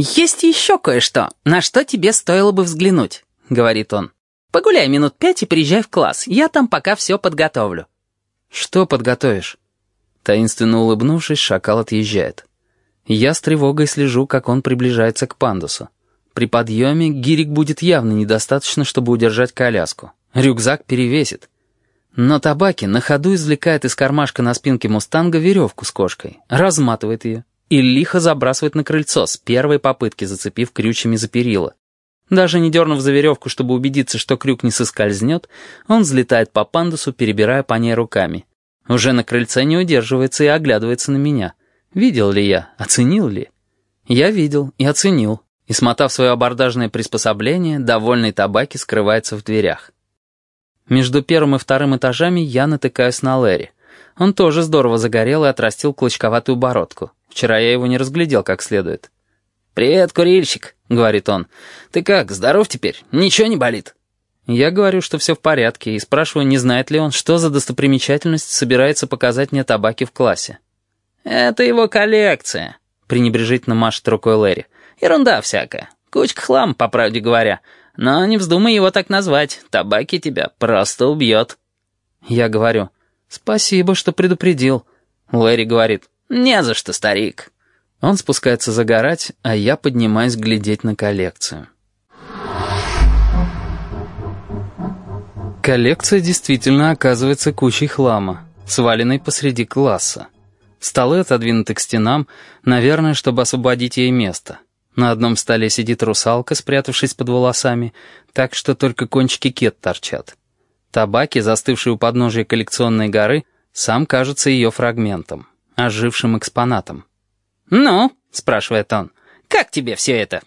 «Есть еще кое-что, на что тебе стоило бы взглянуть», — говорит он. «Погуляй минут пять и приезжай в класс. Я там пока все подготовлю». «Что подготовишь?» Таинственно улыбнувшись, шакал отъезжает. Я с тревогой слежу, как он приближается к пандусу. При подъеме гирик будет явно недостаточно, чтобы удержать коляску. Рюкзак перевесит. Но табаки на ходу извлекает из кармашка на спинке мустанга веревку с кошкой, разматывает ее и лихо забрасывает на крыльцо, с первой попытки зацепив крючьями за перила. Даже не дернув за веревку, чтобы убедиться, что крюк не соскользнет, он взлетает по пандусу, перебирая по ней руками. Уже на крыльце не удерживается и оглядывается на меня. Видел ли я? Оценил ли? Я видел и оценил. И, смотав свое абордажное приспособление, довольный табаки скрывается в дверях. Между первым и вторым этажами я натыкаюсь на Лэри. Он тоже здорово загорел и отрастил клочковатую бородку. Вчера я его не разглядел как следует. «Привет, курильщик», — говорит он. «Ты как, здоров теперь? Ничего не болит?» Я говорю, что все в порядке, и спрашиваю, не знает ли он, что за достопримечательность собирается показать мне табаки в классе. «Это его коллекция», — пренебрежительно машет рукой Лэри. «Ерунда всякая. Кучка хлам, по правде говоря. Но не вздумай его так назвать. Табаки тебя просто убьет». Я говорю, «Спасибо, что предупредил». Лэри говорит, «Не за что, старик». Он спускается загорать, а я поднимаюсь глядеть на коллекцию. Коллекция действительно оказывается кучей хлама, сваленной посреди класса. Столы отодвинуты к стенам, наверное, чтобы освободить ей место. На одном столе сидит русалка, спрятавшись под волосами, так что только кончики кет торчат. Табаки, застывшие у подножия коллекционной горы, сам кажется ее фрагментом, ожившим экспонатом. «Ну?» — спрашивает он. «Как тебе все это?»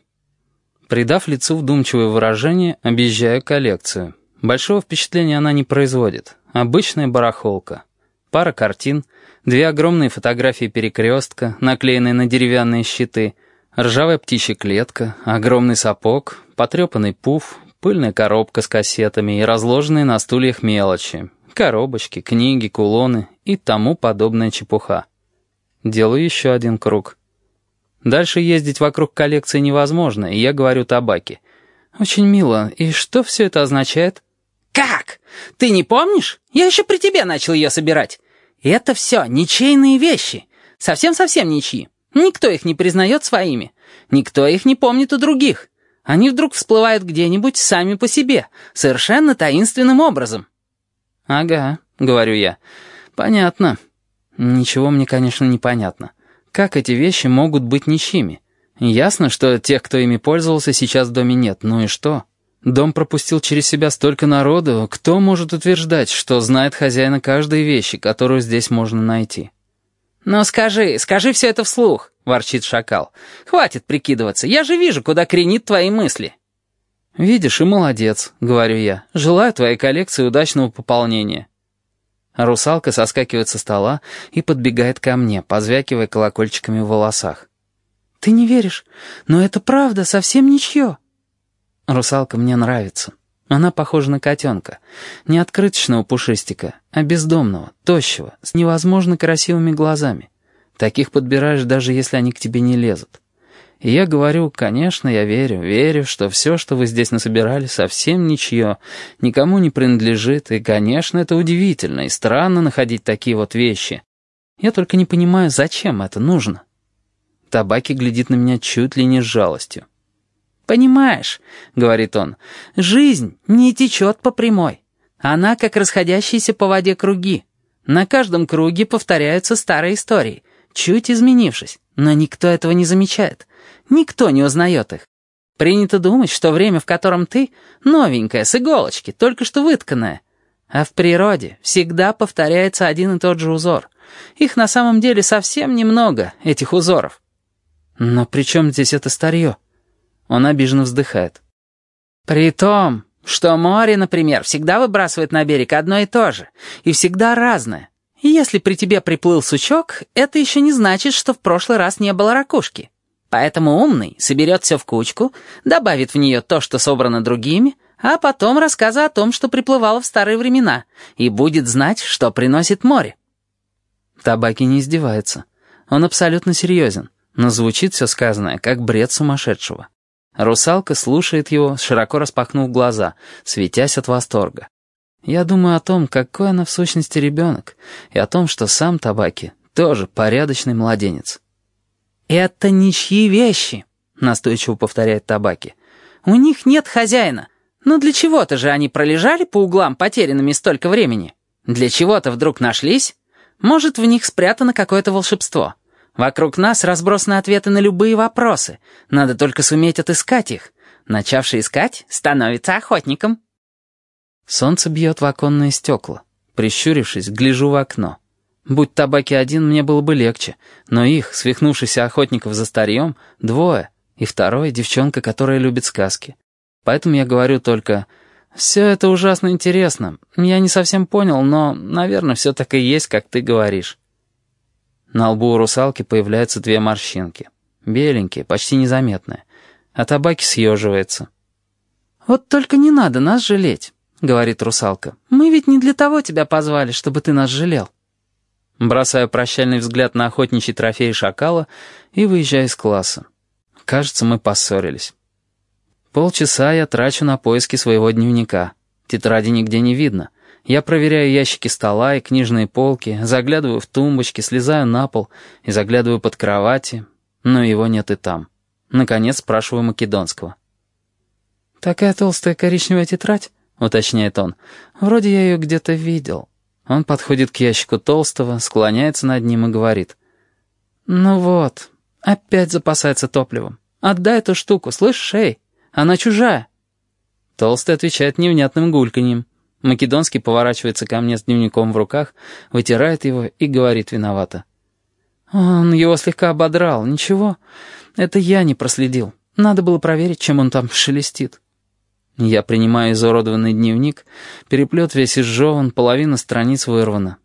Придав лицу вдумчивое выражение, объезжаю коллекцию. Большого впечатления она не производит. Обычная барахолка. Пара картин, две огромные фотографии перекрестка, наклеенные на деревянные щиты, ржавая птичья клетка, огромный сапог, потрепанный пуф, пыльная коробка с кассетами и разложенные на стульях мелочи, коробочки, книги, кулоны и тому подобная чепуха. Делаю еще один круг. Дальше ездить вокруг коллекции невозможно, и я говорю табаки. «Очень мило. И что все это означает?» «Как? Ты не помнишь? Я еще при тебе начал ее собирать. Это все ничейные вещи. Совсем-совсем ничьи. Никто их не признает своими. Никто их не помнит у других. Они вдруг всплывают где-нибудь сами по себе, совершенно таинственным образом». «Ага», — говорю я. «Понятно. Ничего мне, конечно, не понятно. Как эти вещи могут быть ничьими? Ясно, что тех, кто ими пользовался, сейчас в доме нет. Ну и что?» Дом пропустил через себя столько народу, кто может утверждать, что знает хозяина каждой вещи, которую здесь можно найти? «Ну скажи, скажи все это вслух», — ворчит шакал. «Хватит прикидываться, я же вижу, куда кренит твои мысли». «Видишь, и молодец», — говорю я. «Желаю твоей коллекции удачного пополнения». Русалка соскакивает со стола и подбегает ко мне, позвякивая колокольчиками в волосах. «Ты не веришь, но это правда совсем ничье». Русалка мне нравится. Она похожа на котенка. Не открыточного пушистика, а бездомного, тощего, с невозможно красивыми глазами. Таких подбираешь, даже если они к тебе не лезут. И я говорю, конечно, я верю, верю, что все, что вы здесь насобирали, совсем ничье, никому не принадлежит, и, конечно, это удивительно и странно находить такие вот вещи. Я только не понимаю, зачем это нужно. Табаки глядит на меня чуть ли не с жалостью. «Понимаешь», — говорит он, — «жизнь не течет по прямой. Она как расходящиеся по воде круги. На каждом круге повторяются старые истории, чуть изменившись, но никто этого не замечает. Никто не узнает их. Принято думать, что время, в котором ты, новенькое, с иголочки, только что вытканное. А в природе всегда повторяется один и тот же узор. Их на самом деле совсем немного, этих узоров. Но при чем здесь это старье? Он обиженно вздыхает. «При том, что море, например, всегда выбрасывает на берег одно и то же, и всегда разное. И если при тебе приплыл сучок, это еще не значит, что в прошлый раз не было ракушки. Поэтому умный соберет все в кучку, добавит в нее то, что собрано другими, а потом рассказы о том, что приплывало в старые времена, и будет знать, что приносит море». Табаки не издевается. Он абсолютно серьезен но звучит все сказанное, как бред сумасшедшего. Русалка слушает его, широко распахнув глаза, светясь от восторга. Я думаю о том, какой она в сущности ребенок, и о том, что сам Табаки тоже порядочный младенец. «Это ничьи вещи», — настойчиво повторяет Табаки. «У них нет хозяина. Но для чего-то же они пролежали по углам потерянными столько времени. Для чего-то вдруг нашлись? Может, в них спрятано какое-то волшебство. Вокруг нас разбросаны ответы на любые вопросы. Надо только суметь отыскать их. Начавший искать, становится охотником». Солнце бьет в оконные стекла. Прищурившись, гляжу в окно. Будь табаки один, мне было бы легче, но их, свихнувшихся охотников за старьем, двое, и второй — девчонка, которая любит сказки. Поэтому я говорю только «Все это ужасно интересно. Я не совсем понял, но, наверное, все так и есть, как ты говоришь». На лбу у русалки появляются две морщинки. Беленькие, почти незаметные. А табаки съеживается. «Вот только не надо нас жалеть», — говорит русалка. «Мы ведь не для того тебя позвали, чтобы ты нас жалел». Бросаю прощальный взгляд на охотничий трофей шакала и выезжаю из класса. Кажется, мы поссорились. Полчаса я трачу на поиски своего дневника. Тетради нигде не видно. Я проверяю ящики стола и книжные полки, заглядываю в тумбочки, слезаю на пол и заглядываю под кровати, но его нет и там. Наконец спрашиваю Македонского. «Такая толстая коричневая тетрадь?» — уточняет он. «Вроде я ее где-то видел». Он подходит к ящику толстого, склоняется над ним и говорит. «Ну вот, опять запасается топливом. Отдай эту штуку, слышишь, эй? Она чужая». Толстый отвечает невнятным гульканьем. Македонский поворачивается ко мне с дневником в руках, вытирает его и говорит виновато. «Он его слегка ободрал, ничего. Это я не проследил. Надо было проверить, чем он там шелестит». Я принимаю изуродованный дневник, переплет весь изжеван, половина страниц вырвана.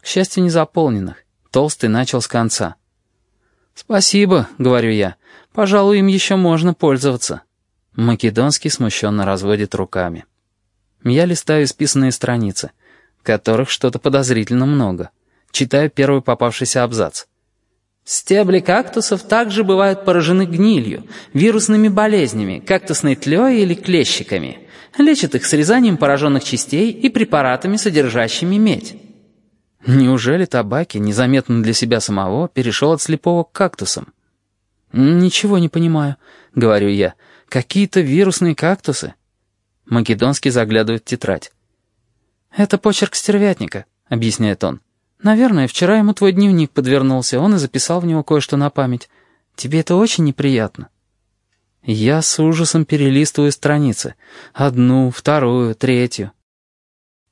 К счастью, не заполненных. Толстый начал с конца. «Спасибо», — говорю я. «Пожалуй, им еще можно пользоваться». Македонский смущенно разводит руками. Я листаю исписанные страницы, которых что-то подозрительно много. Читаю первый попавшийся абзац. Стебли кактусов также бывают поражены гнилью, вирусными болезнями, кактусной тлей или клещиками. Лечат их срезанием пораженных частей и препаратами, содержащими медь. Неужели табаки, незаметно для себя самого, перешел от слепого к кактусам? «Ничего не понимаю», — говорю я. «Какие-то вирусные кактусы». Македонский заглядывает в тетрадь. «Это почерк стервятника», — объясняет он. «Наверное, вчера ему твой дневник подвернулся, он и записал в него кое-что на память. Тебе это очень неприятно». Я с ужасом перелистываю страницы. Одну, вторую, третью.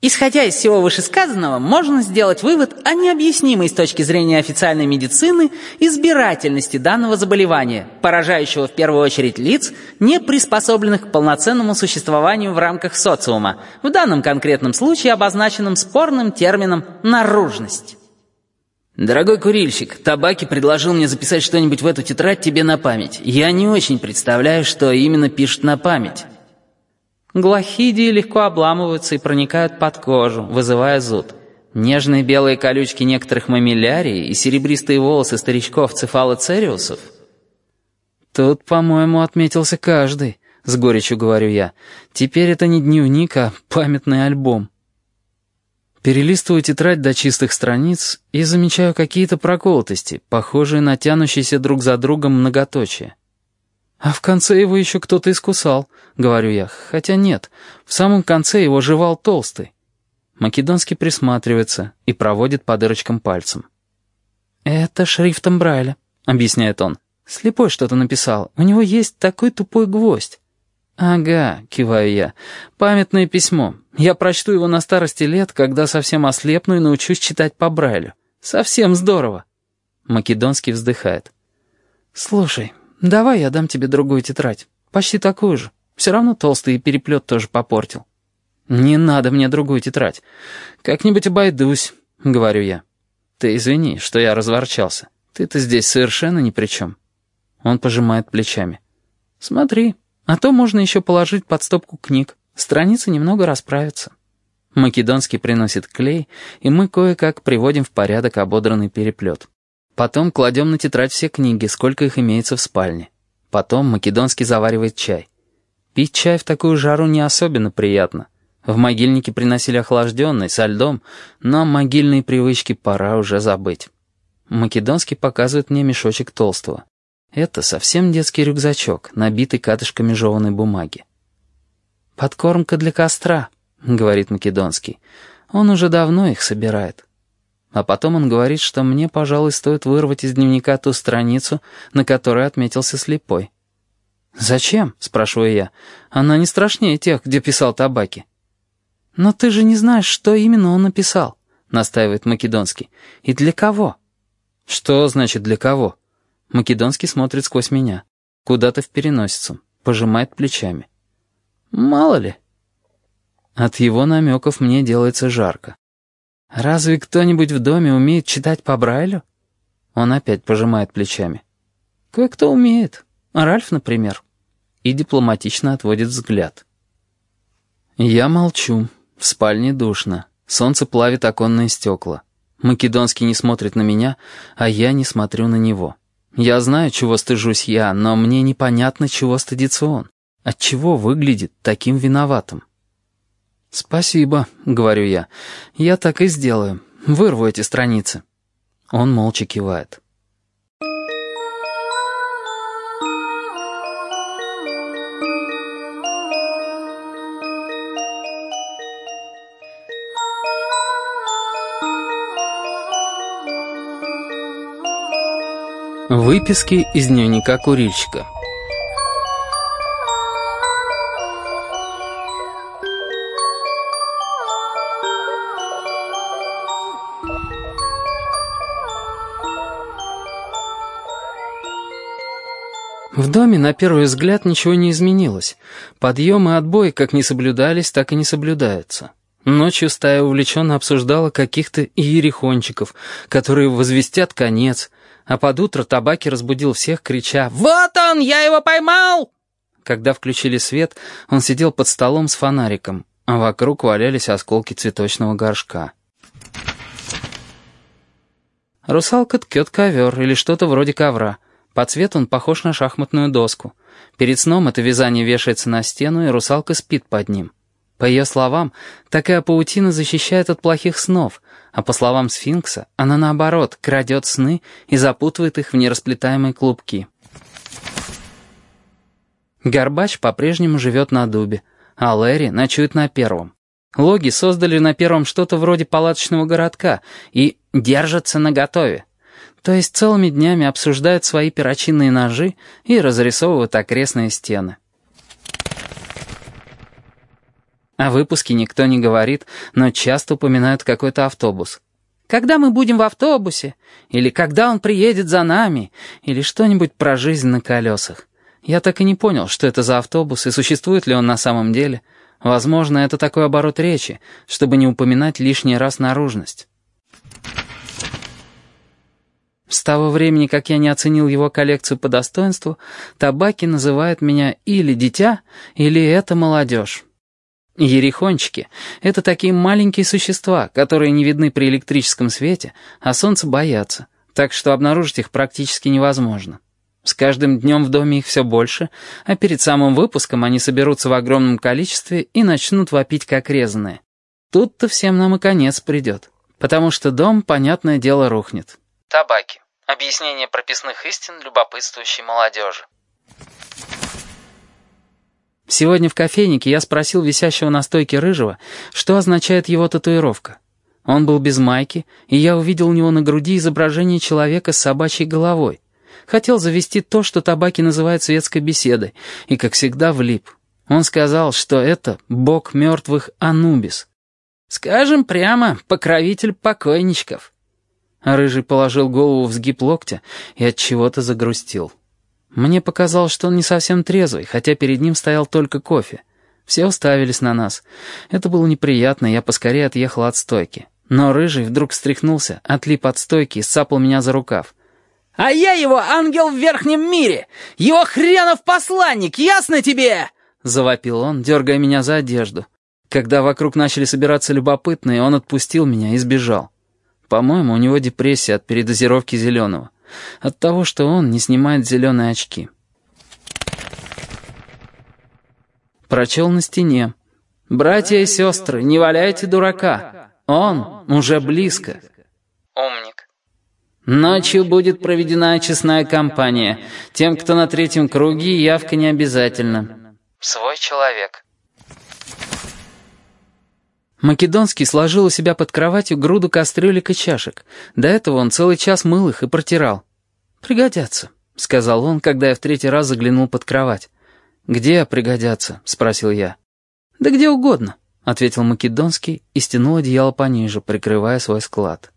Исходя из всего вышесказанного, можно сделать вывод о необъяснимой с точки зрения официальной медицины избирательности данного заболевания, поражающего в первую очередь лиц, не приспособленных к полноценному существованию в рамках социума, в данном конкретном случае обозначенным спорным термином «наружность». «Дорогой курильщик, Табаки предложил мне записать что-нибудь в эту тетрадь тебе на память. Я не очень представляю, что именно пишет на память». Глохидии легко обламываются и проникают под кожу, вызывая зуд. Нежные белые колючки некоторых мамилярий и серебристые волосы старичков цефалоцериусов. Тут, по-моему, отметился каждый, с горечью говорю я. Теперь это не дневник, а памятный альбом. Перелистываю тетрадь до чистых страниц и замечаю какие-то проколотости, похожие на тянущиеся друг за другом многоточие. «А в конце его еще кто-то искусал», — говорю я. «Хотя нет, в самом конце его жевал толстый». Македонский присматривается и проводит по дырочкам пальцем. «Это шрифтом Брайля», — объясняет он. «Слепой что-то написал. У него есть такой тупой гвоздь». «Ага», — киваю я, — «памятное письмо. Я прочту его на старости лет, когда совсем ослепну и научусь читать по Брайлю. Совсем здорово». Македонский вздыхает. «Слушай, «Давай я дам тебе другую тетрадь. Почти такую же. Все равно толстый и переплет тоже попортил». «Не надо мне другую тетрадь. Как-нибудь обойдусь», — говорю я. «Ты извини, что я разворчался. Ты-то здесь совершенно ни при чем». Он пожимает плечами. «Смотри, а то можно еще положить под стопку книг. Страницы немного расправятся». Македонский приносит клей, и мы кое-как приводим в порядок ободранный переплет. Потом кладем на тетрадь все книги, сколько их имеется в спальне. Потом Македонский заваривает чай. Пить чай в такую жару не особенно приятно. В могильнике приносили охлажденный, со льдом, но могильные привычки пора уже забыть. Македонский показывает мне мешочек толстого. Это совсем детский рюкзачок, набитый катышками жеванной бумаги. «Подкормка для костра», — говорит Македонский. «Он уже давно их собирает». А потом он говорит, что мне, пожалуй, стоит вырвать из дневника ту страницу, на которой отметился слепой. «Зачем?» — спрашиваю я. «Она не страшнее тех, где писал табаки». «Но ты же не знаешь, что именно он написал», — настаивает Македонский. «И для кого?» «Что значит «для кого»?» Македонский смотрит сквозь меня. Куда-то в переносицу. Пожимает плечами. «Мало ли». От его намеков мне делается жарко. «Разве кто-нибудь в доме умеет читать по Брайлю?» Он опять пожимает плечами. «Кое-кто умеет. Ральф, например». И дипломатично отводит взгляд. Я молчу. В спальне душно. Солнце плавит оконные стекла. Македонский не смотрит на меня, а я не смотрю на него. Я знаю, чего стыжусь я, но мне непонятно, чего стыдится он. Отчего выглядит таким виноватым. «Спасибо», — говорю я. «Я так и сделаю. Вырву эти страницы». Он молча кивает. Выписки из дневника курильщика. В доме, на первый взгляд, ничего не изменилось. Подъем и отбой как не соблюдались, так и не соблюдаются. Ночью стая увлеченно обсуждала каких-то иерихончиков, которые возвестят конец, а под утро табаки разбудил всех, крича «Вот он, я его поймал!» Когда включили свет, он сидел под столом с фонариком, а вокруг валялись осколки цветочного горшка. Русалка ткет ковер или что-то вроде ковра. По цвету он похож на шахматную доску. Перед сном это вязание вешается на стену, и русалка спит под ним. По ее словам, такая паутина защищает от плохих снов, а по словам сфинкса, она наоборот крадет сны и запутывает их в нерасплетаемые клубки. Горбач по-прежнему живет на дубе, а Лэри ночует на первом. Логи создали на первом что-то вроде палаточного городка и держатся наготове. То есть целыми днями обсуждают свои перочинные ножи и разрисовывают окрестные стены. О выпуске никто не говорит, но часто упоминают какой-то автобус. «Когда мы будем в автобусе?» Или «Когда он приедет за нами?» Или что-нибудь про жизнь на колесах. Я так и не понял, что это за автобус и существует ли он на самом деле. Возможно, это такой оборот речи, чтобы не упоминать лишний раз наружность. С того времени, как я не оценил его коллекцию по достоинству, табаки называют меня или «дитя», или «это молодежь». Ерехончики — это такие маленькие существа, которые не видны при электрическом свете, а солнце боятся, так что обнаружить их практически невозможно. С каждым днем в доме их все больше, а перед самым выпуском они соберутся в огромном количестве и начнут вопить как резаные. Тут-то всем нам и конец придет, потому что дом, понятное дело, рухнет. Табаки. Объяснение прописных истин любопытствующей молодежи. Сегодня в кофейнике я спросил висящего на стойке рыжего, что означает его татуировка. Он был без майки, и я увидел у него на груди изображение человека с собачьей головой. Хотел завести то, что табаки называют светской беседой, и, как всегда, влип. Он сказал, что это бог мертвых Анубис. Скажем прямо, покровитель покойничков. Рыжий положил голову в сгиб локтя и от чего-то загрустил. Мне показалось, что он не совсем трезвый, хотя перед ним стоял только кофе. Все уставились на нас. Это было неприятно, я поскорее отъехал от стойки. Но Рыжий вдруг встряхнулся, отлип от стойки и сцапал меня за рукав. «А я его ангел в верхнем мире! Его хренов посланник, ясно тебе?» Завопил он, дергая меня за одежду. Когда вокруг начали собираться любопытные, он отпустил меня и сбежал. По-моему, у него депрессия от передозировки зеленого. От того, что он не снимает зеленые очки. Прочел на стене. «Братья и сестры, не валяйте дурака. Он уже близко». Умник. Ночью будет проведена очистная кампания. Тем, кто на третьем круге, явка не обязательно. Свой человек. Македонский сложил у себя под кроватью груду кастрюлек и чашек. До этого он целый час мыл их и протирал. «Пригодятся», — сказал он, когда я в третий раз заглянул под кровать. «Где пригодятся?» — спросил я. «Да где угодно», — ответил Македонский и стянул одеяло пониже, прикрывая свой склад.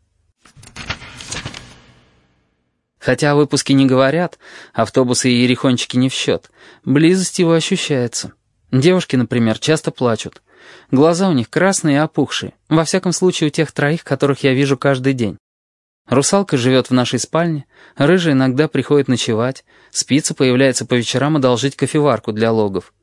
Хотя выпуски не говорят, автобусы и ерехончики не в счет, близость его ощущается. Девушки, например, часто плачут. Глаза у них красные и опухшие, во всяком случае у тех троих, которых я вижу каждый день. Русалка живет в нашей спальне, рыжая иногда приходит ночевать, спица появляется по вечерам одолжить кофеварку для логов.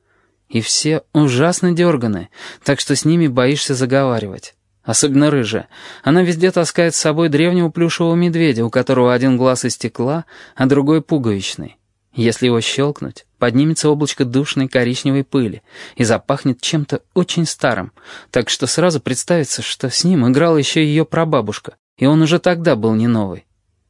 И все ужасно дерганые, так что с ними боишься заговаривать. Особенно рыжая. Она везде таскает с собой древнего плюшевого медведя, у которого один глаз из стекла, а другой пуговичный. Если его щелкнуть, поднимется облачко душной коричневой пыли и запахнет чем-то очень старым, так что сразу представится, что с ним играла еще ее прабабушка, и он уже тогда был не новый.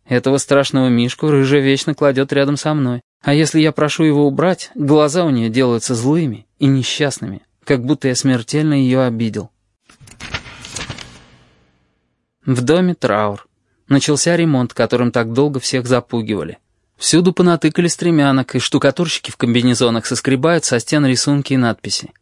Этого страшного мишку рыжая вечно кладет рядом со мной, а если я прошу его убрать, глаза у нее делаются злыми и несчастными, как будто я смертельно ее обидел. В доме траур. Начался ремонт, которым так долго всех запугивали. Всюду понатыкали стремянок, и штукатурщики в комбинезонах соскребают со стен рисунки и надписи.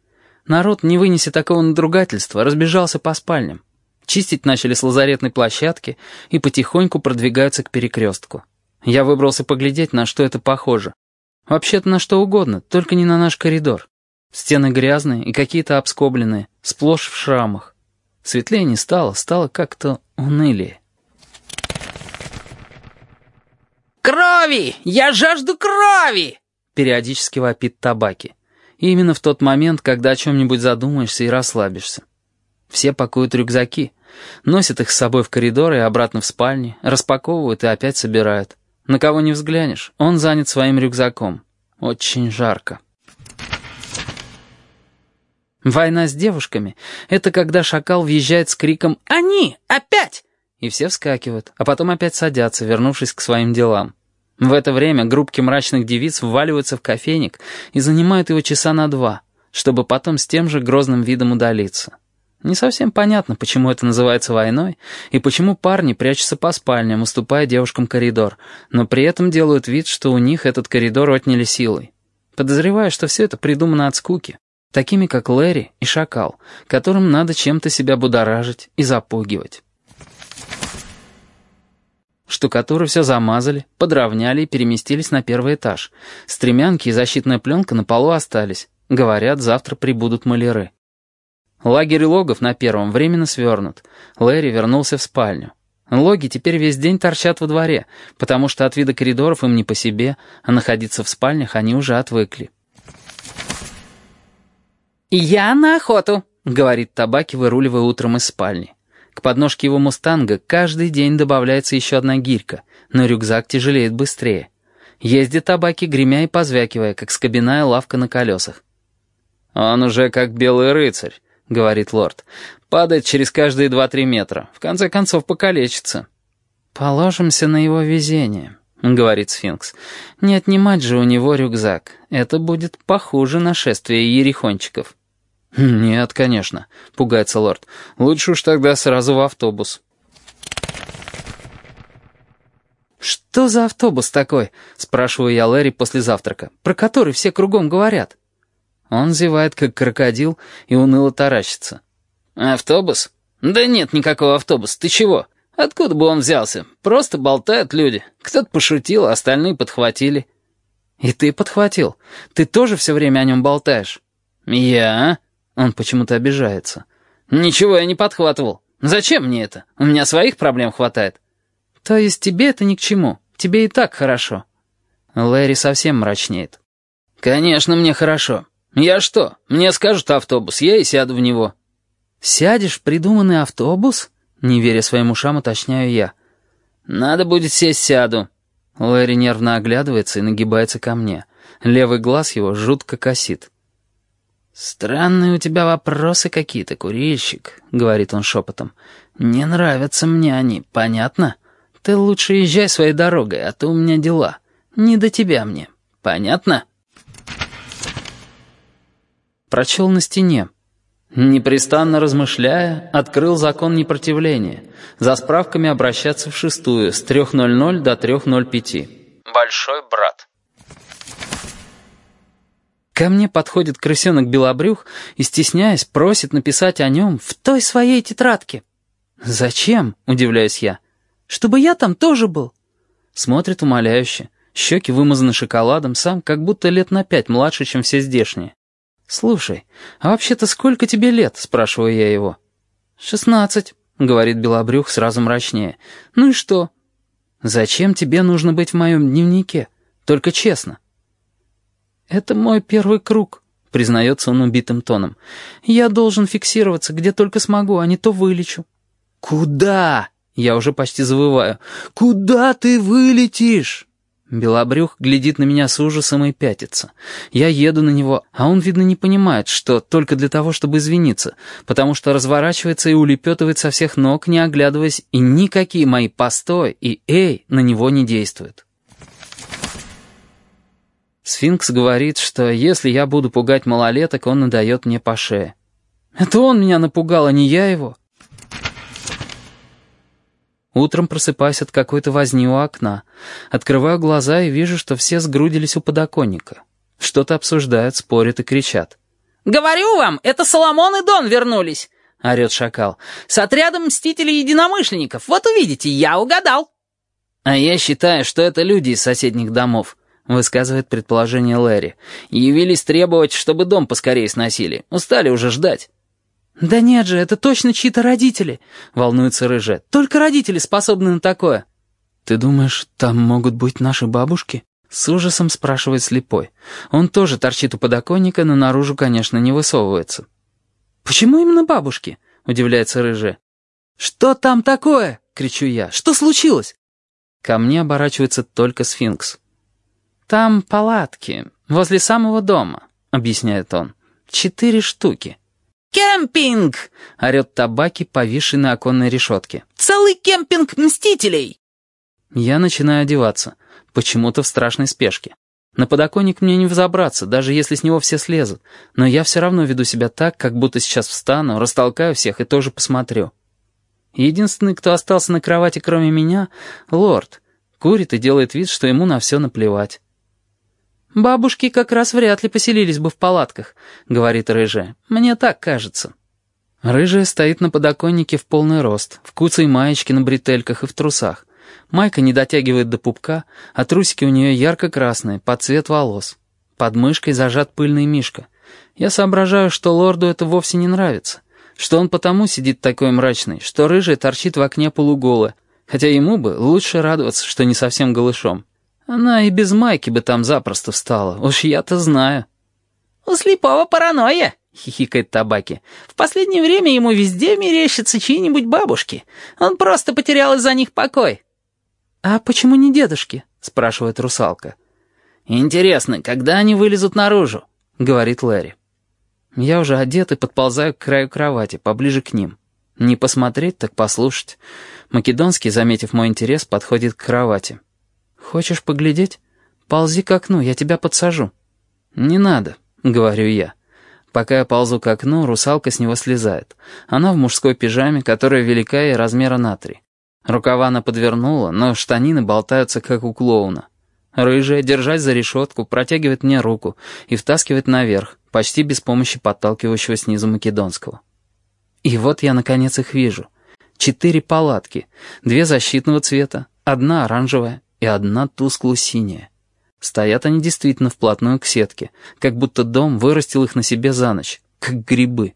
Народ, не вынеся такого надругательства, разбежался по спальням. Чистить начали с лазаретной площадки и потихоньку продвигаются к перекрестку. Я выбрался поглядеть, на что это похоже. Вообще-то на что угодно, только не на наш коридор. Стены грязные и какие-то обскобленные, сплошь в шрамах. Светлее не стало, стало как-то унылее. «Крови! Я жажду крови!» Периодически вопит табаки. И именно в тот момент, когда о чем-нибудь задумаешься и расслабишься. Все пакуют рюкзаки, носят их с собой в коридор и обратно в спальни, распаковывают и опять собирают. На кого не взглянешь, он занят своим рюкзаком. Очень жарко. Война с девушками — это когда шакал въезжает с криком «Они! Опять!» И все вскакивают, а потом опять садятся, вернувшись к своим делам. В это время группки мрачных девиц вваливаются в кофейник и занимают его часа на два, чтобы потом с тем же грозным видом удалиться. Не совсем понятно, почему это называется войной, и почему парни прячутся по спальням, уступая девушкам коридор, но при этом делают вид, что у них этот коридор отняли силой. Подозреваю, что все это придумано от скуки, такими как Лэри и Шакал, которым надо чем-то себя будоражить и запугивать. Штукатуры все замазали, подровняли и переместились на первый этаж. Стремянки и защитная пленка на полу остались. Говорят, завтра прибудут маляры. Лагерь логов на первом временно свернут. Лэри вернулся в спальню. Логи теперь весь день торчат во дворе, потому что от вида коридоров им не по себе, а находиться в спальнях они уже отвыкли. «Я на охоту», — говорит Табаки, выруливая утром из спальни. К подножке его «Мустанга» каждый день добавляется еще одна гирька, но рюкзак тяжелеет быстрее. Ездит табаки, гремя и позвякивая, как скобяная лавка на колесах. «Он уже как белый рыцарь», — говорит лорд. «Падает через каждые два-три метра. В конце концов, покалечится». «Положимся на его везение», — говорит сфинкс. «Не отнимать же у него рюкзак. Это будет похуже нашествия ерехончиков». «Нет, конечно», — пугается лорд. «Лучше уж тогда сразу в автобус». «Что за автобус такой?» — спрашиваю я Лэри после завтрака, про который все кругом говорят. Он зевает, как крокодил, и уныло таращится. «Автобус? Да нет никакого автобуса, ты чего? Откуда бы он взялся? Просто болтают люди. Кто-то пошутил, а остальные подхватили». «И ты подхватил? Ты тоже все время о нем болтаешь?» «Я?» Он почему-то обижается. «Ничего я не подхватывал. Зачем мне это? У меня своих проблем хватает». «То есть тебе это ни к чему? Тебе и так хорошо?» Лэри совсем мрачнеет. «Конечно, мне хорошо. Я что, мне скажут автобус, я и сяду в него». «Сядешь в придуманный автобус?» Не веря своим ушам, уточняю я. «Надо будет сесть, сяду». Лэри нервно оглядывается и нагибается ко мне. Левый глаз его жутко косит. «Странные у тебя вопросы какие-то, курильщик», — говорит он шепотом. «Не нравятся мне они, понятно? Ты лучше езжай своей дорогой, а то у меня дела. Не до тебя мне, понятно?» Прочел на стене. Непрестанно размышляя, открыл закон непротивления. За справками обращаться в шестую с 3.00 до 3.05. Большой брат. Ко мне подходит крысенок Белобрюх и, стесняясь, просит написать о нем в той своей тетрадке. «Зачем?» — удивляюсь я. «Чтобы я там тоже был». Смотрит умоляюще. Щеки вымазаны шоколадом, сам как будто лет на пять младше, чем все здешние. «Слушай, а вообще-то сколько тебе лет?» — спрашиваю я его. «Шестнадцать», — говорит Белобрюх сразу мрачнее. «Ну и что?» «Зачем тебе нужно быть в моем дневнике? Только честно». «Это мой первый круг», — признается он убитым тоном. «Я должен фиксироваться, где только смогу, а не то вылечу». «Куда?» — я уже почти завываю. «Куда ты вылетишь?» Белобрюх глядит на меня с ужасом и пятится. Я еду на него, а он, видно, не понимает, что только для того, чтобы извиниться, потому что разворачивается и улепетывает со всех ног, не оглядываясь, и никакие мои «постой» и «эй» на него не действуют. Сфинкс говорит, что если я буду пугать малолеток, он надает мне по шее. Это он меня напугал, а не я его. Утром просыпаюсь от какой-то возни у окна. Открываю глаза и вижу, что все сгрудились у подоконника. Что-то обсуждают, спорят и кричат. «Говорю вам, это Соломон и Дон вернулись!» — орет шакал. «С отрядом мстителей-единомышленников. Вот увидите, я угадал!» «А я считаю, что это люди из соседних домов», — высказывает предположение Лэри. «Явились требовать, чтобы дом поскорее сносили. Устали уже ждать». «Да нет же, это точно чьи-то родители», — волнуется Рыжая. «Только родители способны на такое». «Ты думаешь, там могут быть наши бабушки?» С ужасом спрашивает слепой. Он тоже торчит у подоконника, но наружу, конечно, не высовывается. «Почему именно бабушки?» — удивляется Рыжая. «Что там такое?» — кричу я. «Что случилось?» Ко мне оборачивается только сфинкс. «Там палатки, возле самого дома», — объясняет он. «Четыре штуки». «Кемпинг!» — орет табаки, повисший на оконной решетке. «Целый кемпинг мстителей!» Я начинаю одеваться, почему-то в страшной спешке. На подоконник мне не взобраться, даже если с него все слезут, но я все равно веду себя так, как будто сейчас встану, растолкаю всех и тоже посмотрю. Единственный, кто остался на кровати кроме меня — лорд. Курит и делает вид, что ему на все наплевать. «Бабушки как раз вряд ли поселились бы в палатках», — говорит рыжая. «Мне так кажется». Рыжая стоит на подоконнике в полный рост, в куцей маечке на бретельках и в трусах. Майка не дотягивает до пупка, а трусики у нее ярко-красные, под цвет волос. Под мышкой зажат пыльный мишка. Я соображаю, что лорду это вовсе не нравится, что он потому сидит такой мрачный, что рыжая торчит в окне полуголая, хотя ему бы лучше радоваться, что не совсем голышом. Она и без майки бы там запросто встала, уж я-то знаю». «У слепого паранойя», — хихикает табаки. «В последнее время ему везде мерещатся чьи-нибудь бабушки. Он просто потерял из-за них покой». «А почему не дедушки?» — спрашивает русалка. «Интересно, когда они вылезут наружу?» — говорит Лэри. Я уже одет и подползаю к краю кровати, поближе к ним. Не посмотреть, так послушать. Македонский, заметив мой интерес, подходит к кровати. «Хочешь поглядеть? Ползи к окну, я тебя подсажу». «Не надо», — говорю я. Пока я ползу к окну, русалка с него слезает. Она в мужской пижаме, которая велика и размера на три. Рукава она подвернула, но штанины болтаются, как у клоуна. Рыжая, держась за решетку, протягивает мне руку и втаскивает наверх, почти без помощи подталкивающего снизу македонского. И вот я, наконец, их вижу. Четыре палатки, две защитного цвета, одна оранжевая и одна тускло-синяя. Стоят они действительно вплотную к сетке, как будто дом вырастил их на себе за ночь, как грибы.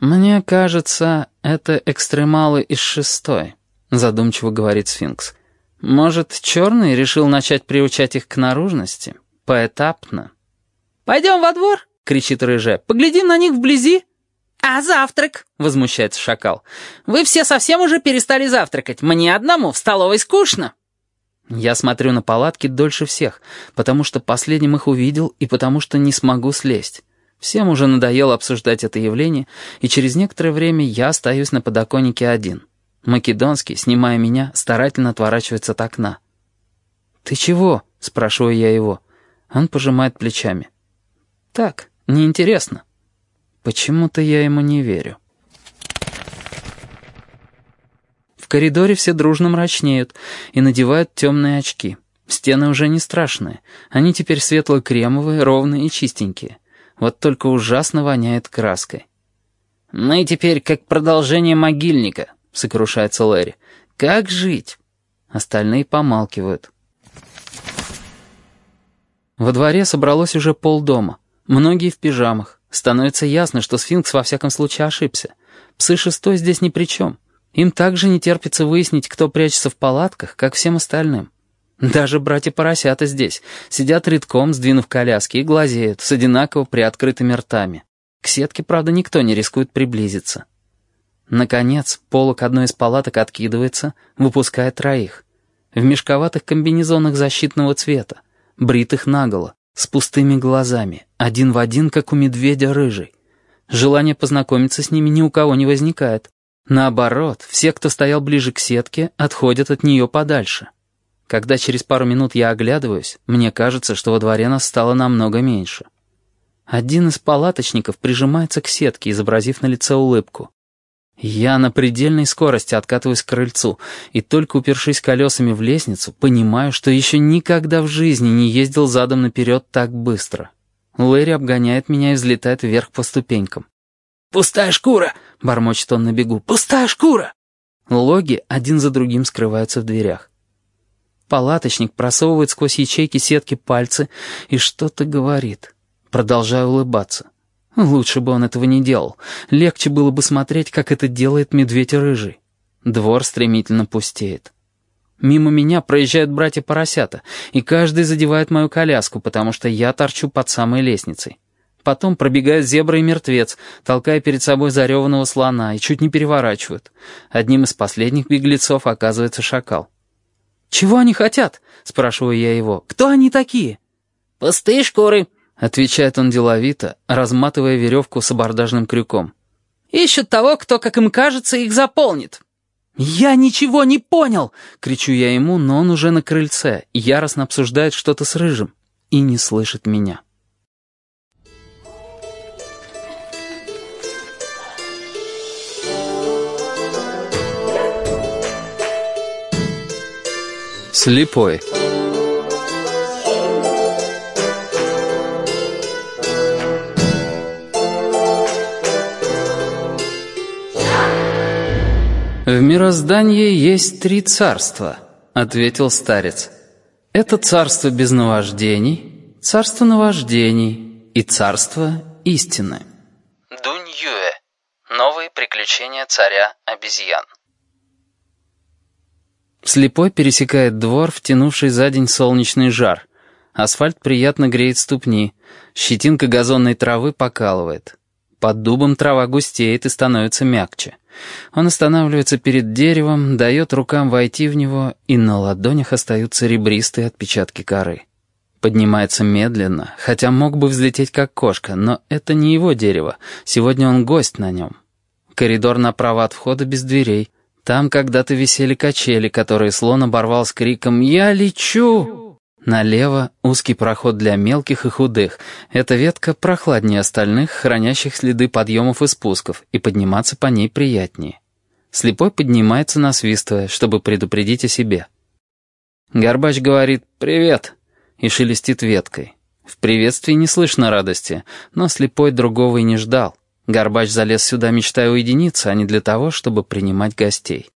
«Мне кажется, это экстремалы из шестой», — задумчиво говорит сфинкс. «Может, черный решил начать приучать их к наружности? Поэтапно?» «Пойдем во двор?» — кричит рыжая. «Поглядим на них вблизи?» «А завтрак?» — возмущается шакал. «Вы все совсем уже перестали завтракать. Мне одному в столовой скучно». Я смотрю на палатки дольше всех, потому что последним их увидел и потому что не смогу слезть. Всем уже надоело обсуждать это явление, и через некоторое время я остаюсь на подоконнике один. Македонский, снимая меня, старательно отворачивается от окна. «Ты чего?» — спрашиваю я его. Он пожимает плечами. «Так, неинтересно». Почему-то я ему не верю. В коридоре все дружно мрачнеют и надевают темные очки. Стены уже не страшные. Они теперь светло-кремовые, ровные и чистенькие. Вот только ужасно воняет краской. «Мы теперь как продолжение могильника», — сокрушается Лэри. «Как жить?» Остальные помалкивают. Во дворе собралось уже полдома. Многие в пижамах. Становится ясно, что сфинкс во всяком случае ошибся. Псы шестой здесь ни при чем. Им также не терпится выяснить, кто прячется в палатках, как всем остальным. Даже братья-поросята здесь сидят редком, сдвинув коляски, и глазеют с одинаково приоткрытыми ртами. К сетке, правда, никто не рискует приблизиться. Наконец, полок одной из палаток откидывается, выпуская троих. В мешковатых комбинезонах защитного цвета, бритых наголо, с пустыми глазами, один в один, как у медведя рыжий. Желание познакомиться с ними ни у кого не возникает. Наоборот, все, кто стоял ближе к сетке, отходят от нее подальше. Когда через пару минут я оглядываюсь, мне кажется, что во дворе нас стало намного меньше. Один из палаточников прижимается к сетке, изобразив на лице улыбку. Я на предельной скорости откатываюсь к крыльцу, и только упершись колесами в лестницу, понимаю, что еще никогда в жизни не ездил задом наперед так быстро. Лэри обгоняет меня и взлетает вверх по ступенькам. «Пустая шкура!» — бормочет он на бегу. «Пустая шкура!» Логи один за другим скрываются в дверях. Палаточник просовывает сквозь ячейки сетки пальцы и что-то говорит. Продолжаю улыбаться. Лучше бы он этого не делал. Легче было бы смотреть, как это делает медведь рыжий. Двор стремительно пустеет. Мимо меня проезжают братья-поросята, и каждый задевает мою коляску, потому что я торчу под самой лестницей. Потом пробегают зебра и мертвец, толкая перед собой зареванного слона, и чуть не переворачивают. Одним из последних беглецов оказывается шакал. «Чего они хотят?» — спрашиваю я его. «Кто они такие?» «Пустые шкуры», — отвечает он деловито, разматывая веревку с абордажным крюком. «Ищут того, кто, как им кажется, их заполнит». «Я ничего не понял!» — кричу я ему, но он уже на крыльце, яростно обсуждает что-то с Рыжим и не слышит меня. Слепой. «В мироздании есть три царства», — ответил старец. «Это царство без наваждений, царство наваждений и царство истины». Дунь Юэ. Новые приключения царя обезьян. Слепой пересекает двор, втянувший за день солнечный жар. Асфальт приятно греет ступни, щетинка газонной травы покалывает. Под дубом трава густеет и становится мягче. Он останавливается перед деревом, дает рукам войти в него, и на ладонях остаются ребристые отпечатки коры. Поднимается медленно, хотя мог бы взлететь как кошка, но это не его дерево, сегодня он гость на нем. Коридор направо от входа без дверей. Там когда-то висели качели, которые слон оборвал с криком «Я лечу!». Налево узкий проход для мелких и худых. Эта ветка прохладнее остальных, хранящих следы подъемов и спусков, и подниматься по ней приятнее. Слепой поднимается, насвистывая, чтобы предупредить о себе. Горбач говорит «Привет!» и шелестит веткой. В приветствии не слышно радости, но слепой другого и не ждал. Горбач залез сюда, мечтая уединиться, а не для того, чтобы принимать гостей.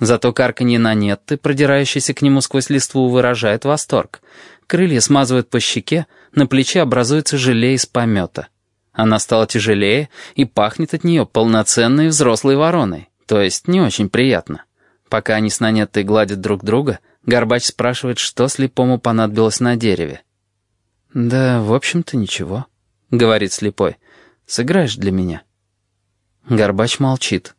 Зато карканье Нанетты, продирающейся к нему сквозь листву, выражает восторг. Крылья смазывают по щеке, на плече образуется желе из помета. Она стала тяжелее и пахнет от нее полноценной взрослой вороной, то есть не очень приятно. Пока они с Нанеттой гладят друг друга, Горбач спрашивает, что слепому понадобилось на дереве. «Да, в общем-то, ничего», — говорит слепой. «Сыграешь для меня?» Горбач молчит.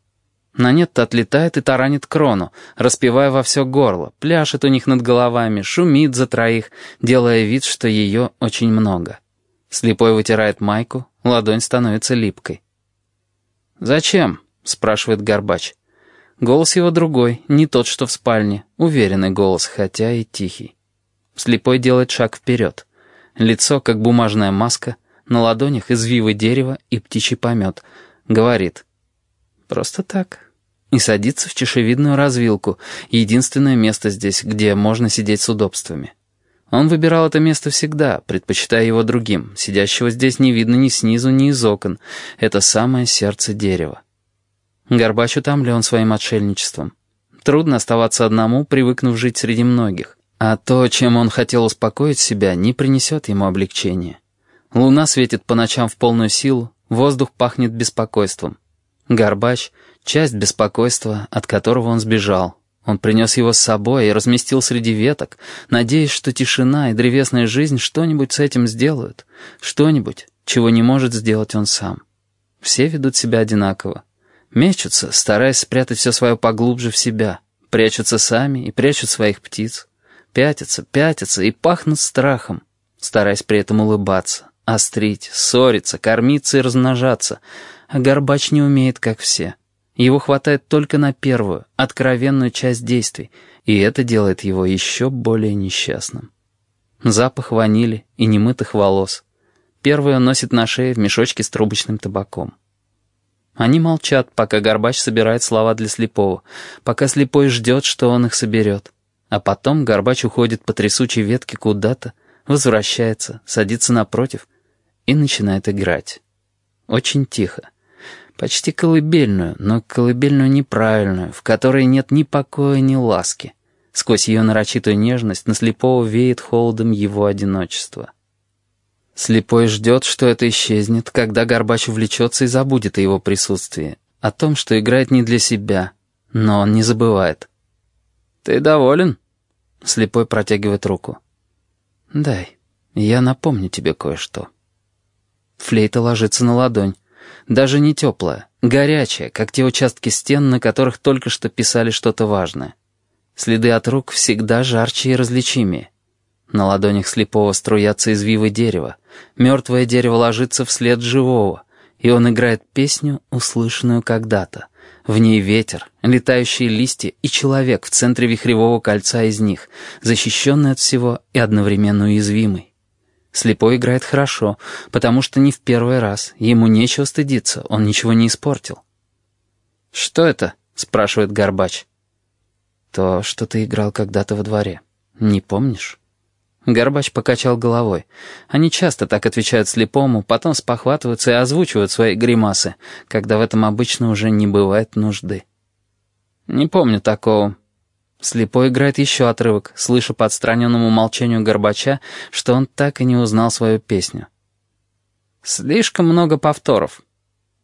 Нанетта отлетает и таранит крону, распевая во все горло, пляшет у них над головами, шумит за троих, делая вид, что ее очень много. Слепой вытирает майку, ладонь становится липкой. «Зачем?» — спрашивает Горбач. Голос его другой, не тот, что в спальне, уверенный голос, хотя и тихий. Слепой делает шаг вперед. Лицо, как бумажная маска, на ладонях извивы дерева и птичий помет. Говорит. «Просто так» и садится в чешевидную развилку, единственное место здесь, где можно сидеть с удобствами. Он выбирал это место всегда, предпочитая его другим. Сидящего здесь не видно ни снизу, ни из окон. Это самое сердце дерева. Горбач утомлен своим отшельничеством. Трудно оставаться одному, привыкнув жить среди многих. А то, чем он хотел успокоить себя, не принесет ему облегчения. Луна светит по ночам в полную силу, воздух пахнет беспокойством. Горбач — часть беспокойства, от которого он сбежал. Он принес его с собой и разместил среди веток, надеясь, что тишина и древесная жизнь что-нибудь с этим сделают. Что-нибудь, чего не может сделать он сам. Все ведут себя одинаково. Мечутся, стараясь спрятать все свое поглубже в себя. Прячутся сами и прячут своих птиц. Пятятся, пятятся и пахнут страхом, стараясь при этом улыбаться, острить, ссориться, кормиться и размножаться — а Горбач не умеет, как все. Его хватает только на первую, откровенную часть действий, и это делает его еще более несчастным. Запах ванили и немытых волос. Первый он носит на шее в мешочке с трубочным табаком. Они молчат, пока Горбач собирает слова для слепого, пока слепой ждет, что он их соберет. А потом Горбач уходит по трясучей ветке куда-то, возвращается, садится напротив и начинает играть. Очень тихо. Почти колыбельную, но колыбельную неправильную, в которой нет ни покоя, ни ласки. Сквозь ее нарочитую нежность на слепого веет холодом его одиночества. Слепой ждет, что это исчезнет, когда Горбач увлечется и забудет о его присутствии, о том, что играет не для себя, но он не забывает. «Ты доволен?» Слепой протягивает руку. «Дай, я напомню тебе кое-что». Флейта ложится на ладонь. Даже не теплая, горячая, как те участки стен, на которых только что писали что-то важное. Следы от рук всегда жарче и различимее. На ладонях слепого струятся извивы дерева. Мертвое дерево ложится вслед живого, и он играет песню, услышанную когда-то. В ней ветер, летающие листья и человек в центре вихревого кольца из них, защищенный от всего и одновременно уязвимый. Слепой играет хорошо, потому что не в первый раз. Ему нечего стыдиться, он ничего не испортил. «Что это?» — спрашивает Горбач. «То, что ты играл когда-то во дворе. Не помнишь?» Горбач покачал головой. Они часто так отвечают слепому, потом спохватываются и озвучивают свои гримасы, когда в этом обычно уже не бывает нужды. «Не помню такого. Слепой играет еще отрывок, слыша по отстраненному молчанию Горбача, что он так и не узнал свою песню. Слишком много повторов.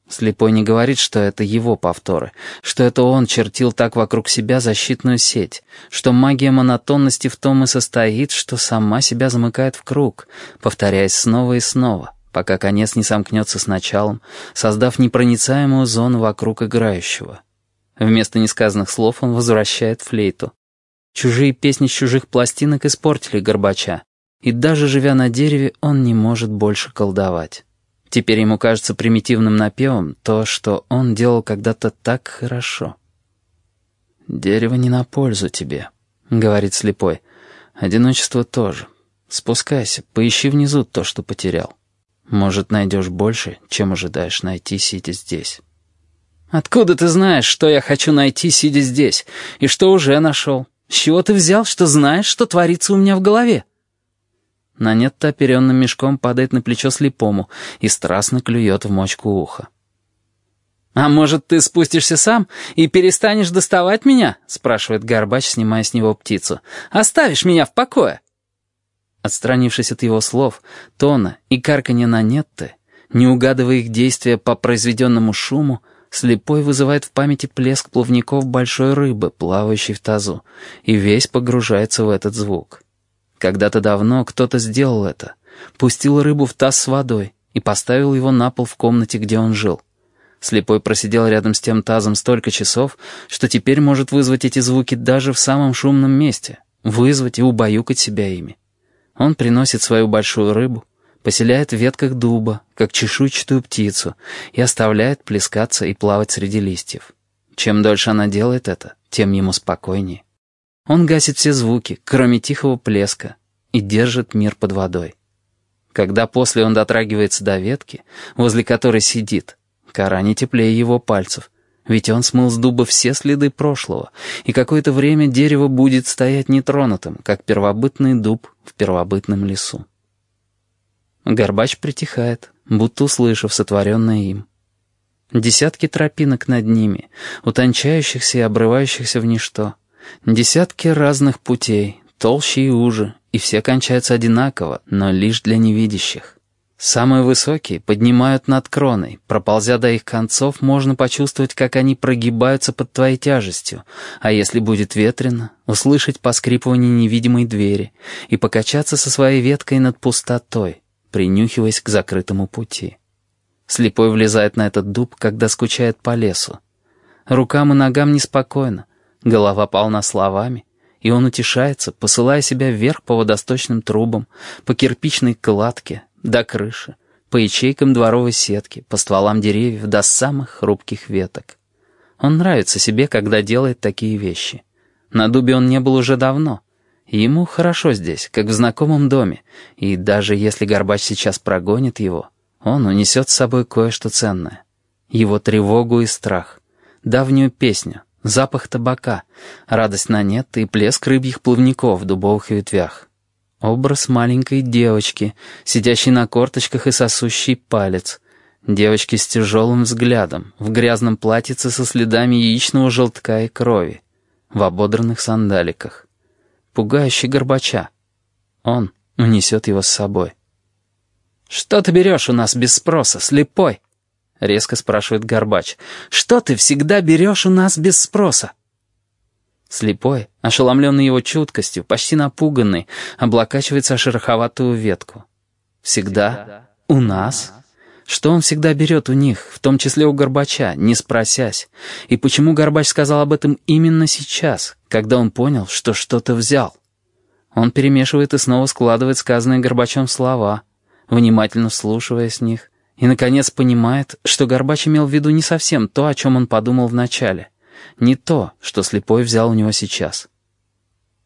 Слепой не говорит, что это его повторы, что это он чертил так вокруг себя защитную сеть, что магия монотонности в том и состоит, что сама себя замыкает в круг, повторяясь снова и снова, пока конец не сомкнется с началом, создав непроницаемую зону вокруг играющего. Вместо несказанных слов он возвращает флейту. Чужие песни с чужих пластинок испортили Горбача, и даже живя на дереве, он не может больше колдовать. Теперь ему кажется примитивным напевом то, что он делал когда-то так хорошо. «Дерево не на пользу тебе», — говорит слепой. «Одиночество тоже. Спускайся, поищи внизу то, что потерял. Может, найдешь больше, чем ожидаешь найти, сидя здесь». «Откуда ты знаешь, что я хочу найти, сидя здесь, и что уже нашел? С чего ты взял, что знаешь, что творится у меня в голове?» Нанетта оперенным мешком падает на плечо слепому и страстно клюет в мочку уха. «А может, ты спустишься сам и перестанешь доставать меня?» — спрашивает Горбач, снимая с него птицу. «Оставишь меня в покое?» Отстранившись от его слов, тона и карканья Нанетты, не угадывая их действия по произведенному шуму, Слепой вызывает в памяти плеск плавников большой рыбы, плавающей в тазу, и весь погружается в этот звук. Когда-то давно кто-то сделал это, пустил рыбу в таз с водой и поставил его на пол в комнате, где он жил. Слепой просидел рядом с тем тазом столько часов, что теперь может вызвать эти звуки даже в самом шумном месте, вызвать и убаюкать себя ими. Он приносит свою большую рыбу, поселяет в ветках дуба, как чешуйчатую птицу, и оставляет плескаться и плавать среди листьев. Чем дольше она делает это, тем ему спокойнее. Он гасит все звуки, кроме тихого плеска, и держит мир под водой. Когда после он дотрагивается до ветки, возле которой сидит, кора не теплее его пальцев, ведь он смыл с дуба все следы прошлого, и какое-то время дерево будет стоять нетронутым, как первобытный дуб в первобытном лесу. Горбач притихает, будто услышав сотворенное им. Десятки тропинок над ними, утончающихся и обрывающихся в ничто. Десятки разных путей, толще и уже, и все кончаются одинаково, но лишь для невидящих. Самые высокие поднимают над кроной. Проползя до их концов, можно почувствовать, как они прогибаются под твоей тяжестью, а если будет ветрено, услышать поскрипывание невидимой двери и покачаться со своей веткой над пустотой, принюхиваясь к закрытому пути. Слепой влезает на этот дуб, когда скучает по лесу. Рукам и ногам неспокойно, голова полна словами, и он утешается, посылая себя вверх по водосточным трубам, по кирпичной кладке, до крыши, по ячейкам дворовой сетки, по стволам деревьев до самых хрупких веток. Он нравится себе, когда делает такие вещи. На дубе он не был уже давно. Ему хорошо здесь, как в знакомом доме, и даже если Горбач сейчас прогонит его — он унесет с собой кое-что ценное. Его тревогу и страх. Давнюю песню, запах табака, радость на нет и плеск рыбьих плавников в дубовых ветвях. Образ маленькой девочки, сидящей на корточках и сосущей палец. Девочки с тяжелым взглядом, в грязном платьице со следами яичного желтка и крови, в ободранных сандаликах. Пугающий Горбача. Он унесет его с собой. «Что ты берешь у нас без спроса, слепой?» — резко спрашивает Горбач. «Что ты всегда берешь у нас без спроса?» Слепой, ошеломленный его чуткостью, почти напуганный, облокачивается о шероховатую ветку. «Всегда? У нас?» Что он всегда берет у них, в том числе у Горбача, не спросясь? И почему Горбач сказал об этом именно сейчас, когда он понял, что что-то взял? Он перемешивает и снова складывает сказанные Горбачом слова — внимательно вслушивая с них, и, наконец, понимает, что Горбач имел в виду не совсем то, о чем он подумал вначале, не то, что слепой взял у него сейчас.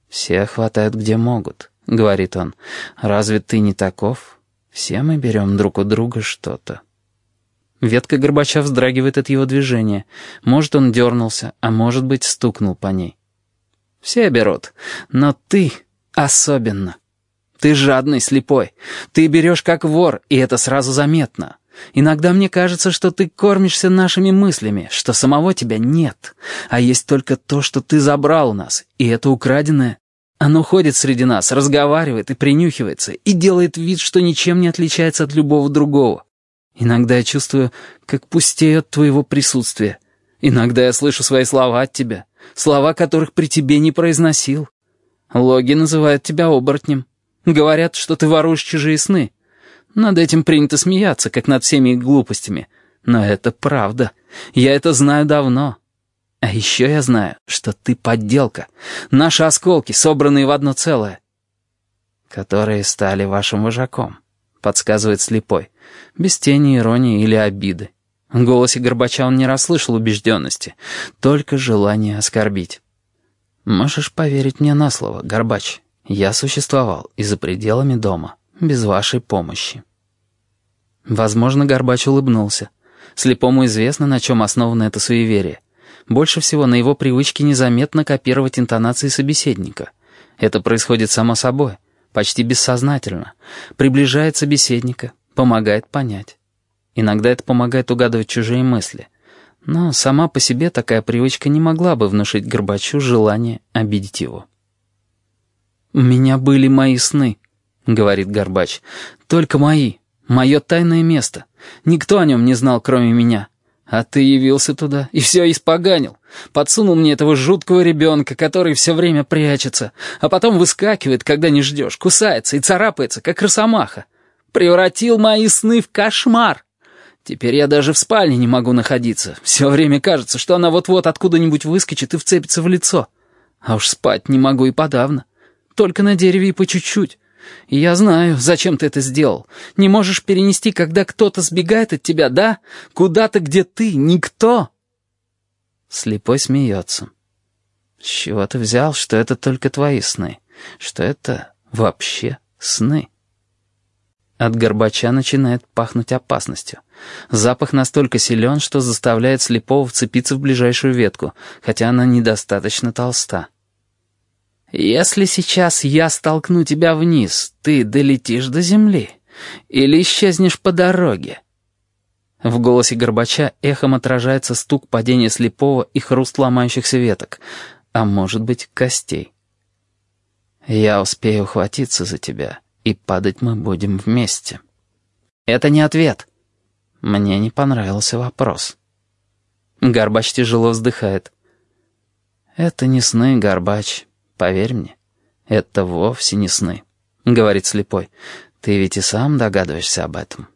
«Все хватают где могут», — говорит он. «Разве ты не таков? Все мы берем друг у друга что-то». Ветка Горбача вздрагивает от его движения. Может, он дернулся, а может быть, стукнул по ней. «Все берут, но ты особенно». Ты жадный, слепой. Ты берешь как вор, и это сразу заметно. Иногда мне кажется, что ты кормишься нашими мыслями, что самого тебя нет, а есть только то, что ты забрал у нас, и это украденное. Оно ходит среди нас, разговаривает и принюхивается, и делает вид, что ничем не отличается от любого другого. Иногда я чувствую, как пустеет твоего присутствия. Иногда я слышу свои слова от тебя, слова которых при тебе не произносил. Логи называют тебя оборотнем. Говорят, что ты воруешь чужие сны. Над этим принято смеяться, как над всеми глупостями. Но это правда. Я это знаю давно. А еще я знаю, что ты подделка. Наши осколки, собранные в одно целое. Которые стали вашим вожаком, подсказывает слепой. Без тени иронии или обиды. В голосе Горбача он не расслышал убежденности, только желание оскорбить. «Можешь поверить мне на слово, Горбач. Я существовал и за пределами дома, без вашей помощи. Возможно, Горбач улыбнулся. Слепому известно, на чем основано это суеверие. Больше всего на его привычке незаметно копировать интонации собеседника. Это происходит само собой, почти бессознательно. Приближает собеседника, помогает понять. Иногда это помогает угадывать чужие мысли. Но сама по себе такая привычка не могла бы внушить Горбачу желание обидеть его. «У меня были мои сны», — говорит Горбач. «Только мои. Мое тайное место. Никто о нем не знал, кроме меня. А ты явился туда и все испоганил. Подсунул мне этого жуткого ребенка, который все время прячется, а потом выскакивает, когда не ждешь, кусается и царапается, как росомаха. Превратил мои сны в кошмар. Теперь я даже в спальне не могу находиться. Все время кажется, что она вот-вот откуда-нибудь выскочит и вцепится в лицо. А уж спать не могу и подавно. Только на дереве и по чуть-чуть. Я знаю, зачем ты это сделал. Не можешь перенести, когда кто-то сбегает от тебя, да? Куда-то, где ты никто. Слепой смеется. С чего ты взял, что это только твои сны? Что это вообще сны? От горбача начинает пахнуть опасностью. Запах настолько силен, что заставляет слепого вцепиться в ближайшую ветку, хотя она недостаточно толста. «Если сейчас я столкну тебя вниз, ты долетишь до земли? Или исчезнешь по дороге?» В голосе Горбача эхом отражается стук падения слепого и хруст ломающихся веток, а может быть, костей. «Я успею ухватиться за тебя, и падать мы будем вместе». «Это не ответ». Мне не понравился вопрос. Горбач тяжело вздыхает. «Это не сны, Горбач. Поверь мне, это вовсе не сны», — говорит слепой. «Ты ведь и сам догадываешься об этом».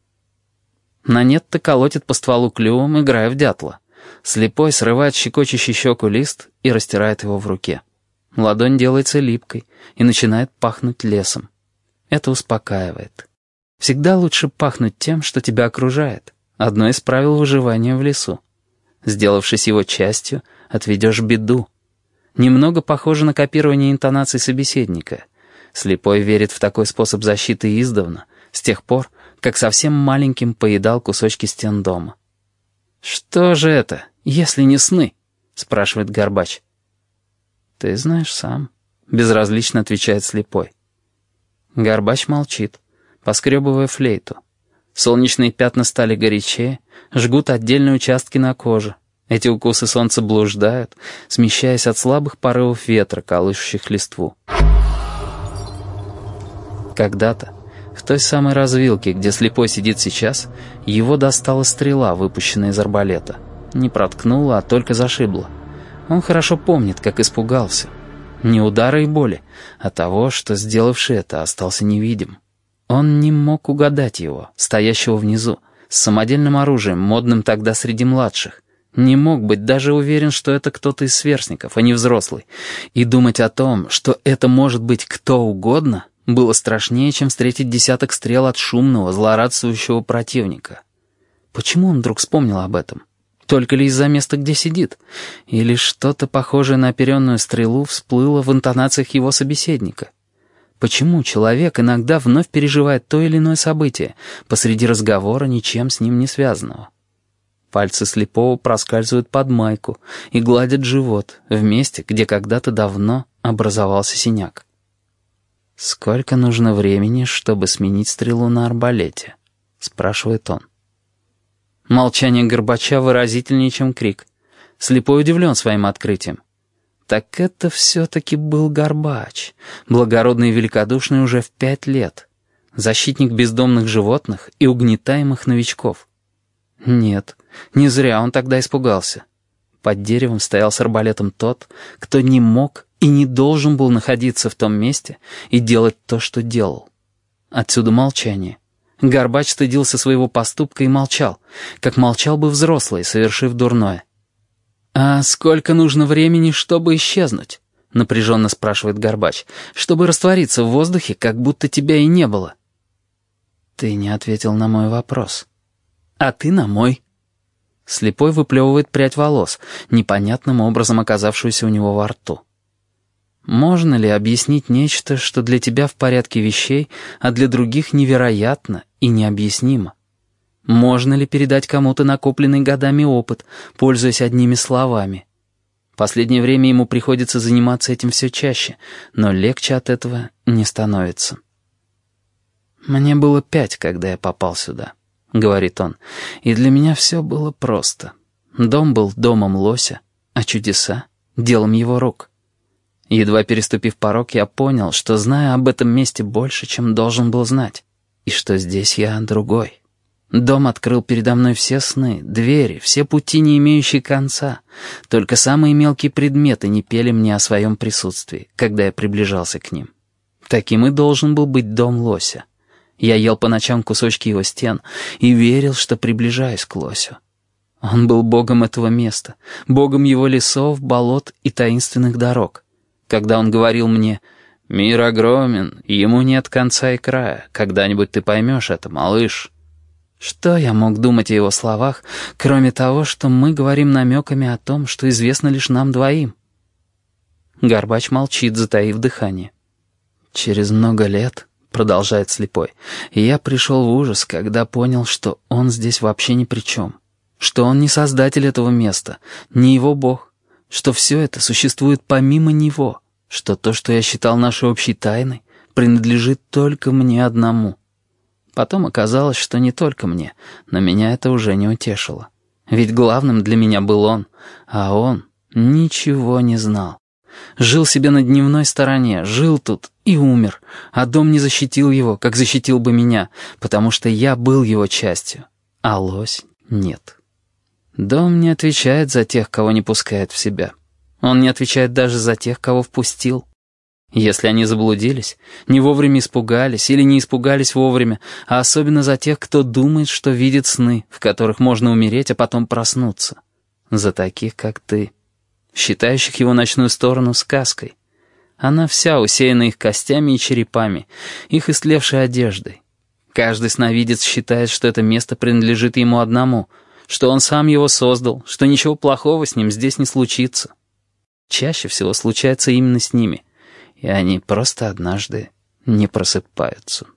На нет-то колотит по стволу клювом, играя в дятла. Слепой срывает щекочущий щеку лист и растирает его в руке. Ладонь делается липкой и начинает пахнуть лесом. Это успокаивает. Всегда лучше пахнуть тем, что тебя окружает. Одно из правил выживания в лесу. Сделавшись его частью, отведешь беду. Немного похоже на копирование интонаций собеседника. Слепой верит в такой способ защиты издавна, с тех пор, как совсем маленьким поедал кусочки стен дома. «Что же это, если не сны?» — спрашивает Горбач. «Ты знаешь сам», — безразлично отвечает слепой. Горбач молчит, поскребывая флейту. Солнечные пятна стали горячее, жгут отдельные участки на коже. Эти укусы солнца блуждают, смещаясь от слабых порывов ветра, колышущих листву. Когда-то, в той самой развилке, где слепой сидит сейчас, его достала стрела, выпущенная из арбалета. Не проткнула, а только зашибла. Он хорошо помнит, как испугался. Не удара и боли, а того, что сделавший это остался невидим. Он не мог угадать его, стоящего внизу, с самодельным оружием, модным тогда среди младших. Не мог быть даже уверен, что это кто-то из сверстников, а не взрослый. И думать о том, что это может быть кто угодно, было страшнее, чем встретить десяток стрел от шумного, злорадствующего противника. Почему он вдруг вспомнил об этом? Только ли из-за места, где сидит? Или что-то похожее на оперенную стрелу всплыло в интонациях его собеседника? Почему человек иногда вновь переживает то или иное событие посреди разговора, ничем с ним не связанного? Пальцы слепого проскальзывают под майку и гладят живот в месте, где когда-то давно образовался синяк. «Сколько нужно времени, чтобы сменить стрелу на арбалете?» — спрашивает он. Молчание Горбача выразительнее, чем крик. Слепой удивлен своим открытием. Так это все-таки был Горбач, благородный и великодушный уже в пять лет, защитник бездомных животных и угнетаемых новичков. Нет, не зря он тогда испугался. Под деревом стоял с арбалетом тот, кто не мог и не должен был находиться в том месте и делать то, что делал. Отсюда молчание. Горбач стыдился своего поступка и молчал, как молчал бы взрослый, совершив дурное. «А сколько нужно времени, чтобы исчезнуть?» — напряженно спрашивает Горбач. «Чтобы раствориться в воздухе, как будто тебя и не было». «Ты не ответил на мой вопрос». «А ты на мой». Слепой выплевывает прядь волос, непонятным образом оказавшуюся у него во рту. Можно ли объяснить нечто, что для тебя в порядке вещей, а для других невероятно и необъяснимо? Можно ли передать кому-то накопленный годами опыт, пользуясь одними словами? Последнее время ему приходится заниматься этим все чаще, но легче от этого не становится. «Мне было пять, когда я попал сюда», — говорит он, — «и для меня все было просто. Дом был домом лося, а чудеса — делом его рук». Едва переступив порог, я понял, что знаю об этом месте больше, чем должен был знать, и что здесь я другой. Дом открыл передо мной все сны, двери, все пути, не имеющие конца. Только самые мелкие предметы не пели мне о своем присутствии, когда я приближался к ним. Таким и должен был быть дом лося. Я ел по ночам кусочки его стен и верил, что приближаюсь к лосю. Он был богом этого места, богом его лесов, болот и таинственных дорог. Когда он говорил мне «Мир огромен, ему нет конца и края, когда-нибудь ты поймешь это, малыш». Что я мог думать о его словах, кроме того, что мы говорим намеками о том, что известно лишь нам двоим? Горбач молчит, затаив дыхание. «Через много лет», — продолжает слепой, — «я пришел в ужас, когда понял, что он здесь вообще ни при чем, что он не создатель этого места, не его бог, что все это существует помимо него, что то, что я считал нашей общей тайной, принадлежит только мне одному». Потом оказалось, что не только мне, но меня это уже не утешило. Ведь главным для меня был он, а он ничего не знал. Жил себе на дневной стороне, жил тут и умер, а дом не защитил его, как защитил бы меня, потому что я был его частью, а лось нет. Дом не отвечает за тех, кого не пускает в себя. Он не отвечает даже за тех, кого впустил. Если они заблудились, не вовремя испугались или не испугались вовремя, а особенно за тех, кто думает, что видит сны, в которых можно умереть, а потом проснуться. За таких, как ты, считающих его ночную сторону сказкой. Она вся усеяна их костями и черепами, их истлевшей одеждой. Каждый сновидец считает, что это место принадлежит ему одному, что он сам его создал, что ничего плохого с ним здесь не случится. Чаще всего случается именно с ними — и они просто однажды не просыпаются.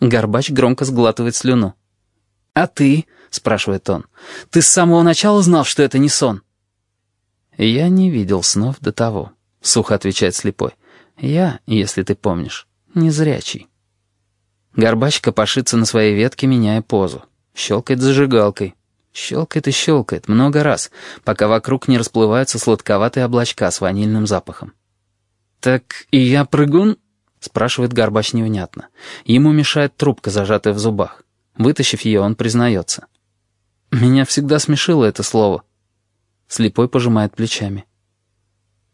Горбач громко сглатывает слюну. «А ты?» — спрашивает он. «Ты с самого начала знал, что это не сон?» «Я не видел снов до того», — сухо отвечает слепой. «Я, если ты помнишь, незрячий». Горбач копошится на своей ветке, меняя позу. Щелкает зажигалкой. Щелкает и щелкает много раз, пока вокруг не расплываются сладковатые облачка с ванильным запахом. «Так и я прыгун?» — спрашивает Горбач невнятно. Ему мешает трубка, зажатая в зубах. Вытащив ее, он признается. «Меня всегда смешило это слово». Слепой пожимает плечами.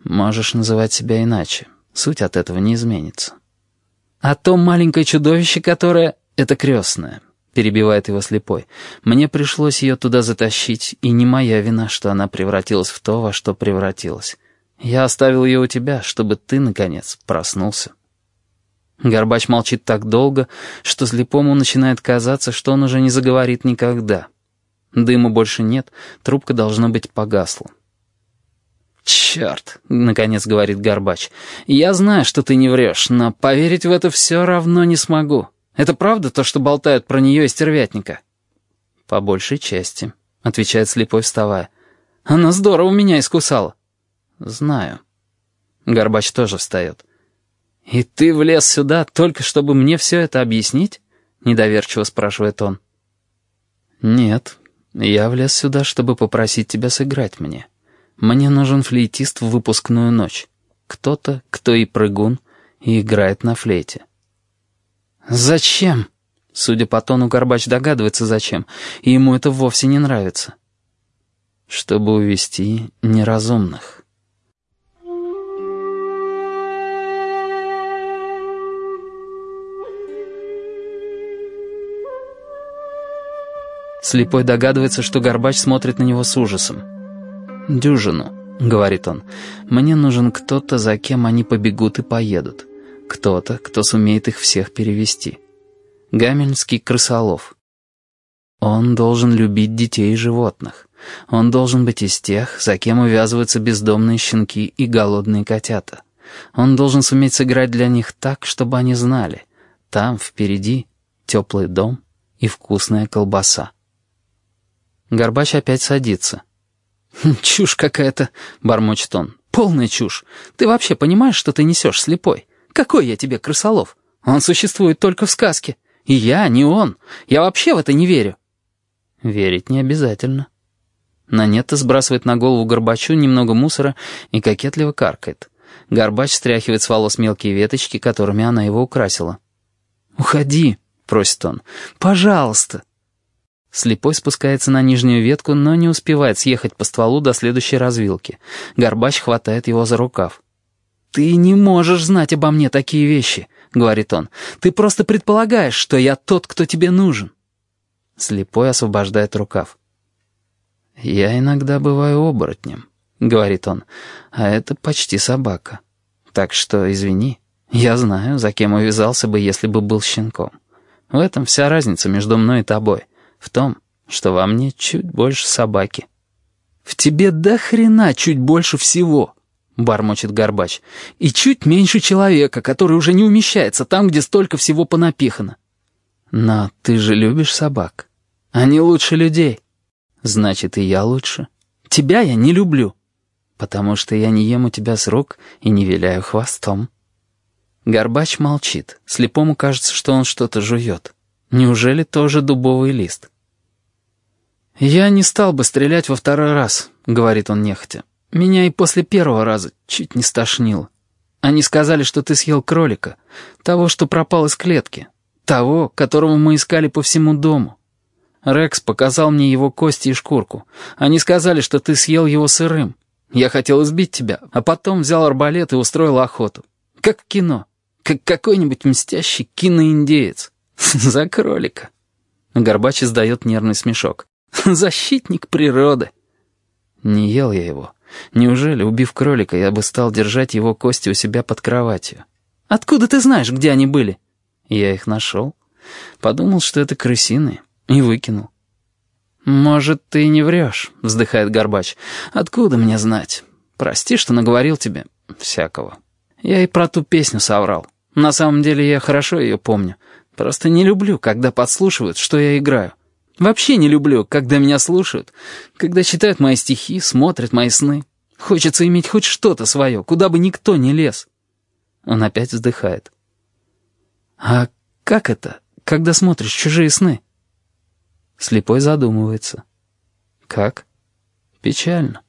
«Можешь называть себя иначе. Суть от этого не изменится». «А то маленькое чудовище, которое...» «Это крестное», — перебивает его слепой. «Мне пришлось ее туда затащить, и не моя вина, что она превратилась в то, во что превратилась. Я оставил ее у тебя, чтобы ты, наконец, проснулся». Горбач молчит так долго, что слепому начинает казаться, что он уже не заговорит никогда. Дыма больше нет, трубка, должно быть, погасла. «Черт!» — наконец говорит Горбач. «Я знаю, что ты не врешь, но поверить в это все равно не смогу. Это правда то, что болтают про нее и стервятника?» «По большей части», — отвечает слепой, вставая. «Она здорово меня искусала». «Знаю». Горбач тоже встает. «И ты влез сюда только чтобы мне все это объяснить?» — недоверчиво спрашивает он. «Нет, я влез сюда, чтобы попросить тебя сыграть мне. Мне нужен флейтист в выпускную ночь. Кто-то, кто и прыгун, и играет на флейте». «Зачем?» Судя по тону, Горбач догадывается, зачем, и ему это вовсе не нравится. «Чтобы увести неразумных». Слепой догадывается, что Горбач смотрит на него с ужасом. «Дюжину», — говорит он, — «мне нужен кто-то, за кем они побегут и поедут. Кто-то, кто сумеет их всех перевести. Гамельнский крысолов. Он должен любить детей и животных. Он должен быть из тех, за кем увязываются бездомные щенки и голодные котята. Он должен суметь сыграть для них так, чтобы они знали. Там, впереди, теплый дом и вкусная колбаса. Горбач опять садится. «Хм, «Чушь какая-то», — бормочет он. «Полная чушь. Ты вообще понимаешь, что ты несешь слепой? Какой я тебе крысолов? Он существует только в сказке. И я, не он. Я вообще в это не верю». «Верить не обязательно». Нанетта сбрасывает на голову Горбачу немного мусора и кокетливо каркает. Горбач стряхивает с волос мелкие веточки, которыми она его украсила. «Уходи», — просит он. «Пожалуйста». Слепой спускается на нижнюю ветку, но не успевает съехать по стволу до следующей развилки. Горбач хватает его за рукав. «Ты не можешь знать обо мне такие вещи», — говорит он. «Ты просто предполагаешь, что я тот, кто тебе нужен». Слепой освобождает рукав. «Я иногда бываю оборотнем», — говорит он, — «а это почти собака. Так что, извини, я знаю, за кем увязался бы, если бы был щенком. В этом вся разница между мной и тобой. В том, что во мне чуть больше собаки». «В тебе до хрена чуть больше всего», — бормочет Горбач, «и чуть меньше человека, который уже не умещается там, где столько всего понапихано». «Но ты же любишь собак. Они лучше людей». «Значит, и я лучше. Тебя я не люблю, потому что я не ем у тебя с рук и не виляю хвостом». Горбач молчит. Слепому кажется, что он что-то жует. Неужели тоже дубовый лист?» «Я не стал бы стрелять во второй раз», — говорит он нехотя. «Меня и после первого раза чуть не стошнило. Они сказали, что ты съел кролика, того, что пропал из клетки, того, которого мы искали по всему дому. Рекс показал мне его кости и шкурку. Они сказали, что ты съел его сырым. Я хотел избить тебя, а потом взял арбалет и устроил охоту. Как в кино, как какой-нибудь мстящий киноиндеец. За кролика». Горбач издает нервный смешок. Защитник природы. Не ел я его. Неужели, убив кролика, я бы стал держать его кости у себя под кроватью? Откуда ты знаешь, где они были? Я их нашел. Подумал, что это крысиные, и выкинул. «Может, ты не врешь», — вздыхает Горбач. «Откуда мне знать? Прости, что наговорил тебе всякого. Я и про ту песню соврал. На самом деле я хорошо ее помню. Просто не люблю, когда подслушивают, что я играю. Вообще не люблю, когда меня слушают, когда читают мои стихи, смотрят мои сны. Хочется иметь хоть что-то свое, куда бы никто не лез. Он опять вздыхает. А как это, когда смотришь чужие сны? Слепой задумывается. Как? Печально,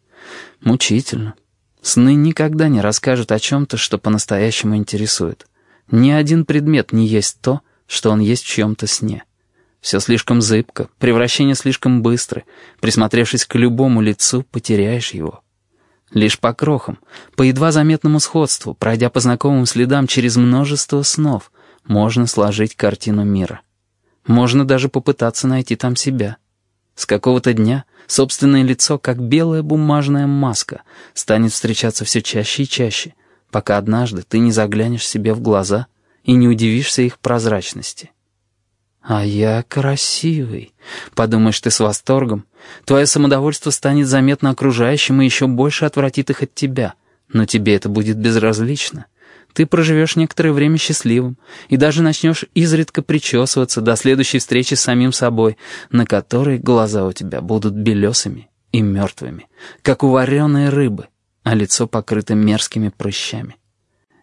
мучительно. Сны никогда не расскажут о чем-то, что по-настоящему интересует. Ни один предмет не есть то, что он есть в чьем-то сне. Все слишком зыбко, превращение слишком быстро. Присмотревшись к любому лицу, потеряешь его. Лишь по крохам, по едва заметному сходству, пройдя по знакомым следам через множество снов, можно сложить картину мира. Можно даже попытаться найти там себя. С какого-то дня собственное лицо, как белая бумажная маска, станет встречаться все чаще и чаще, пока однажды ты не заглянешь себе в глаза и не удивишься их прозрачности. «А я красивый», — подумаешь ты с восторгом. Твое самодовольство станет заметно окружающим и еще больше отвратит их от тебя. Но тебе это будет безразлично. Ты проживешь некоторое время счастливым и даже начнешь изредка причесываться до следующей встречи с самим собой, на которой глаза у тебя будут белесыми и мертвыми, как у вареной рыбы, а лицо покрыто мерзкими прыщами.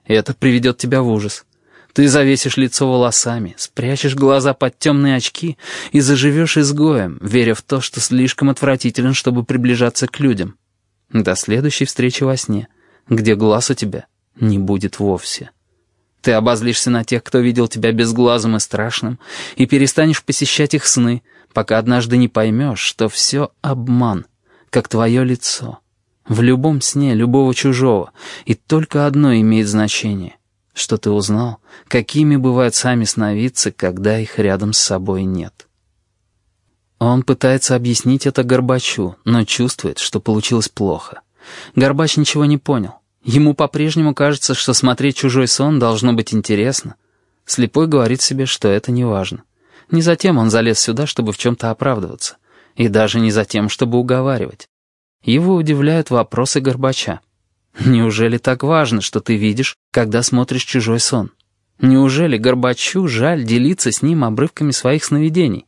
Это приведет тебя в ужас. Ты завесишь лицо волосами, спрячешь глаза под темные очки и заживешь изгоем, веря в то, что слишком отвратителен, чтобы приближаться к людям. До следующей встречи во сне, где глаз у тебя не будет вовсе. Ты обозлишься на тех, кто видел тебя безглазым и страшным, и перестанешь посещать их сны, пока однажды не поймешь, что все обман, как твое лицо. В любом сне любого чужого, и только одно имеет значение — что ты узнал, какими бывают сами сновидцы, когда их рядом с собой нет. Он пытается объяснить это Горбачу, но чувствует, что получилось плохо. Горбач ничего не понял. Ему по-прежнему кажется, что смотреть чужой сон должно быть интересно. Слепой говорит себе, что это не важно. Не затем он залез сюда, чтобы в чем-то оправдываться. И даже не затем, чтобы уговаривать. Его удивляют вопросы Горбача. Неужели так важно, что ты видишь, когда смотришь чужой сон? Неужели Горбачу жаль делиться с ним обрывками своих сновидений?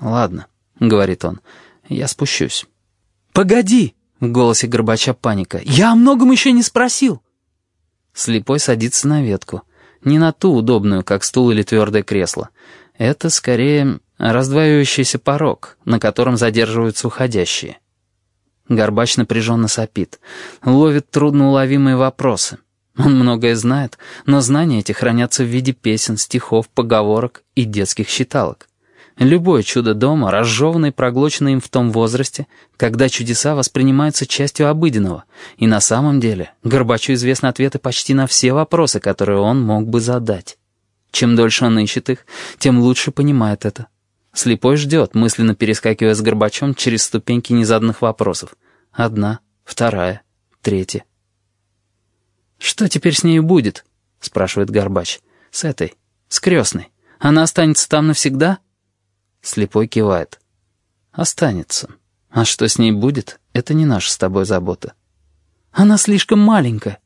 «Ладно», — говорит он, — «я спущусь». «Погоди!» — в голосе Горбача паника. «Я о многом еще не спросил». Слепой садится на ветку. Не на ту удобную, как стул или твердое кресло. Это скорее раздваивающийся порог, на котором задерживаются уходящие. Горбач напряженно сопит. Ловит трудноуловимые вопросы. Он многое знает, но знания эти хранятся в виде песен, стихов, поговорок и детских считалок. Любое чудо дома, разжеванное и проглоченное им в том возрасте, когда чудеса воспринимаются частью обыденного, и на самом деле Горбачу известны ответы почти на все вопросы, которые он мог бы задать. Чем дольше он ищет их, тем лучше понимает это. Слепой ждет, мысленно перескакивая с Горбачом через ступеньки незаданных вопросов. Одна, вторая, третья. «Что теперь с нею будет?» — спрашивает Горбач. «С этой, с крестной. Она останется там навсегда?» Слепой кивает. «Останется. А что с ней будет, это не наша с тобой забота». «Она слишком маленькая».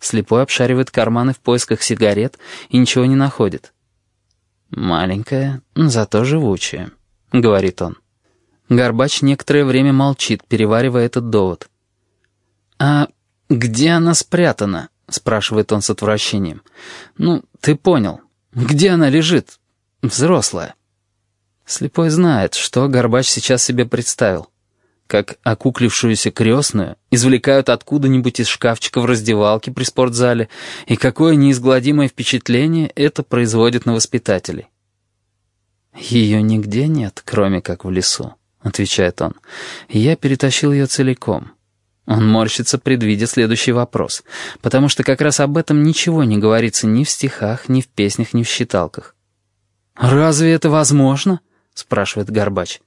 Слепой обшаривает карманы в поисках сигарет и ничего не находит. «Маленькая, зато живучая», — говорит он. Горбач некоторое время молчит, переваривая этот довод. «А где она спрятана?» — спрашивает он с отвращением. «Ну, ты понял. Где она лежит? Взрослая». Слепой знает, что Горбач сейчас себе представил. Как окуклившуюся крестную извлекают откуда-нибудь из шкафчика в раздевалке при спортзале, и какое неизгладимое впечатление это производит на воспитателей. «Ее нигде нет, кроме как в лесу», — отвечает он. «Я перетащил ее целиком». Он морщится, предвидя следующий вопрос, потому что как раз об этом ничего не говорится ни в стихах, ни в песнях, ни в считалках. «Разве это возможно?» — спрашивает Горбач.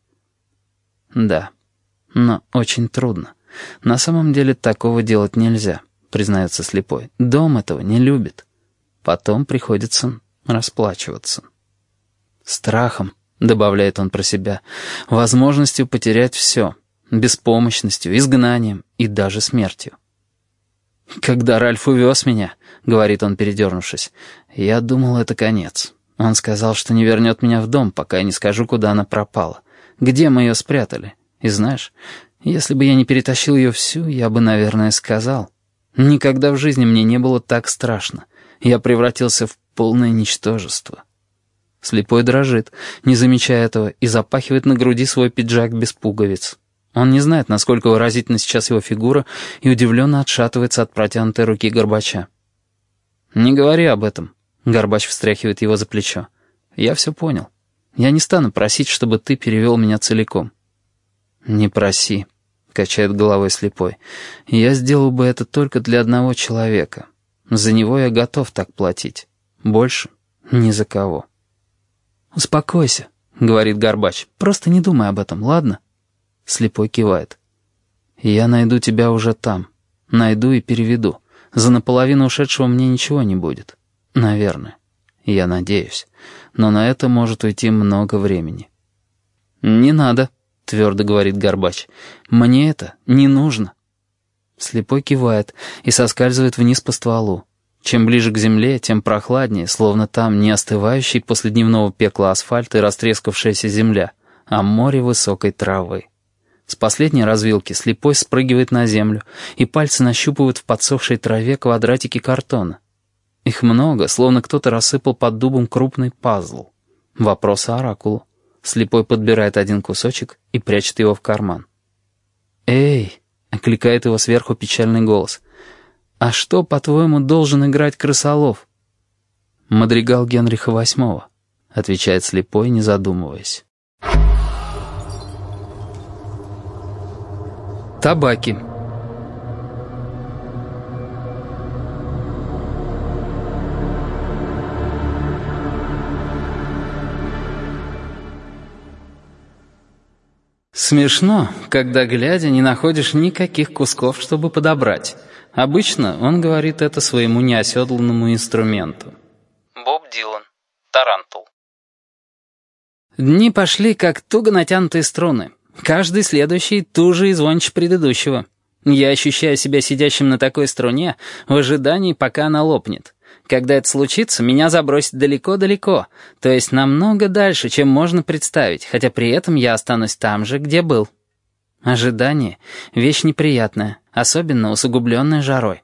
«Да, но очень трудно. На самом деле такого делать нельзя», — признается слепой. «Дом этого не любит. Потом приходится расплачиваться». «Страхом», — добавляет он про себя, — «возможностью потерять все, беспомощностью, изгнанием и даже смертью». «Когда Ральф увез меня», — говорит он, передернувшись, — «я думал, это конец». Он сказал, что не вернет меня в дом, пока я не скажу, куда она пропала. Где мы ее спрятали? И знаешь, если бы я не перетащил ее всю, я бы, наверное, сказал. Никогда в жизни мне не было так страшно. Я превратился в полное ничтожество. Слепой дрожит, не замечая этого, и запахивает на груди свой пиджак без пуговиц. Он не знает, насколько выразительна сейчас его фигура, и удивленно отшатывается от протянутой руки Горбача. «Не говори об этом», Горбач встряхивает его за плечо. «Я все понял. Я не стану просить, чтобы ты перевел меня целиком». «Не проси», — качает головой слепой. «Я сделал бы это только для одного человека. За него я готов так платить. Больше ни за кого». «Успокойся», — говорит Горбач. «Просто не думай об этом, ладно?» Слепой кивает. «Я найду тебя уже там. Найду и переведу. За наполовину ушедшего мне ничего не будет. Наверное. Я надеюсь. Но на это может уйти много времени. «Не надо», — твердо говорит Горбач. «Мне это не нужно». Слепой кивает и соскальзывает вниз по стволу. Чем ближе к земле, тем прохладнее, словно там не остывающий после дневного пекла асфальт и растрескавшаяся земля, а море высокой травы. С последней развилки слепой спрыгивает на землю, и пальцы нащупывают в подсохшей траве квадратики картона. Их много, словно кто-то рассыпал под дубом крупный пазл. Вопрос оракулу. Слепой подбирает один кусочек и прячет его в карман. «Эй!» — окликает его сверху печальный голос. «А что, по-твоему, должен играть крысолов?» «Мадригал Генриха VIII», — отвечает слепой, не задумываясь. Табаки. Смешно, когда, глядя, не находишь никаких кусков, чтобы подобрать. Обычно он говорит это своему неоседланному инструменту. Боб Дилан. Тарантул. Дни пошли, как туго натянутые струны. Каждый следующий туже и звонче предыдущего. Я ощущаю себя сидящим на такой струне в ожидании, пока она лопнет. Когда это случится, меня забросит далеко-далеко, то есть намного дальше, чем можно представить, хотя при этом я останусь там же, где был. Ожидание — вещь неприятная, особенно усугубленная жарой.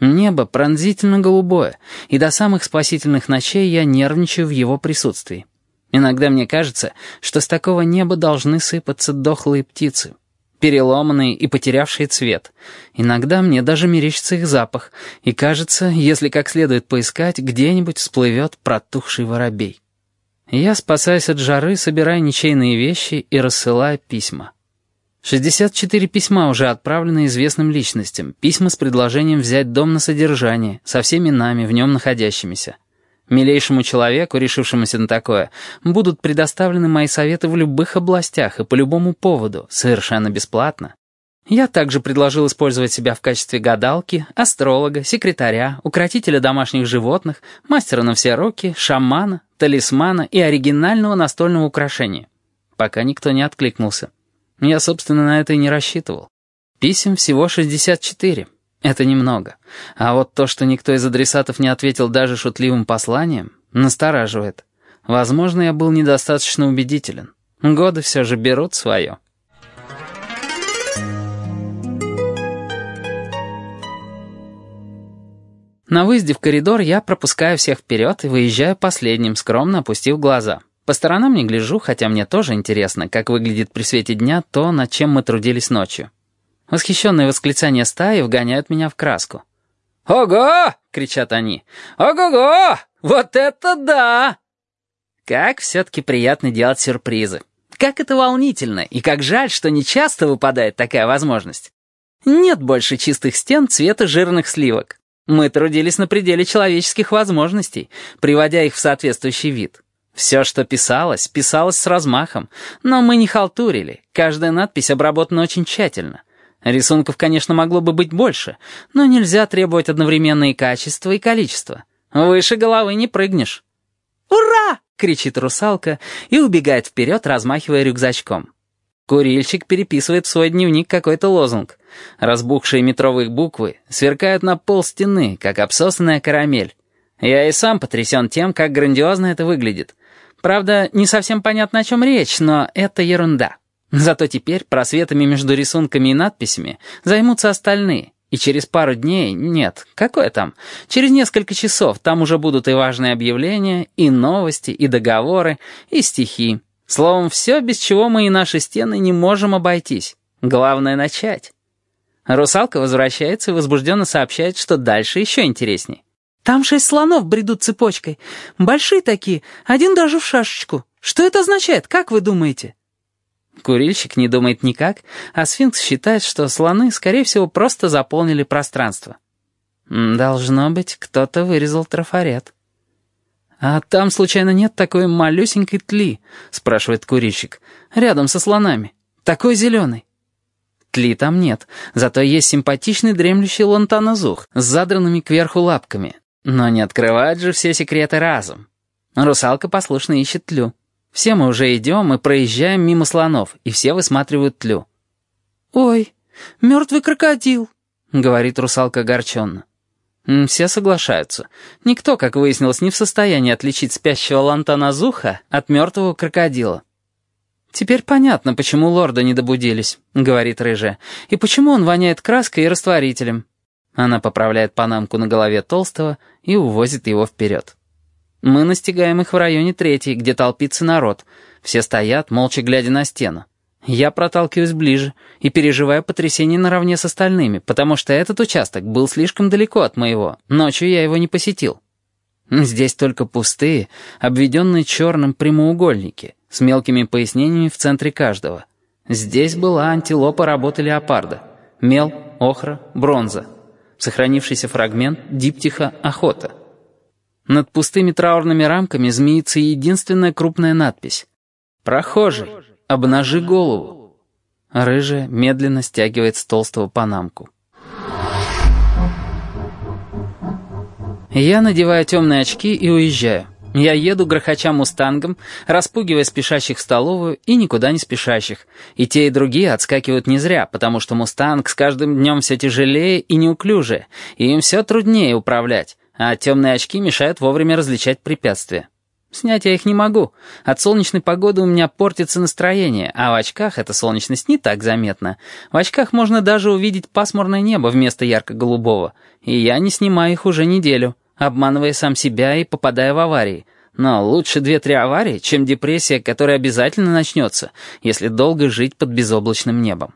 Небо пронзительно голубое, и до самых спасительных ночей я нервничаю в его присутствии. Иногда мне кажется, что с такого неба должны сыпаться дохлые птицы, переломанные и потерявшие цвет. Иногда мне даже мерещится их запах, и кажется, если как следует поискать, где-нибудь всплывет протухший воробей. Я, спасаясь от жары, собираю ничейные вещи и рассылаю письма. 64 письма уже отправлены известным личностям, письма с предложением взять дом на содержание, со всеми нами, в нем находящимися. Милейшему человеку, решившемуся на такое, будут предоставлены мои советы в любых областях и по любому поводу, совершенно бесплатно. Я также предложил использовать себя в качестве гадалки, астролога, секретаря, укротителя домашних животных, мастера на все руки, шамана, талисмана и оригинального настольного украшения. Пока никто не откликнулся. Я, собственно, на это и не рассчитывал. Писем всего 64. Это немного. А вот то, что никто из адресатов не ответил даже шутливым посланием, настораживает. Возможно, я был недостаточно убедителен. Годы все же берут свое. На выезде в коридор я пропускаю всех вперед и выезжаю последним, скромно опустив глаза. По сторонам не гляжу, хотя мне тоже интересно, как выглядит при свете дня то, над чем мы трудились ночью. Восхищенные восклицания стаи вгоняют меня в краску. «Ого!» — кричат они. «Ого-го! Вот это да!» Как все-таки приятно делать сюрпризы. Как это волнительно, и как жаль, что не часто выпадает такая возможность. Нет больше чистых стен цвета жирных сливок. Мы трудились на пределе человеческих возможностей, приводя их в соответствующий вид. Все, что писалось, писалось с размахом, но мы не халтурили, каждая надпись обработана очень тщательно. Рисунков, конечно, могло бы быть больше, но нельзя требовать одновременно и качества, и количества. Выше головы не прыгнешь. «Ура!» — кричит русалка и убегает вперед, размахивая рюкзачком. Курильщик переписывает в свой дневник какой-то лозунг. Разбухшие метровые буквы сверкают на пол стены, как обсосанная карамель. Я и сам потрясен тем, как грандиозно это выглядит. Правда, не совсем понятно, о чем речь, но это ерунда. Зато теперь просветами между рисунками и надписями займутся остальные. И через пару дней, нет, какое там, через несколько часов там уже будут и важные объявления, и новости, и договоры, и стихи. Словом, все, без чего мы и наши стены не можем обойтись. Главное — начать. Русалка возвращается и возбужденно сообщает, что дальше еще интересней. Там шесть слонов бредут цепочкой. Большие такие, один даже в шашечку. Что это означает, как вы думаете?» Курильщик не думает никак, а сфинкс считает, что слоны, скорее всего, просто заполнили пространство. «Должно быть, кто-то вырезал трафарет». «А там, случайно, нет такой малюсенькой тли?» — спрашивает курильщик. «Рядом со слонами. Такой зеленый». Тли там нет, зато есть симпатичный дремлющий лантанозух с задранными кверху лапками, но не открывать же все секреты разом. Русалка послушно ищет тлю. Все мы уже идем и проезжаем мимо слонов, и все высматривают тлю. «Ой, мертвый крокодил», — говорит русалка огорченно. Все соглашаются. Никто, как выяснилось, не в состоянии отличить спящего лантана-зуха от мертвого крокодила. «Теперь понятно, почему лорда не добудились», — говорит рыжая, «и почему он воняет краской и растворителем. Она поправляет панамку на голове толстого и увозит его вперед. Мы настигаем их в районе третьей, где толпится народ. Все стоят, молча глядя на стену. Я проталкиваюсь ближе и переживаю потрясение наравне с остальными, потому что этот участок был слишком далеко от моего. Ночью я его не посетил. Здесь только пустые, обведенные черным прямоугольники, с мелкими пояснениями в центре каждого. Здесь была антилопа работы леопарда. Мел, охра, бронза. Сохранившийся фрагмент диптиха «Охота». Над пустыми траурными рамками змеится единственная крупная надпись. «Прохожий, обнажи голову». Рыжая медленно стягивает с толстого панамку. Я надеваю темные очки и уезжаю. Я еду, грохоча мустангом, распугивая спешащих в столовую и никуда не спешащих. И те, и другие отскакивают не зря, потому что мустанг с каждым днем все тяжелее и неуклюжее, и им все труднее управлять, а темные очки мешают вовремя различать препятствия. Снять я их не могу. От солнечной погоды у меня портится настроение, а в очках эта солнечность не так заметна. В очках можно даже увидеть пасмурное небо вместо ярко-голубого, и я не снимаю их уже неделю обманывая сам себя и попадая в аварии. Но лучше две-три аварии, чем депрессия, которая обязательно начнется, если долго жить под безоблачным небом.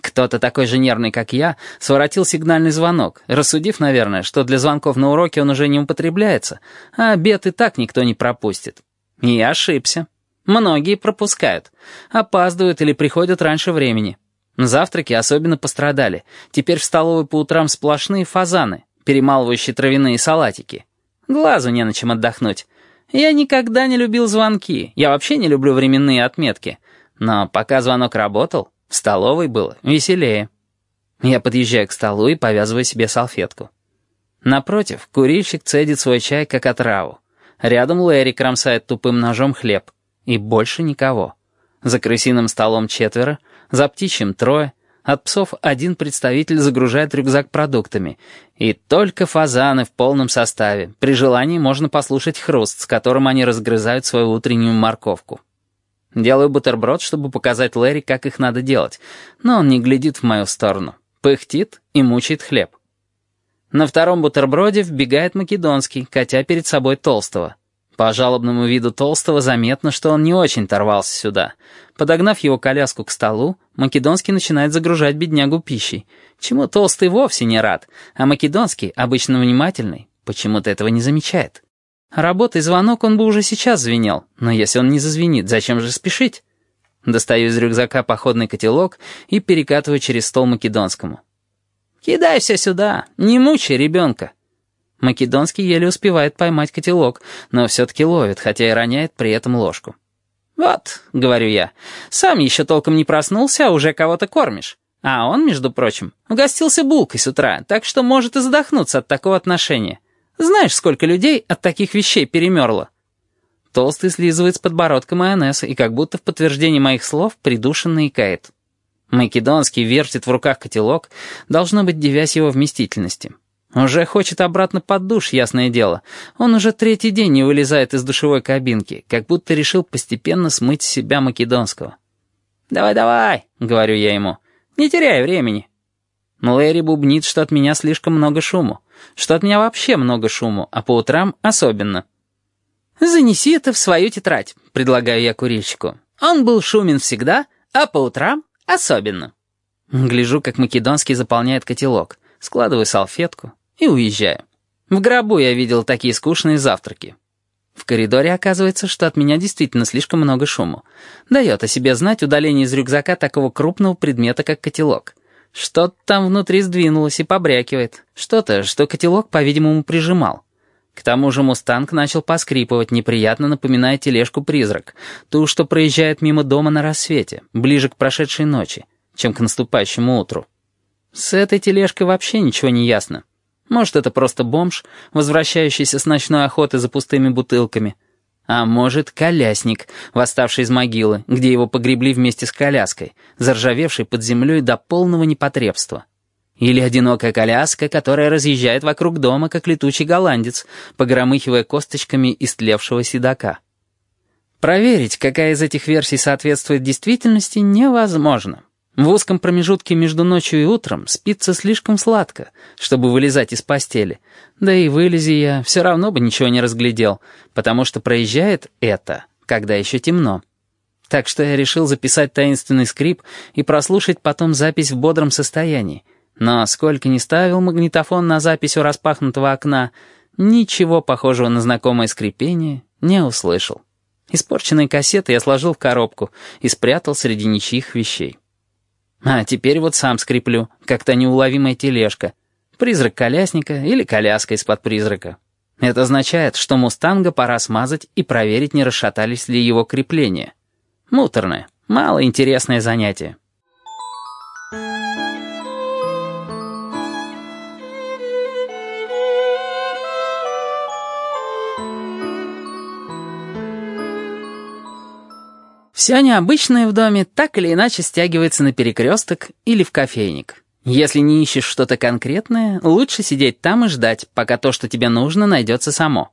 Кто-то такой же нервный, как я, своротил сигнальный звонок, рассудив, наверное, что для звонков на уроке он уже не употребляется, а обед и так никто не пропустит. И ошибся. Многие пропускают. Опаздывают или приходят раньше времени. Завтраки особенно пострадали. Теперь в столовой по утрам сплошные фазаны, перемалывающие травяные салатики. Глазу не на чем отдохнуть. Я никогда не любил звонки. Я вообще не люблю временные отметки. Но пока звонок работал, в столовой было веселее. Я подъезжаю к столу и повязываю себе салфетку. Напротив, курильщик цедит свой чай как отраву. Рядом Лэри кромсает тупым ножом хлеб. И больше никого. За крысиным столом четверо, за птичьим трое, от псов один представитель загружает рюкзак продуктами. И только фазаны в полном составе. При желании можно послушать хруст, с которым они разгрызают свою утреннюю морковку. Делаю бутерброд, чтобы показать Лэри, как их надо делать, но он не глядит в мою сторону. Пыхтит и мучает хлеб. На втором бутерброде вбегает Македонский, катя перед собой Толстого. По жалобному виду Толстого заметно, что он не очень торвался сюда. Подогнав его коляску к столу, Македонский начинает загружать беднягу пищей, чему Толстый вовсе не рад, а Македонский, обычно внимательный, почему-то этого не замечает. Работай звонок, он бы уже сейчас звенел, но если он не зазвенит, зачем же спешить? Достаю из рюкзака походный котелок и перекатываю через стол Македонскому. «Кидай все сюда, не мучай ребенка». Македонский еле успевает поймать котелок, но все-таки ловит, хотя и роняет при этом ложку. «Вот», — говорю я, — «сам еще толком не проснулся, а уже кого-то кормишь. А он, между прочим, угостился булкой с утра, так что может и задохнуться от такого отношения. Знаешь, сколько людей от таких вещей перемерло?» Толстый слизывает с подбородка майонез и как будто в подтверждение моих слов придушенно икает. Македонский вертит в руках котелок, должно быть, девясь его вместительности. Уже хочет обратно под душ, ясное дело. Он уже третий день не вылезает из душевой кабинки, как будто решил постепенно смыть себя Македонского. «Давай-давай», — говорю я ему, — «не теряй времени». Лэри бубнит, что от меня слишком много шуму, что от меня вообще много шуму, а по утрам особенно. «Занеси это в свою тетрадь», — предлагаю я курильщику. «Он был шумен всегда, а по утрам особенно». Гляжу, как Македонский заполняет котелок, складываю салфетку, и уезжаю. В гробу я видел такие скучные завтраки. В коридоре оказывается, что от меня действительно слишком много шума. Дает о себе знать удаление из рюкзака такого крупного предмета, как котелок. Что-то там внутри сдвинулось и побрякивает. Что-то, что котелок, по-видимому, прижимал. К тому же «Мустанг» начал поскрипывать, неприятно напоминая тележку-призрак, ту, что проезжает мимо дома на рассвете, ближе к прошедшей ночи, чем к наступающему утру. С этой тележкой вообще ничего не ясно. Может, это просто бомж, возвращающийся с ночной охоты за пустыми бутылками. А может, колясник, восставший из могилы, где его погребли вместе с коляской, заржавевшей под землей до полного непотребства. Или одинокая коляска, которая разъезжает вокруг дома, как летучий голландец, погромыхивая косточками истлевшего седока. Проверить, какая из этих версий соответствует действительности, невозможно. В узком промежутке между ночью и утром спится слишком сладко, чтобы вылезать из постели. Да и вылези я, все равно бы ничего не разглядел, потому что проезжает это, когда еще темно. Так что я решил записать таинственный скрип и прослушать потом запись в бодром состоянии. Но сколько ни ставил магнитофон на запись у распахнутого окна, ничего похожего на знакомое скрипение не услышал. Испорченные кассеты я сложил в коробку и спрятал среди ничьих вещей. А теперь вот сам скреплю, как-то неуловимая тележка. Призрак колясника или коляска из-под призрака. Это означает, что «Мустанга» пора смазать и проверить, не расшатались ли его крепления. Муторное, малоинтересное занятие. Все необычное в доме так или иначе стягивается на перекресток или в кофейник. Если не ищешь что-то конкретное, лучше сидеть там и ждать, пока то, что тебе нужно, найдется само.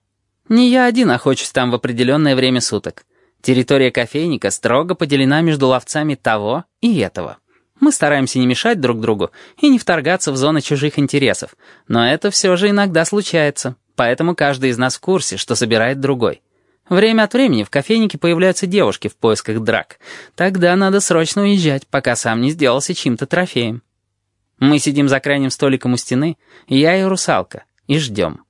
Не я один охочусь там в определенное время суток. Территория кофейника строго поделена между ловцами того и этого. Мы стараемся не мешать друг другу и не вторгаться в зоны чужих интересов, но это все же иногда случается, поэтому каждый из нас в курсе, что собирает другой. Время от времени в кофейнике появляются девушки в поисках драк. Тогда надо срочно уезжать, пока сам не сделался чьим-то трофеем. Мы сидим за крайним столиком у стены, я и русалка, и ждем.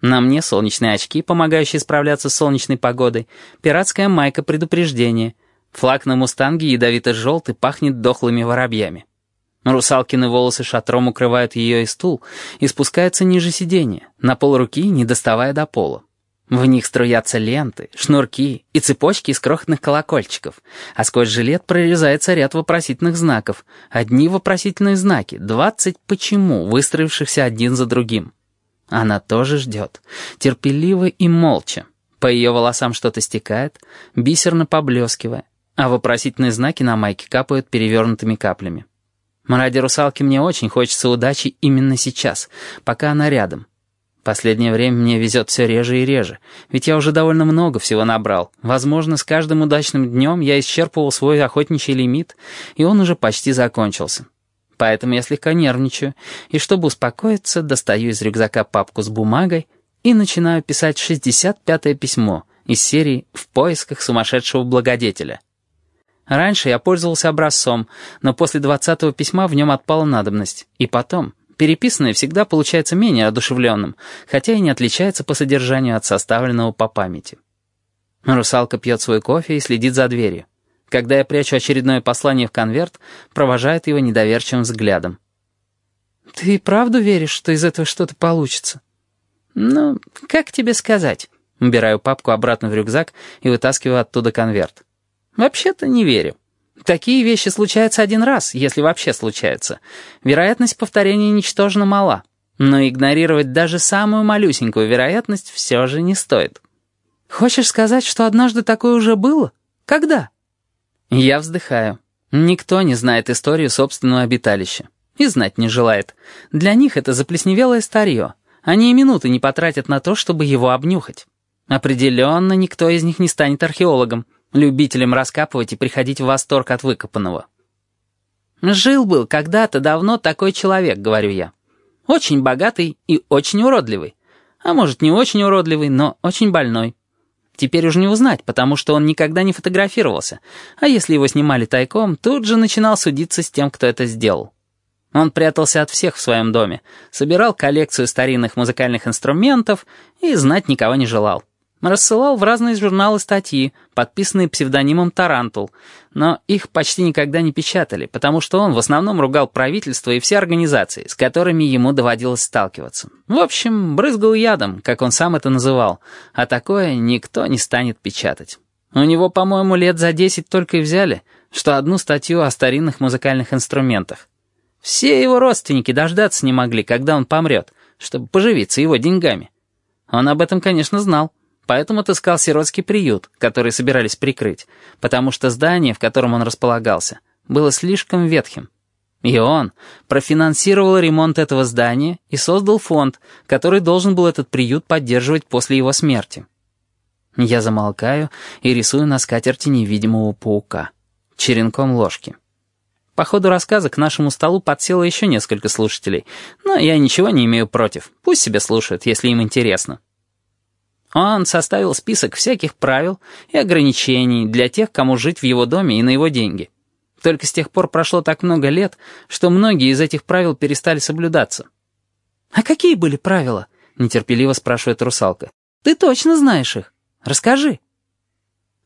На мне солнечные очки, помогающие справляться с солнечной погодой, пиратская майка предупреждения. Флаг на мустанге ядовито-желтый пахнет дохлыми воробьями. Русалкины волосы шатром укрывают ее и стул и спускаются ниже сиденья, на пол руки, не доставая до пола. В них струятся ленты, шнурки и цепочки из крохотных колокольчиков, а сквозь жилет прорезается ряд вопросительных знаков. Одни вопросительные знаки, двадцать «почему», выстроившихся один за другим. Она тоже ждет, терпеливо и молча. По ее волосам что-то стекает, бисерно поблескивая, а вопросительные знаки на майке капают перевернутыми каплями. Ради русалки мне очень хочется удачи именно сейчас, пока она рядом. Последнее время мне везет все реже и реже, ведь я уже довольно много всего набрал. Возможно, с каждым удачным днем я исчерпывал свой охотничий лимит, и он уже почти закончился. Поэтому я слегка нервничаю, и чтобы успокоиться, достаю из рюкзака папку с бумагой и начинаю писать 65-е письмо из серии «В поисках сумасшедшего благодетеля». Раньше я пользовался образцом, но после 20-го письма в нем отпала надобность. И потом, переписанное всегда получается менее одушевленным, хотя и не отличается по содержанию от составленного по памяти. Русалка пьет свой кофе и следит за дверью. Когда я прячу очередное послание в конверт, провожает его недоверчивым взглядом. «Ты правду веришь, что из этого что-то получится?» «Ну, как тебе сказать?» Убираю папку обратно в рюкзак и вытаскиваю оттуда конверт. «Вообще-то не верю. Такие вещи случаются один раз, если вообще случаются. Вероятность повторения ничтожно мала. Но игнорировать даже самую малюсенькую вероятность все же не стоит. Хочешь сказать, что однажды такое уже было? Когда?» Я вздыхаю. Никто не знает историю собственного обиталища. И знать не желает. Для них это заплесневелое старье. Они и минуты не потратят на то, чтобы его обнюхать. Определенно, никто из них не станет археологом, любителем раскапывать и приходить в восторг от выкопанного. «Жил-был когда-то давно такой человек», — говорю я. «Очень богатый и очень уродливый. А может, не очень уродливый, но очень больной. Теперь уже не узнать, потому что он никогда не фотографировался, а если его снимали тайком, тут же начинал судиться с тем, кто это сделал. Он прятался от всех в своем доме, собирал коллекцию старинных музыкальных инструментов и знать никого не желал. Рассылал в разные журналы статьи, подписанные псевдонимом «Тарантул», но их почти никогда не печатали, потому что он в основном ругал правительство и все организации, с которыми ему доводилось сталкиваться. В общем, брызгал ядом, как он сам это называл, а такое никто не станет печатать. У него, по-моему, лет за десять только и взяли, что одну статью о старинных музыкальных инструментах. Все его родственники дождаться не могли, когда он помрет, чтобы поживиться его деньгами. Он об этом, конечно, знал. Поэтому отыскал сиротский приют, который собирались прикрыть, потому что здание, в котором он располагался, было слишком ветхим. И он профинансировал ремонт этого здания и создал фонд, который должен был этот приют поддерживать после его смерти. Я замолкаю и рисую на скатерти невидимого паука. Черенком ложки. По ходу рассказа к нашему столу подсело еще несколько слушателей, но я ничего не имею против. Пусть себе слушают, если им интересно. Он составил список всяких правил и ограничений для тех, кому жить в его доме и на его деньги. Только с тех пор прошло так много лет, что многие из этих правил перестали соблюдаться. «А какие были правила?» — нетерпеливо спрашивает русалка. «Ты точно знаешь их. Расскажи».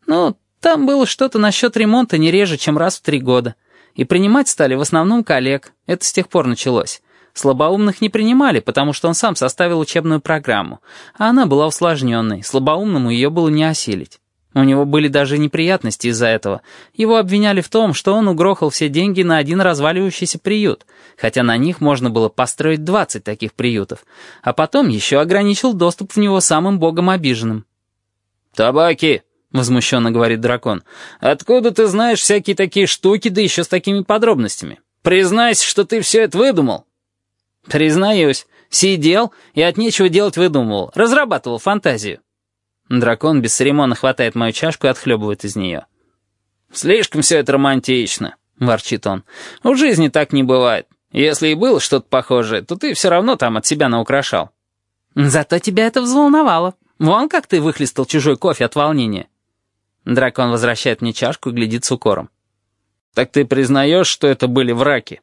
«Ну, там было что-то насчет ремонта не реже, чем раз в три года. И принимать стали в основном коллег. Это с тех пор началось. Слабоумных не принимали, потому что он сам составил учебную программу, а она была усложненной, слабоумному ее было не осилить. У него были даже неприятности из-за этого. Его обвиняли в том, что он угрохал все деньги на один разваливающийся приют, хотя на них можно было построить 20 таких приютов, а потом еще ограничил доступ в него самым богом обиженным. «Табаки!» — возмущенно говорит дракон. «Откуда ты знаешь всякие такие штуки, да еще с такими подробностями? Признайся, что ты все это выдумал!» «Признаюсь, сидел и от нечего делать выдумывал, разрабатывал фантазию». Дракон бесцеремонно хватает мою чашку и отхлебывает из нее. «Слишком все это романтично», — ворчит он. «В жизни так не бывает. Если и было что-то похожее, то ты все равно там от себя наукрашал». «Зато тебя это взволновало. Вон как ты выхлестал чужой кофе от волнения». Дракон возвращает мне чашку и глядит с укором. «Так ты признаешь, что это были враки?»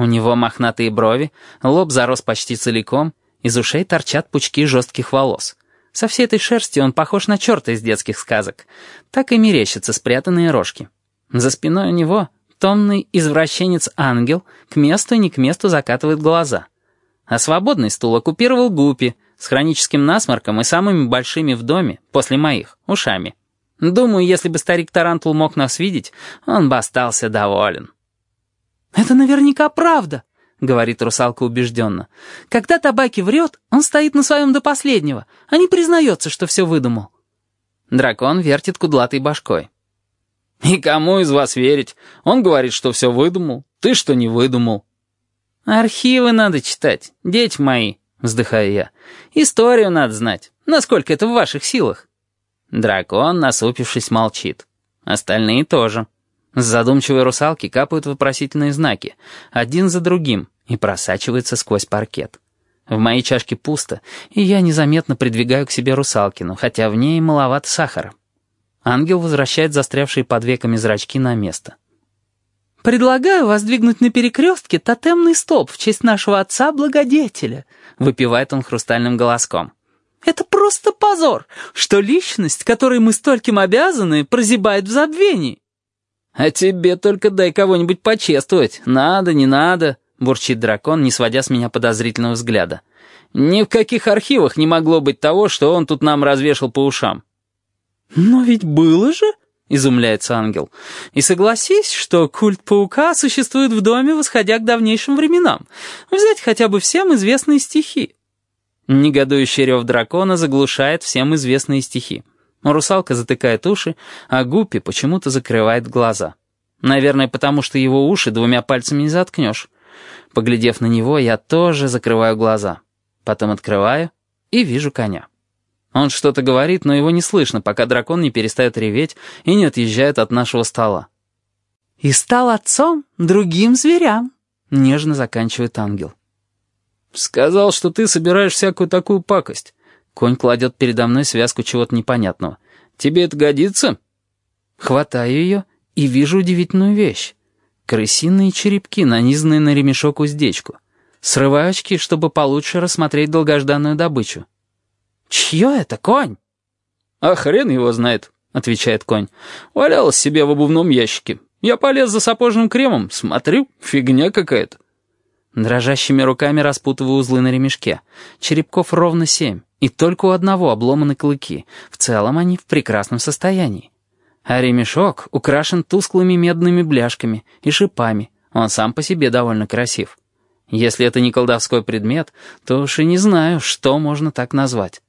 У него мохнатые брови, лоб зарос почти целиком, Из ушей торчат пучки жестких волос. Со всей этой шерстью он похож на черта из детских сказок. Так и мерещатся спрятанные рожки. За спиной у него томный извращенец-ангел к месту и не к месту закатывает глаза. А свободный стул оккупировал Гупи с хроническим насморком и самыми большими в доме, после моих, ушами. Думаю, если бы старик Тарантул мог нас видеть, он бы остался доволен. «Это наверняка правда», — говорит русалка убежденно. «Когда табаки врет, он стоит на своем до последнего, а не признается, что все выдумал». Дракон вертит кудлатой башкой. «И кому из вас верить? Он говорит, что все выдумал. Ты что не выдумал?» «Архивы надо читать, дети мои», — вздыхаю я. «Историю надо знать. Насколько это в ваших силах?» Дракон, насупившись, молчит. Остальные тоже. С задумчивой русалки капают вопросительные знаки, один за другим, и просачиваются сквозь паркет. В моей чашке пусто, и я незаметно придвигаю к себе русалкину, хотя в ней маловато сахара. Ангел возвращает застрявшие под веками зрачки на место. «Предлагаю воздвигнуть на перекрестке тотемный столб в честь нашего отца-благодетеля», — выпивает он хрустальным голоском. «Это просто позор, что личность, которой мы стольким обязаны, прозябает в забвении». «А тебе только дай кого-нибудь почествовать. Надо, не надо», — бурчит дракон, не сводя с меня подозрительного взгляда. «Ни в каких архивах не могло быть того, что он тут нам развешал по ушам». «Но ведь было же», — изумляется ангел. «И согласись, что культ паука существует в доме, восходя к давнейшим временам. Взять хотя бы всем известные стихи». Негодующий рев дракона заглушает всем известные стихи. Русалка затыкает уши, а Гуппи почему-то закрывает глаза. Наверное, потому что его уши двумя пальцами не заткнешь. Поглядев на него, я тоже закрываю глаза. Потом открываю и вижу коня. Он что-то говорит, но его не слышно, пока дракон не перестает реветь и не отъезжает от нашего стола. «И стал отцом другим зверям», — нежно заканчивает ангел. «Сказал, что ты собираешь всякую такую пакость. Конь кладет передо мной связку чего-то непонятного. «Тебе это годится?» Хватаю ее и вижу удивительную вещь. Крысиные черепки, нанизанные на ремешок уздечку. Срываю очки, чтобы получше рассмотреть долгожданную добычу. «Чье это, конь?» «А хрен его знает», — отвечает конь. «Валялась себе в обувном ящике. Я полез за сапожным кремом, смотрю, фигня какая-то». Дрожащими руками распутываю узлы на ремешке. Черепков ровно семь. И только у одного обломаны клыки. В целом они в прекрасном состоянии. А ремешок украшен тусклыми медными бляшками и шипами. Он сам по себе довольно красив. Если это не колдовской предмет, то уж и не знаю, что можно так назвать.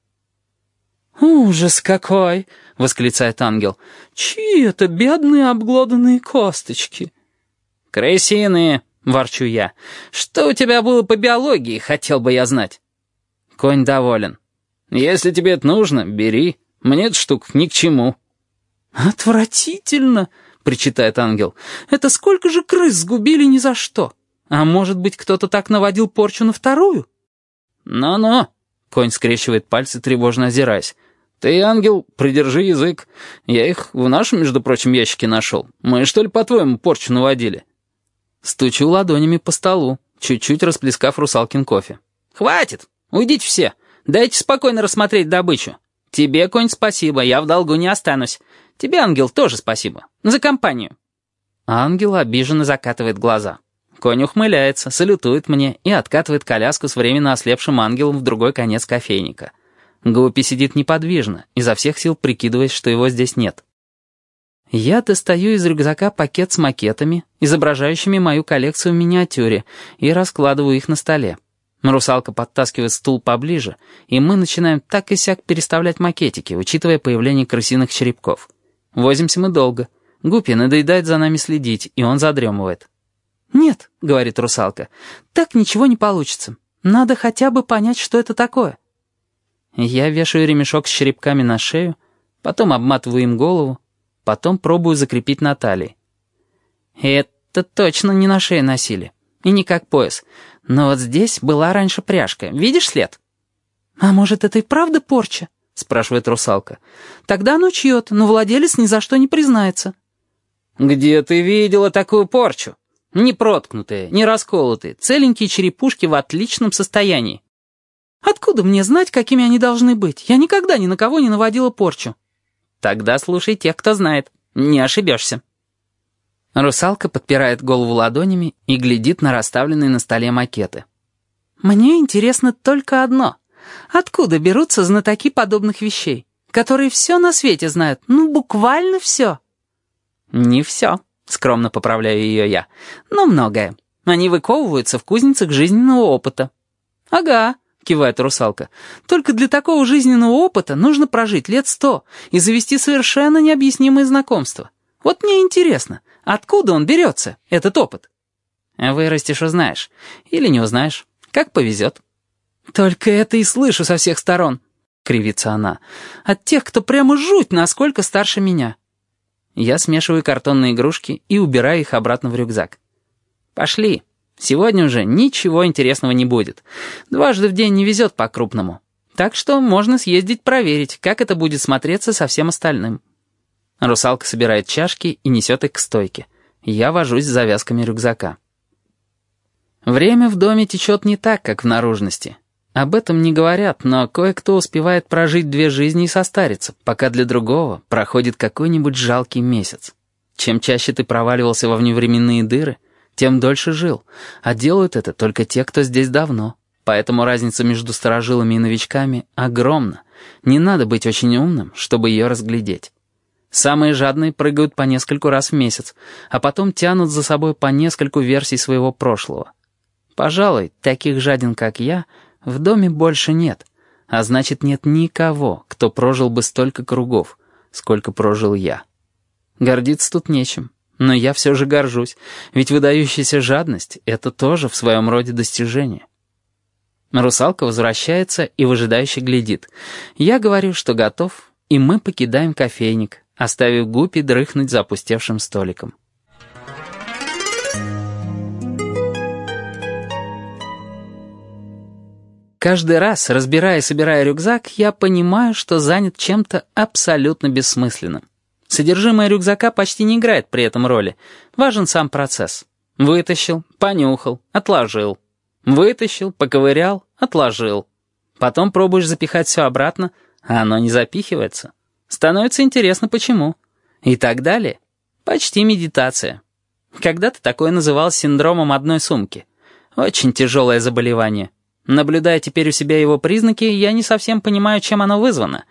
«Ужас какой!» — восклицает ангел. «Чьи это бедные обглоданные косточки?» «Крысиные!» — ворчу я. «Что у тебя было по биологии, хотел бы я знать?» Конь доволен. Если тебе это нужно, бери. Мне эта штука ни к чему». «Отвратительно!» — причитает ангел. «Это сколько же крыс сгубили ни за что? А может быть, кто-то так наводил порчу на вторую?» «Ну-ну!» — конь скрещивает пальцы, тревожно озираясь. «Ты, ангел, придержи язык. Я их в нашем, между прочим, ящике нашел. Мы, что ли, по-твоему, порчу наводили?» Стучу ладонями по столу, чуть-чуть расплескав русалкин кофе. «Хватит! Уйдите все! Дайте спокойно рассмотреть добычу. Тебе, конь, спасибо, я в долгу не останусь. Тебе, ангел, тоже спасибо. За компанию». Ангел обиженно закатывает глаза. Конь ухмыляется, салютует мне и откатывает коляску с временно ослепшим ангелом в другой конец кофейника. Гуппи сидит неподвижно, изо всех сил прикидываясь, что его здесь нет. Я достаю из рюкзака пакет с макетами, изображающими мою коллекцию в миниатюре, и раскладываю их на столе. Русалка подтаскивает стул поближе, и мы начинаем так и сяк переставлять макетики, учитывая появление крысиных черепков. Возимся мы долго. Гуппи надоедает за нами следить, и он задремывает. «Нет», — говорит русалка, — «так ничего не получится. Надо хотя бы понять, что это такое». Я вешаю ремешок с черепками на шею, потом обматываю им голову, потом пробую закрепить на талии. Это точно не на шее носили, и не как пояс. Но вот здесь была раньше пряжка. Видишь след?» «А может, это и правда порча?» — спрашивает русалка. «Тогда оно чье-то, но владелец ни за что не признается». «Где ты видела такую порчу? Не проткнутые, не расколотые, целенькие черепушки в отличном состоянии». Откуда мне знать, какими они должны быть? Я никогда ни на кого не наводила порчу». «Тогда слушай тех, кто знает. Не ошибешься». Русалка подпирает голову ладонями и глядит на расставленные на столе макеты. «Мне интересно только одно. Откуда берутся знатоки подобных вещей, которые все на свете знают, ну, буквально все?» «Не все», — скромно поправляю ее я, — «но многое. Они выковываются в кузницах жизненного опыта». «Ага», — кивает русалка, — «только для такого жизненного опыта нужно прожить лет сто и завести совершенно необъяснимые знакомства. Вот мне интересно, откуда он берется, этот опыт?» «Вырастешь, узнаешь. Или не узнаешь. Как повезет». «Только это и слышу со всех сторон», — кривится она. «От тех, кто прямо жуть, насколько старше меня». Я смешиваю картонные игрушки и убираю их обратно в рюкзак. «Пошли. Сегодня уже ничего интересного не будет. Дважды в день не везет по-крупному. Так что можно съездить проверить, как это будет смотреться со всем остальным». Русалка собирает чашки и несет их к стойке. Я вожусь с завязками рюкзака. Время в доме течет не так, как в наружности. Об этом не говорят, но кое-кто успевает прожить две жизни и состариться, пока для другого проходит какой-нибудь жалкий месяц. Чем чаще ты проваливался во вневременные дыры, тем дольше жил, а делают это только те, кто здесь давно. Поэтому разница между старожилами и новичками огромна. Не надо быть очень умным, чтобы ее разглядеть. Самые жадные прыгают по нескольку раз в месяц, а потом тянут за собой по нескольку версий своего прошлого. Пожалуй, таких жадин, как я, в доме больше нет, а значит, нет никого, кто прожил бы столько кругов, сколько прожил я. Гордиться тут нечем, но я все же горжусь, ведь выдающаяся жадность — это тоже в своем роде достижение. Русалка возвращается и выжидающе глядит. Я говорю, что готов, и мы покидаем кофейник, оставив Гупи дрыхнуть за опустевшим столиком. Каждый раз, разбирая и собирая рюкзак, я понимаю, что занят чем-то абсолютно бессмысленным. Содержимое рюкзака почти не играет при этом роли. Важен сам процесс. Вытащил, понюхал, отложил. Вытащил, поковырял, отложил. Потом пробуешь запихать все обратно, а оно не запихивается. Становится интересно, почему. И так далее. Почти медитация. Когда-то такое называлось синдромом одной сумки. Очень тяжелое заболевание. Наблюдая теперь у себя его признаки, я не совсем понимаю, чем оно вызвано.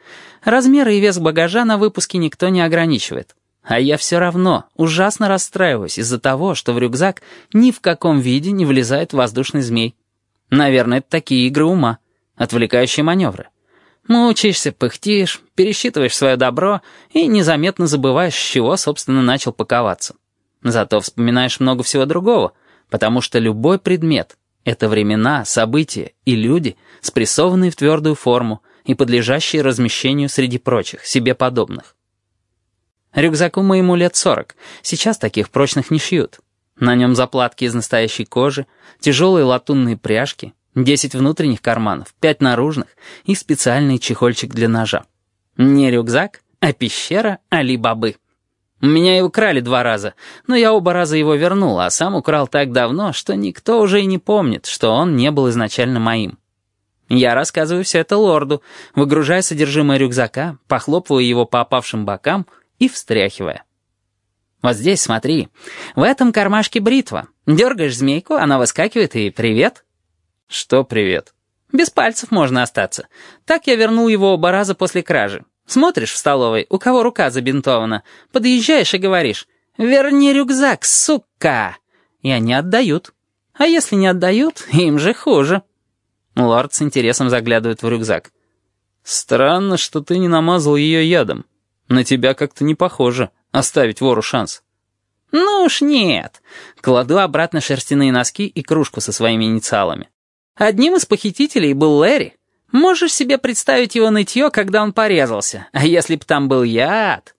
Размеры и вес багажа на выпуске никто не ограничивает. А я все равно ужасно расстраиваюсь из-за того, что в рюкзак ни в каком виде не влезает воздушный змей. Наверное, это такие игры ума, отвлекающие маневры. Мучаешься, пыхтишь, пересчитываешь свое добро и незаметно забываешь, с чего, собственно, начал паковаться. Зато вспоминаешь много всего другого, потому что любой предмет, это времена, события и люди, спрессованные в твердую форму и подлежащие размещению среди прочих, себе подобных. Рюкзаку моему лет сорок. Сейчас таких прочных не шьют. На нем заплатки из настоящей кожи, тяжелые латунные пряжки, 10 внутренних карманов, 5 наружных и специальный чехольчик для ножа. Не рюкзак, а пещера Али-Бабы. Меня и украли два раза, но я оба раза его вернул, а сам украл так давно, что никто уже и не помнит, что он не был изначально моим. Я рассказываю все это лорду, выгружая содержимое рюкзака, похлопывая его по опавшим бокам и встряхивая. Вот здесь, смотри, в этом кармашке бритва. Дергаешь змейку, она выскакивает и привет. Что привет? Без пальцев можно остаться. Так я вернул его оба раза после кражи. Смотришь в столовой, у кого рука забинтована, подъезжаешь и говоришь «Верни рюкзак, сука!» И они отдают. А если не отдают, им же хуже. Лорд с интересом заглядывает в рюкзак. «Странно, что ты не намазал ее ядом. На тебя как-то не похоже оставить вору шанс». «Ну уж нет». Кладу обратно шерстяные носки и кружку со своими инициалами. Одним из похитителей был Лэри. Можешь себе представить его нытье, когда он порезался. А если б там был яд?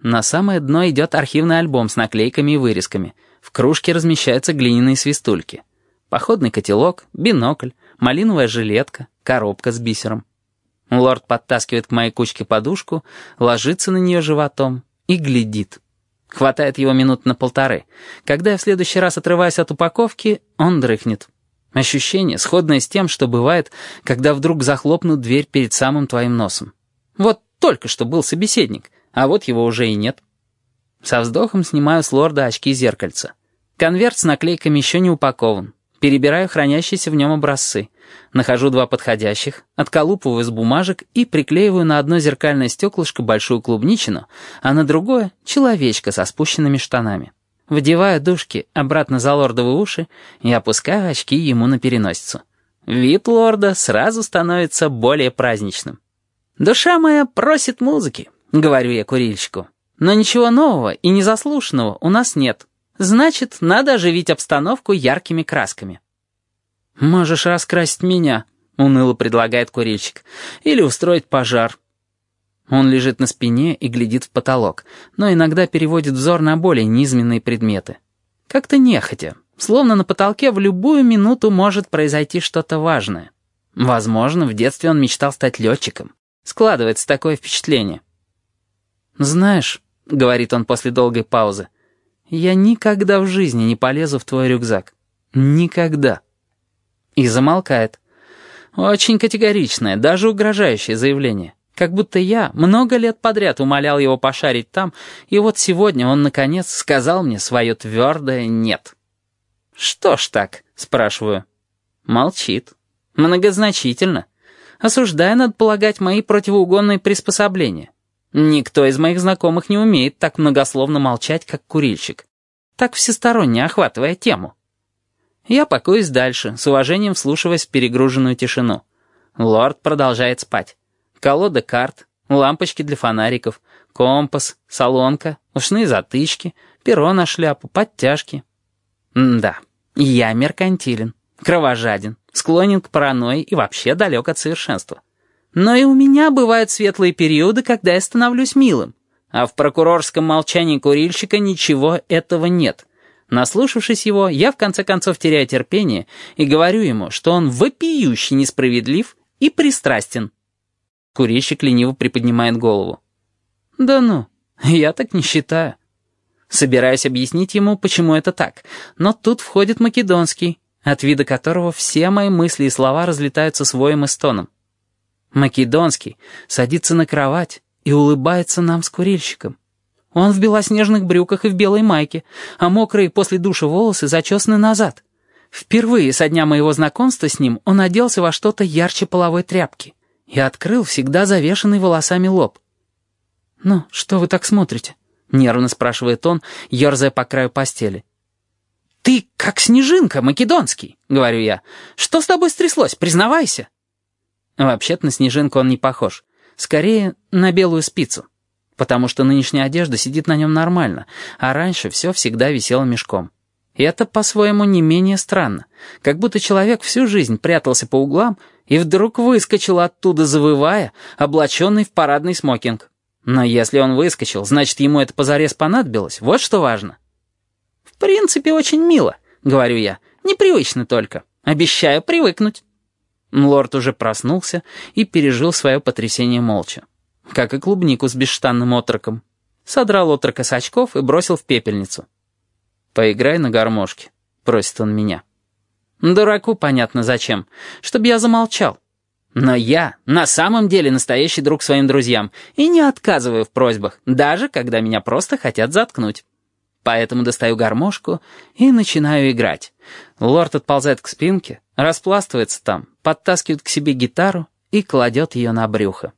На самое дно идет архивный альбом с наклейками и вырезками. В кружке размещаются глиняные свистульки. Походный котелок, бинокль, малиновая жилетка, коробка с бисером. Лорд подтаскивает к моей кучке подушку, ложится на нее животом и глядит. Хватает его минут на полторы. Когда я в следующий раз отрываюсь от упаковки, он дрыхнет. Ощущение, сходное с тем, что бывает, когда вдруг захлопнут дверь перед самым твоим носом. Вот только что был собеседник, а вот его уже и нет. Со вздохом снимаю с лорда очки зеркальца. Конверт с наклейками еще не упакован. Перебираю хранящиеся в нем образцы. Нахожу два подходящих, отколупываю из бумажек и приклеиваю на одно зеркальное стеклышко большую клубничину, а на другое — человечка со спущенными штанами. Вдеваю дужки обратно за лордовые уши и опускаю очки ему на переносицу. Вид лорда сразу становится более праздничным. «Душа моя просит музыки», — говорю я курильщику. «Но ничего нового и незаслушанного у нас нет. Значит, надо оживить обстановку яркими красками». «Можешь раскрасить меня», — уныло предлагает курильщик, «или устроить пожар». Он лежит на спине и глядит в потолок, но иногда переводит взор на более низменные предметы. Как-то нехотя, словно на потолке в любую минуту может произойти что-то важное. Возможно, в детстве он мечтал стать летчиком. Складывается такое впечатление. «Знаешь», — говорит он после долгой паузы, «я никогда в жизни не полезу в твой рюкзак. Никогда». И замолкает. Очень категоричное, даже угрожающее заявление. Как будто я много лет подряд умолял его пошарить там, и вот сегодня он, наконец, сказал мне свое твердое «нет». «Что ж так?» — спрашиваю. Молчит. Многозначительно. Осуждая, надо полагать, мои противоугонные приспособления. Никто из моих знакомых не умеет так многословно молчать, как курильщик. Так всесторонне охватывая тему. Я покоюсь дальше, с уважением вслушиваясь в перегруженную тишину. Лорд продолжает спать колода карт, лампочки для фонариков, компас, солонка, ушные затычки, перо на шляпу, подтяжки. М да, я меркантилен, кровожаден, склонен к паранойи и вообще далек от совершенства. Но и у меня бывают светлые периоды, когда я становлюсь милым. А в прокурорском молчании курильщика ничего этого нет. Наслушавшись его, я в конце концов теряю терпение и говорю ему, что он вопиюще несправедлив и пристрастен. Курильщик лениво приподнимает голову. «Да ну, я так не считаю». Собираюсь объяснить ему, почему это так, но тут входит Македонский, от вида которого все мои мысли и слова разлетаются с воем. Македонский садится на кровать и улыбается нам с курильщиком. Он в белоснежных брюках и в белой майке, а мокрые после душа волосы зачесаны назад. Впервые со дня моего знакомства с ним он оделся во что-то ярче половой тряпки и открыл всегда завешенный волосами лоб. «Ну, что вы так смотрите?» — нервно спрашивает он, ерзая по краю постели. «Ты как снежинка, македонский», — говорю я. «Что с тобой стряслось? Признавайся». Вообще-то на снежинку он не похож. Скорее, на белую спицу. Потому что нынешняя одежда сидит на нем нормально, а раньше все всегда висело мешком. И это, по-своему, не менее странно. Как будто человек всю жизнь прятался по углам и вдруг выскочил оттуда, завывая, облаченный в парадный смокинг. Но если он выскочил, значит, ему это позарез понадобилось. Вот что важно. «В принципе, очень мило», — говорю я. «Непривычно только. Обещаю привыкнуть». Лорд уже проснулся и пережил свое потрясение молча. Как и клубнику с бесштанным отроком. Содрал отрока с очков и бросил в пепельницу. «Поиграй на гармошке», — просит он меня. Дураку понятно зачем, чтобы я замолчал. Но я на самом деле настоящий друг своим друзьям и не отказываю в просьбах, даже когда меня просто хотят заткнуть. Поэтому достаю гармошку и начинаю играть. Лорд отползает к спинке, распластывается там, подтаскивает к себе гитару и кладет ее на брюхо.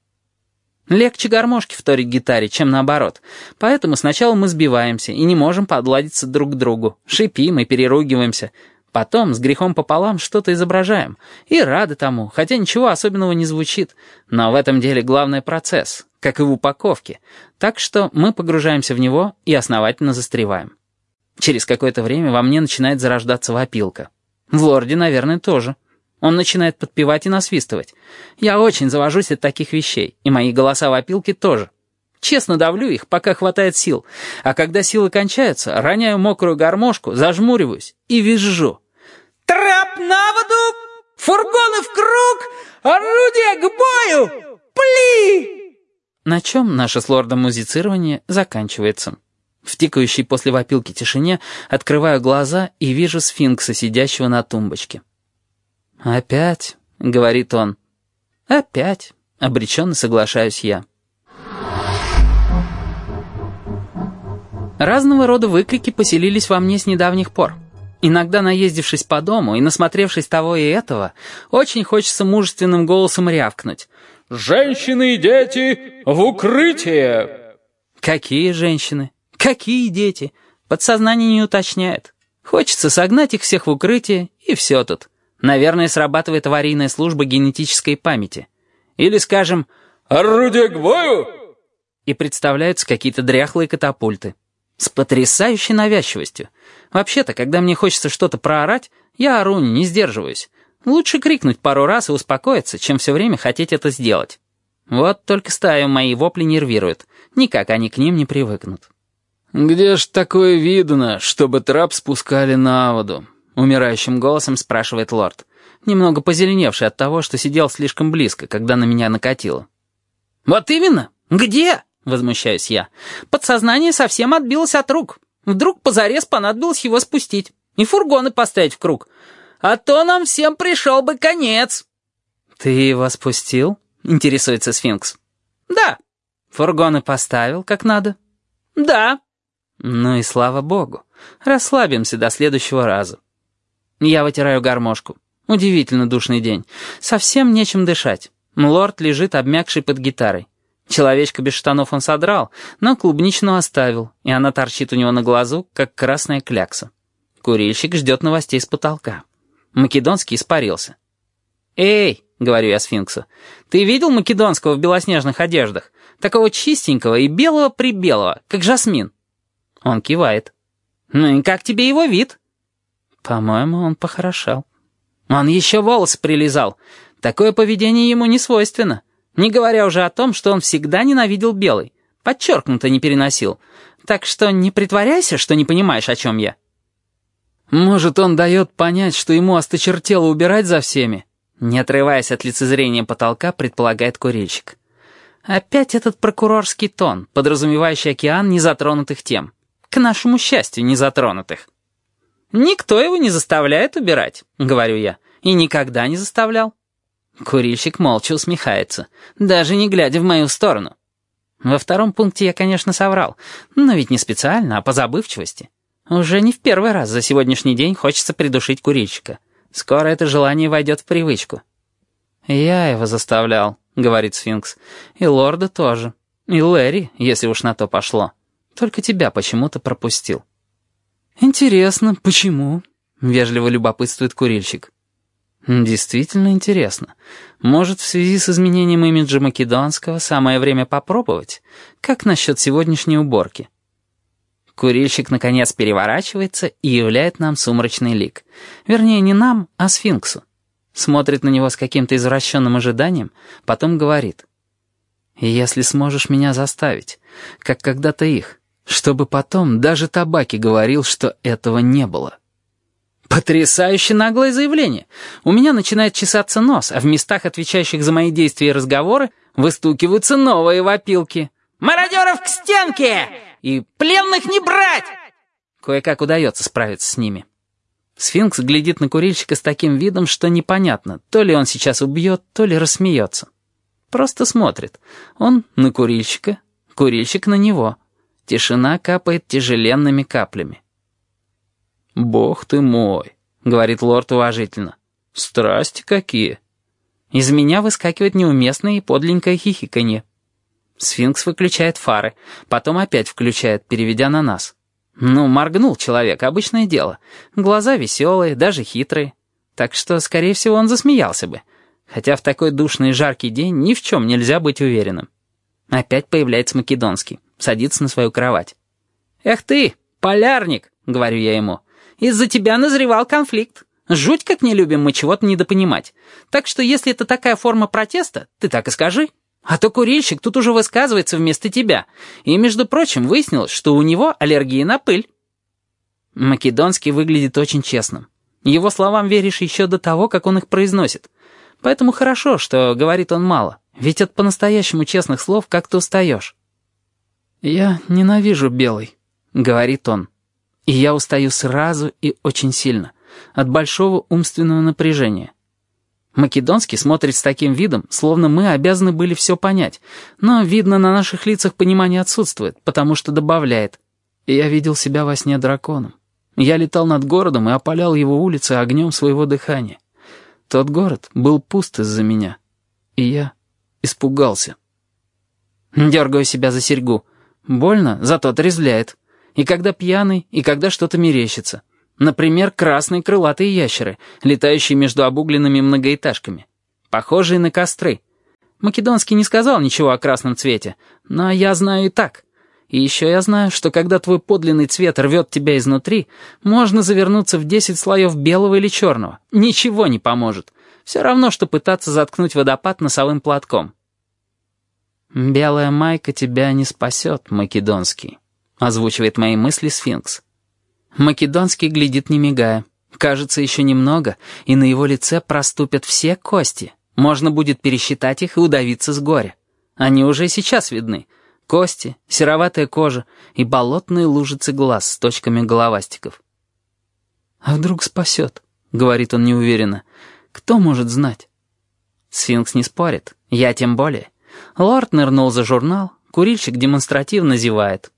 Легче гармошки вторить гитаре, чем наоборот. Поэтому сначала мы сбиваемся и не можем подладиться друг к другу. Шипим и переругиваемся. Потом, с грехом пополам, что-то изображаем. И рады тому, хотя ничего особенного не звучит. Но в этом деле главный процесс, как и в упаковке. Так что мы погружаемся в него и основательно застреваем. Через какое-то время во мне начинает зарождаться вопилка. В лорде, наверное, тоже. Он начинает подпевать и насвистывать. Я очень завожусь от таких вещей, и мои голоса в опилке тоже. Честно давлю их, пока хватает сил, а когда силы кончаются, роняю мокрую гармошку, зажмуриваюсь и визжу. «Трап на воду! Фургоны в круг! Орудие к бою! Пли!» На чем наше с лордом музицирование заканчивается. В тикающей после вопилки тишине открываю глаза и вижу сфинкса, сидящего на тумбочке. «Опять?» — говорит он. «Опять?» — обреченно соглашаюсь я. Разного рода выкрики поселились во мне с недавних пор. Иногда, наездившись по дому и насмотревшись того и этого, очень хочется мужественным голосом рявкнуть. «Женщины и дети в укрытие!» «Какие женщины? Какие дети?» Подсознание не уточняет. Хочется согнать их всех в укрытие, и все тут. Наверное, срабатывает аварийная служба генетической памяти. Или, скажем, «Орудие к бою!» И представляются какие-то дряхлые катапульты. С потрясающей навязчивостью. Вообще-то, когда мне хочется что-то проорать, я ору, не сдерживаюсь. Лучше крикнуть пару раз и успокоиться, чем все время хотеть это сделать. Вот только стаю мои вопли нервируют. Никак они к ним не привыкнут. «Где ж такое видно, чтобы трап спускали на воду?» Умирающим голосом спрашивает лорд, немного позеленевший от того, что сидел слишком близко, когда на меня накатило. «Вот именно! Где?» — возмущаюсь я. «Подсознание совсем отбилось от рук. Вдруг позарез понадобилось его спустить и фургоны поставить в круг. А то нам всем пришел бы конец». «Ты его спустил?» — интересуется сфинкс. «Да». «Фургоны поставил, как надо?» «Да». «Ну и слава богу. Расслабимся до следующего раза». Я вытираю гармошку. Удивительно душный день. Совсем нечем дышать. Лорд лежит обмякший под гитарой. Человечка без штанов он содрал, но клубничную оставил, и она торчит у него на глазу, как красная клякса. Курильщик ждет новостей с потолка. Македонский испарился. «Эй!» — говорю я сфинксу. «Ты видел Македонского в белоснежных одеждах? Такого чистенького и белого-прибелого, как жасмин?» Он кивает. «Ну и как тебе его вид?» По-моему, он похорошел. Он еще волос прилизал. Такое поведение ему не свойственно. Не говоря уже о том, что он всегда ненавидел белый. Подчеркнуто не переносил. Так что не притворяйся, что не понимаешь, о чем я. Может, он дает понять, что ему осточертело убирать за всеми? Не отрываясь от лицезрения потолка, предполагает курильщик. Опять этот прокурорский тон, подразумевающий океан незатронутых тем. К нашему счастью, незатронутых. «Никто его не заставляет убирать», — говорю я, — «и никогда не заставлял». Курильщик молча усмехается, даже не глядя в мою сторону. Во втором пункте я, конечно, соврал, но ведь не специально, а по забывчивости. Уже не в первый раз за сегодняшний день хочется придушить курильщика. Скоро это желание войдет в привычку. «Я его заставлял», — говорит сфинкс, — «и лорда тоже, и Лэри, если уж на то пошло. Только тебя почему-то пропустил». «Интересно, почему?» — вежливо любопытствует курильщик. «Действительно интересно. Может, в связи с изменением имиджа Македонского самое время попробовать? Как насчет сегодняшней уборки?» Курильщик, наконец, переворачивается и являет нам сумрачный лик. Вернее, не нам, а сфинксу. Смотрит на него с каким-то извращенным ожиданием, потом говорит. «Если сможешь меня заставить, как когда-то их, чтобы потом даже табаки говорил, что этого не было. Потрясающе наглое заявление. У меня начинает чесаться нос, а в местах, отвечающих за мои действия и разговоры, выстукиваются новые вопилки. «Мародеров к стенке!» и «Пленных не брать!» Кое-как удается справиться с ними. Сфинкс глядит на курильщика с таким видом, что непонятно, то ли он сейчас убьет, то ли рассмеется. Просто смотрит. Он на курильщика, курильщик на него — Тишина капает тяжеленными каплями. «Бог ты мой», — говорит лорд уважительно. «Страсти какие!» Из меня выскакивает неуместное и подленькое хихиканье. Сфинкс выключает фары, потом опять включает, переведя на нас. Ну, моргнул человек, обычное дело. Глаза веселые, даже хитрые. Так что, скорее всего, он засмеялся бы. Хотя в такой душный и жаркий день ни в чем нельзя быть уверенным. Опять появляется Македонский садится на свою кровать. «Эх ты, полярник!» — говорю я ему. «Из-за тебя назревал конфликт. Жуть, как не любим мы чего-то недопонимать. Так что если это такая форма протеста, ты так и скажи. А то курильщик тут уже высказывается вместо тебя. И, между прочим, выяснилось, что у него аллергия на пыль». Македонский выглядит очень честным. Его словам веришь еще до того, как он их произносит. Поэтому хорошо, что говорит он мало, ведь от по-настоящему честных слов как-то устаешь. «Я ненавижу белый», — говорит он. И я устаю сразу и очень сильно, от большого умственного напряжения. Македонский смотрит с таким видом, словно мы обязаны были все понять, но, видно, на наших лицах понимание отсутствует, потому что добавляет. Я видел себя во сне драконом. Я летал над городом и опалял его улицы огнем своего дыхания. Тот город был пуст из-за меня, и я испугался. Дергаю себя за серьгу. Больно, зато отрезвляет. И когда пьяный, и когда что-то мерещится. Например, красные крылатые ящеры, летающие между обугленными многоэтажками. Похожие на костры. Македонский не сказал ничего о красном цвете, но я знаю и так. И еще я знаю, что когда твой подлинный цвет рвет тебя изнутри, можно завернуться в десять слоев белого или черного. Ничего не поможет. Все равно, что пытаться заткнуть водопад носовым платком. «Белая майка тебя не спасет, Македонский», — озвучивает мои мысли сфинкс. Македонский глядит не мигая. Кажется, еще немного, и на его лице проступят все кости. Можно будет пересчитать их и удавиться с горя. Они уже сейчас видны. Кости, сероватая кожа и болотные лужицы глаз с точками головастиков. «А вдруг спасет?» — говорит он неуверенно. «Кто может знать?» Сфинкс не спорит, я тем более. Лорд нырнул за журнал, курильщик демонстративно зевает.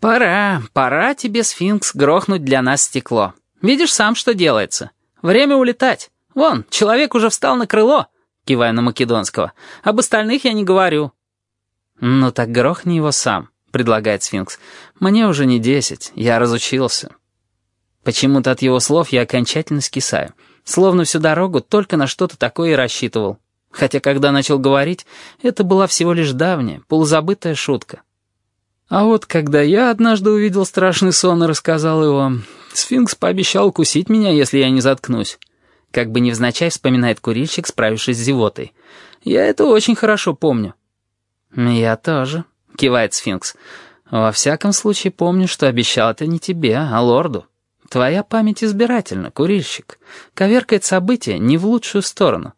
«Пора, пора тебе, сфинкс, грохнуть для нас стекло. Видишь сам, что делается. Время улетать. Вон, человек уже встал на крыло», кивая на Македонского. «Об остальных я не говорю». «Ну так грохни его сам», — предлагает сфинкс. «Мне уже не десять, я разучился». Почему-то от его слов я окончательно скисаю. Словно всю дорогу только на что-то такое и рассчитывал. Хотя, когда начал говорить, это была всего лишь давняя, полузабытая шутка. А вот когда я однажды увидел страшный сон и рассказал его, сфинкс пообещал кусить меня, если я не заткнусь. Как бы невзначай вспоминает курильщик, справившись с зевотой. Я это очень хорошо помню. «Я тоже», — кивает сфинкс. «Во всяком случае помню, что обещал это не тебе, а лорду. Твоя память избирательна, курильщик. Коверкает события не в лучшую сторону».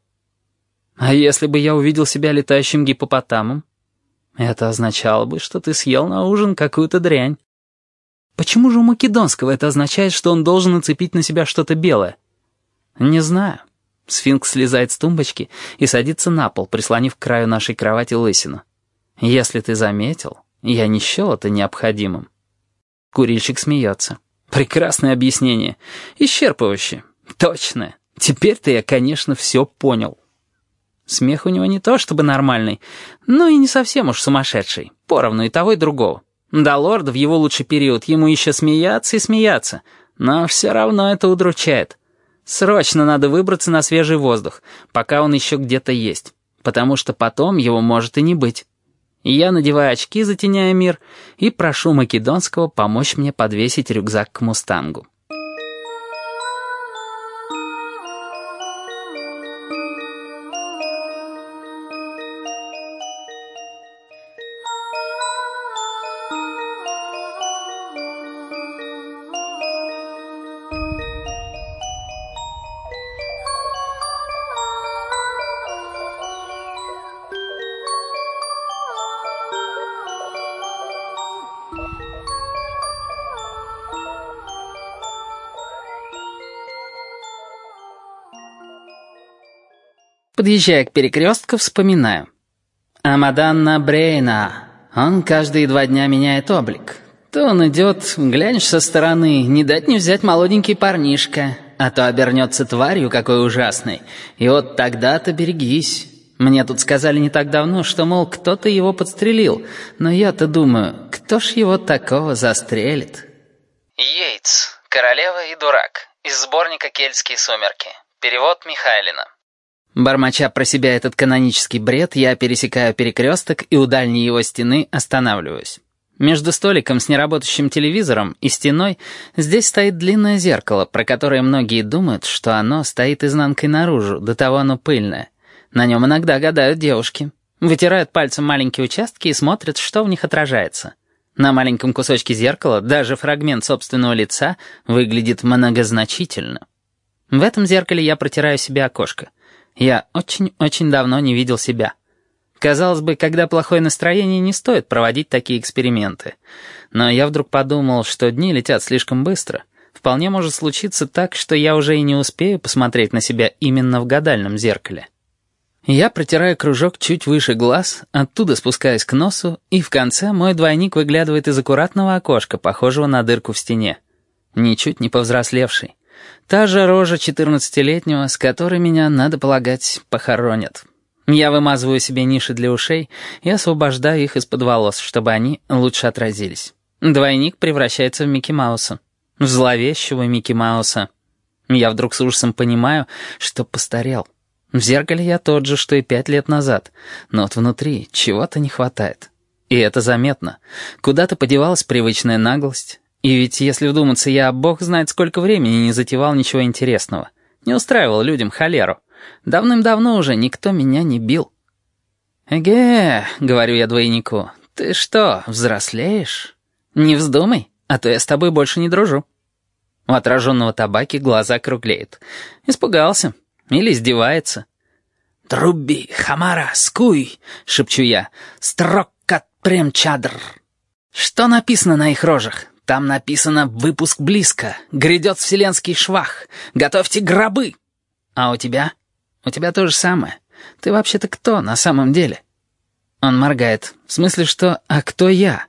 «А если бы я увидел себя летающим гипопотамом?» Это означало бы, что ты съел на ужин какую-то дрянь. Почему же у Македонского это означает, что он должен нацепить на себя что-то белое? Не знаю. Сфинкс слезает с тумбочки и садится на пол, прислонив к краю нашей кровати лысину. Если ты заметил, я не счел это необходимым. Курильщик смеется. Прекрасное объяснение. Исчерпывающее. Точно. Теперь-то я, конечно, все понял. Смех у него не то чтобы нормальный, но и не совсем уж сумасшедший. Поровну и того, и другого. Да лорд в его лучший период ему еще смеяться и смеяться, но все равно это удручает. Срочно надо выбраться на свежий воздух, пока он еще где-то есть, потому что потом его может и не быть. И я надеваю очки, затеняя мир, и прошу Македонского помочь мне подвесить рюкзак к мустангу. Подъезжая к перекрестку, вспоминаю. Амаданна Брейна. Он каждые два дня меняет облик. То он идет, глянешь со стороны, не дать не взять молоденький парнишка, а то обернется тварью какой ужасной. И вот тогда-то берегись. Мне тут сказали не так давно, что, мол, кто-то его подстрелил, но я-то думаю, кто ж его такого застрелит? Йейтс. Королева и дурак. Из сборника «Кельтские сумерки». Перевод Михайлина. Бормоча про себя этот канонический бред, я пересекаю перекресток и у дальней его стены останавливаюсь. Между столиком с неработающим телевизором и стеной здесь стоит длинное зеркало, про которое многие думают, что оно стоит изнанкой наружу, до того оно пыльное. На нем иногда гадают девушки. Вытирают пальцем маленькие участки и смотрят, что в них отражается. На маленьком кусочке зеркала даже фрагмент собственного лица выглядит многозначительно. В этом зеркале я протираю себе окошко. Я очень-очень давно не видел себя. Казалось бы, когда плохое настроение, не стоит проводить такие эксперименты. Но я вдруг подумал, что дни летят слишком быстро. Вполне может случиться так, что я уже и не успею посмотреть на себя именно в гадальном зеркале. Я протираю кружок чуть выше глаз, оттуда спускаюсь к носу, и в конце мой двойник выглядывает из аккуратного окошка, похожего на дырку в стене. Ничуть не повзрослевший. Та же рожа четырнадцатилетнего, с которой меня, надо полагать, похоронят. Я вымазываю себе ниши для ушей и освобождаю их из-под волос, чтобы они лучше отразились. Двойник превращается в Микки Мауса. В зловещего Микки Мауса. Я вдруг с ужасом понимаю, что постарел. В зеркале я тот же, что и пять лет назад, но вот внутри чего-то не хватает. И это заметно. Куда-то подевалась привычная наглость. И ведь, если вдуматься, я, бог знает, сколько времени не затевал ничего интересного. Не устраивал людям холеру. Давным-давно уже никто меня не бил. «Эге», — говорю я двойнику, — «ты что, взрослеешь? Не вздумай, а то я с тобой больше не дружу». У отраженного табаки глаза круглеют. Испугался. Или издевается. «Труби, хамара, скуй!» — шепчу я. «Строккат премчадр!» Что написано на их рожах? Там написано «Выпуск близко», «Грядет вселенский швах», «Готовьте гробы». А у тебя? У тебя то же самое. Ты вообще-то кто на самом деле? Он моргает. В смысле, что «А кто я?»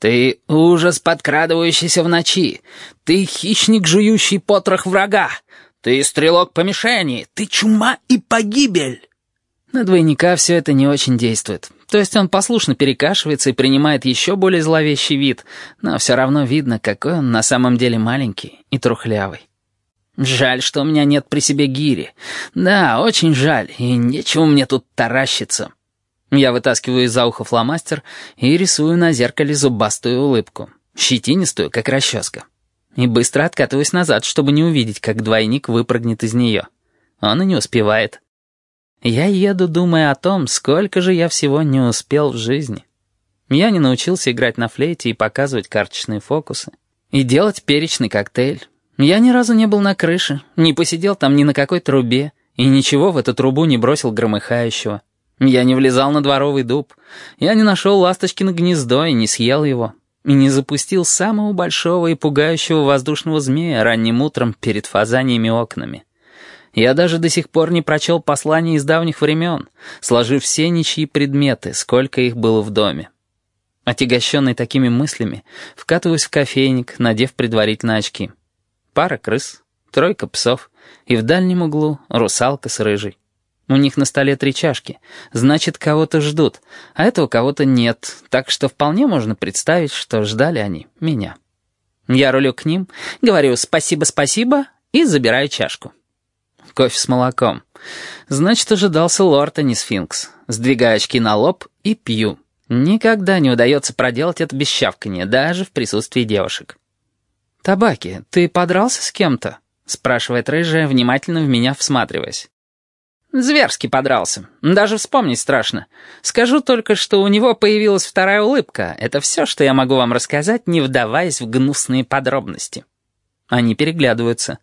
Ты ужас, подкрадывающийся в ночи. Ты хищник, жующий потрох врага. Ты стрелок по мишени, ты чума и погибель!» На двойника все это не очень действует. То есть он послушно перекашивается и принимает еще более зловещий вид, но все равно видно, какой он на самом деле маленький и трухлявый. Жаль, что у меня нет при себе гири. Да, очень жаль, и нечего мне тут таращиться. Я вытаскиваю из-за уха фломастер и рисую на зеркале зубастую улыбку, щетинистую, как расческа и быстро откатываюсь назад, чтобы не увидеть, как двойник выпрыгнет из нее. Он и не успевает. Я еду, думая о том, сколько же я всего не успел в жизни. Я не научился играть на флейте и показывать карточные фокусы. И делать перечный коктейль. Я ни разу не был на крыше, не посидел там ни на какой трубе, и ничего в эту трубу не бросил громыхающего. Я не влезал на дворовый дуб. Я не нашел ласточкино гнездо и не съел его и не запустил самого большого и пугающего воздушного змея ранним утром перед фазаниями окнами. Я даже до сих пор не прочел послание из давних времен, сложив все ничьи предметы, сколько их было в доме. Отягощенный такими мыслями, вкатываюсь в кофейник, надев предварительно очки. Пара крыс, тройка псов, и в дальнем углу русалка с рыжей. У них на столе три чашки. Значит, кого-то ждут. А этого кого-то нет. Так что вполне можно представить, что ждали они меня. Я рулю к ним, говорю «спасибо-спасибо» и забираю чашку. Кофе с молоком. Значит, ожидался лорд, а не сфинкс. Сдвигаю очки на лоб и пью. Никогда не удается проделать это без щавканья, даже в присутствии девушек. «Табаки, ты подрался с кем-то?» — спрашивает рыжая, внимательно в меня всматриваясь. Зверски подрался. Даже вспомнить страшно. Скажу только, что у него появилась вторая улыбка. Это все, что я могу вам рассказать, не вдаваясь в гнусные подробности. Они переглядываются.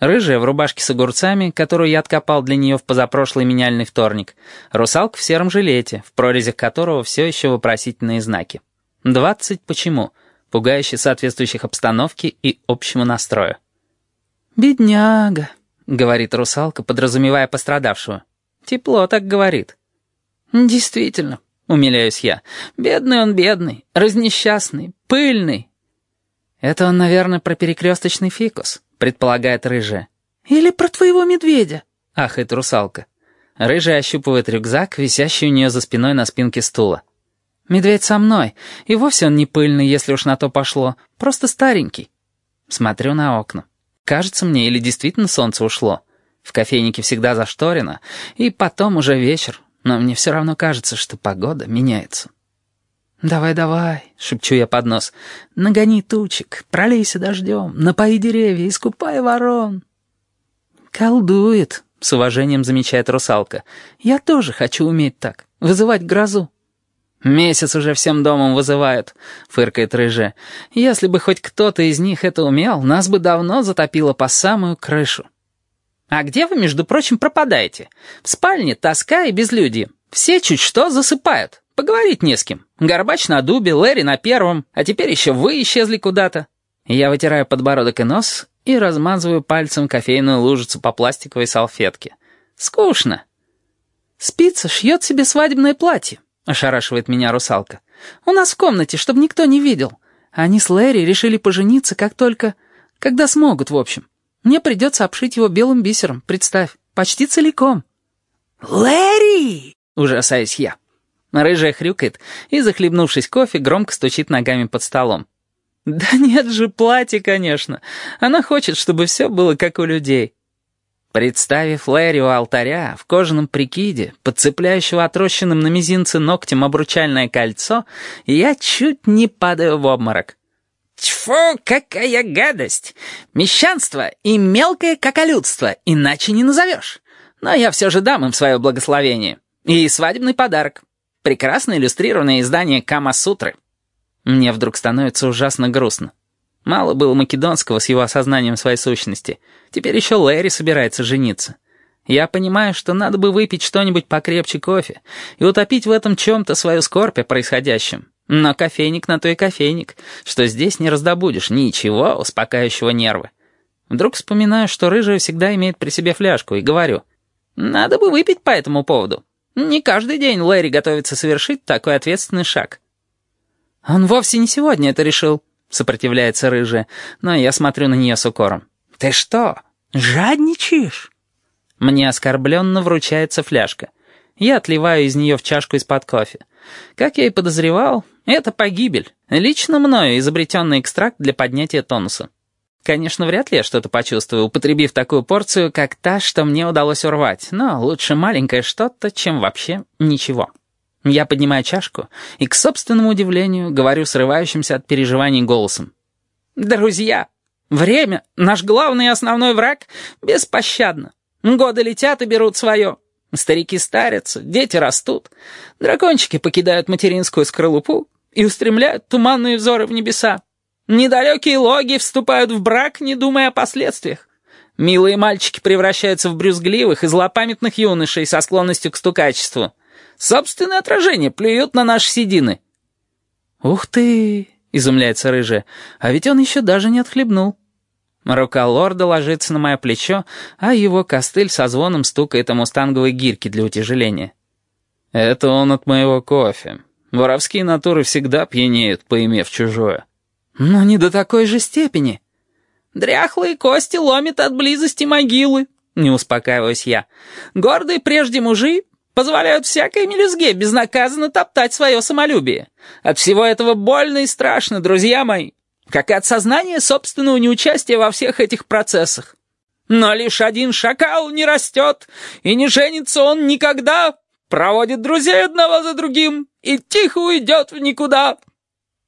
Рыжая в рубашке с огурцами, которую я откопал для нее в позапрошлый меняльный вторник. Русалка в сером жилете, в прорезях которого все еще вопросительные знаки. Двадцать почему, пугающие соответствующих обстановке и общему настрою. «Бедняга», — говорит русалка, подразумевая пострадавшего. «Тепло так говорит». «Действительно», — умиляюсь я. «Бедный он бедный, разнесчастный, пыльный». «Это он, наверное, про перекресточный фикус», — предполагает рыжая. «Или про твоего медведя», — ахает русалка. Рыжая ощупывает рюкзак, висящий у нее за спиной на спинке стула. «Медведь со мной, и вовсе он не пыльный, если уж на то пошло, просто старенький». Смотрю на окна. Кажется мне, или действительно солнце ушло. В кофейнике всегда зашторено, и потом уже вечер, но мне все равно кажется, что погода меняется. «Давай-давай», — шепчу я под нос, — «нагони тучек, пролейся дождем, напои деревья, искупай ворон». «Колдует», — с уважением замечает русалка. «Я тоже хочу уметь так, вызывать грозу». «Месяц уже всем домом вызывают», — фыркает Рыже. «Если бы хоть кто-то из них это умел, нас бы давно затопило по самую крышу». «А где вы, между прочим, пропадаете? В спальне тоска и безлюдье. Все чуть что засыпают. Поговорить не с кем. Горбач на дубе, Лэри на первом, а теперь еще вы исчезли куда-то. Я вытираю подбородок и нос и размазываю пальцем кофейную лужицу по пластиковой салфетке. Скучно. «Спица шьет себе свадебное платье», — ошарашивает меня русалка. «У нас в комнате, чтобы никто не видел. Они с Лэри решили пожениться, как только... Когда смогут, в общем. Мне придется обшить его белым бисером, представь, почти целиком». «Лэри!» — ужасаюсь я. Рыжая хрюкает и, захлебнувшись кофе, громко стучит ногами под столом. «Да нет же, платье, конечно. Она хочет, чтобы все было как у людей». Представив Лэри у алтаря, в кожаном прикиде, подцепляющего отрощенным на мизинце ногтем обручальное кольцо, я чуть не падаю в обморок. «Тьфу, какая гадость! Мещанство и мелкое каколюдство, иначе не назовешь. Но я все же дам им свое благословение. И свадебный подарок. Прекрасно иллюстрированное издание Кама-сутры». Мне вдруг становится ужасно грустно. Мало было македонского с его осознанием своей сущности. Теперь еще Лэри собирается жениться. Я понимаю, что надо бы выпить что-нибудь покрепче кофе и утопить в этом чем-то свою скорбь о происходящем. Но кофейник на то и кофейник, что здесь не раздобудешь ничего успокаивающего нервы. Вдруг вспоминаю, что рыжая всегда имеет при себе фляжку, и говорю, «Надо бы выпить по этому поводу. Не каждый день Лэри готовится совершить такой ответственный шаг». «Он вовсе не сегодня это решил», сопротивляется рыжая, но я смотрю на нее с укором. «Ты что, жадничаешь?» Мне оскорбленно вручается фляжка. Я отливаю из нее в чашку из-под кофе. Как я и подозревал, это погибель. Лично мною изобретенный экстракт для поднятия тонуса. Конечно, вряд ли я что-то почувствую, употребив такую порцию, как та, что мне удалось урвать, но лучше маленькое что-то, чем вообще ничего. Я поднимаю чашку и, к собственному удивлению, говорю срывающимся от переживаний голосом. «Друзья, время, наш главный и основной враг, беспощадно. Годы летят и берут свое. Старики старятся, дети растут. Дракончики покидают материнскую скорлупу и устремляют туманные взоры в небеса. Недалекие логи вступают в брак, не думая о последствиях. Милые мальчики превращаются в брюзгливых и злопамятных юношей со склонностью к стукачеству». Собственное отражение плюет на наши седины». «Ух ты!» — изумляется рыжая. «А ведь он еще даже не отхлебнул». Рука лорда ложится на мое плечо, а его костыль со звоном стукает о мустанговой гирьке для утяжеления. «Это он от моего кофе. Воровские натуры всегда пьянеют, поимев чужое». «Но не до такой же степени». «Дряхлые кости ломят от близости могилы», — не успокаиваюсь я. «Гордые прежде мужи Позволяют всякой мелюзге безнаказанно топтать свое самолюбие. От всего этого больно и страшно, друзья мои. Как и от сознания собственного неучастия во всех этих процессах. Но лишь один шакал не растет, и не женится он никогда, проводит друзей одного за другим и тихо уйдет в никуда.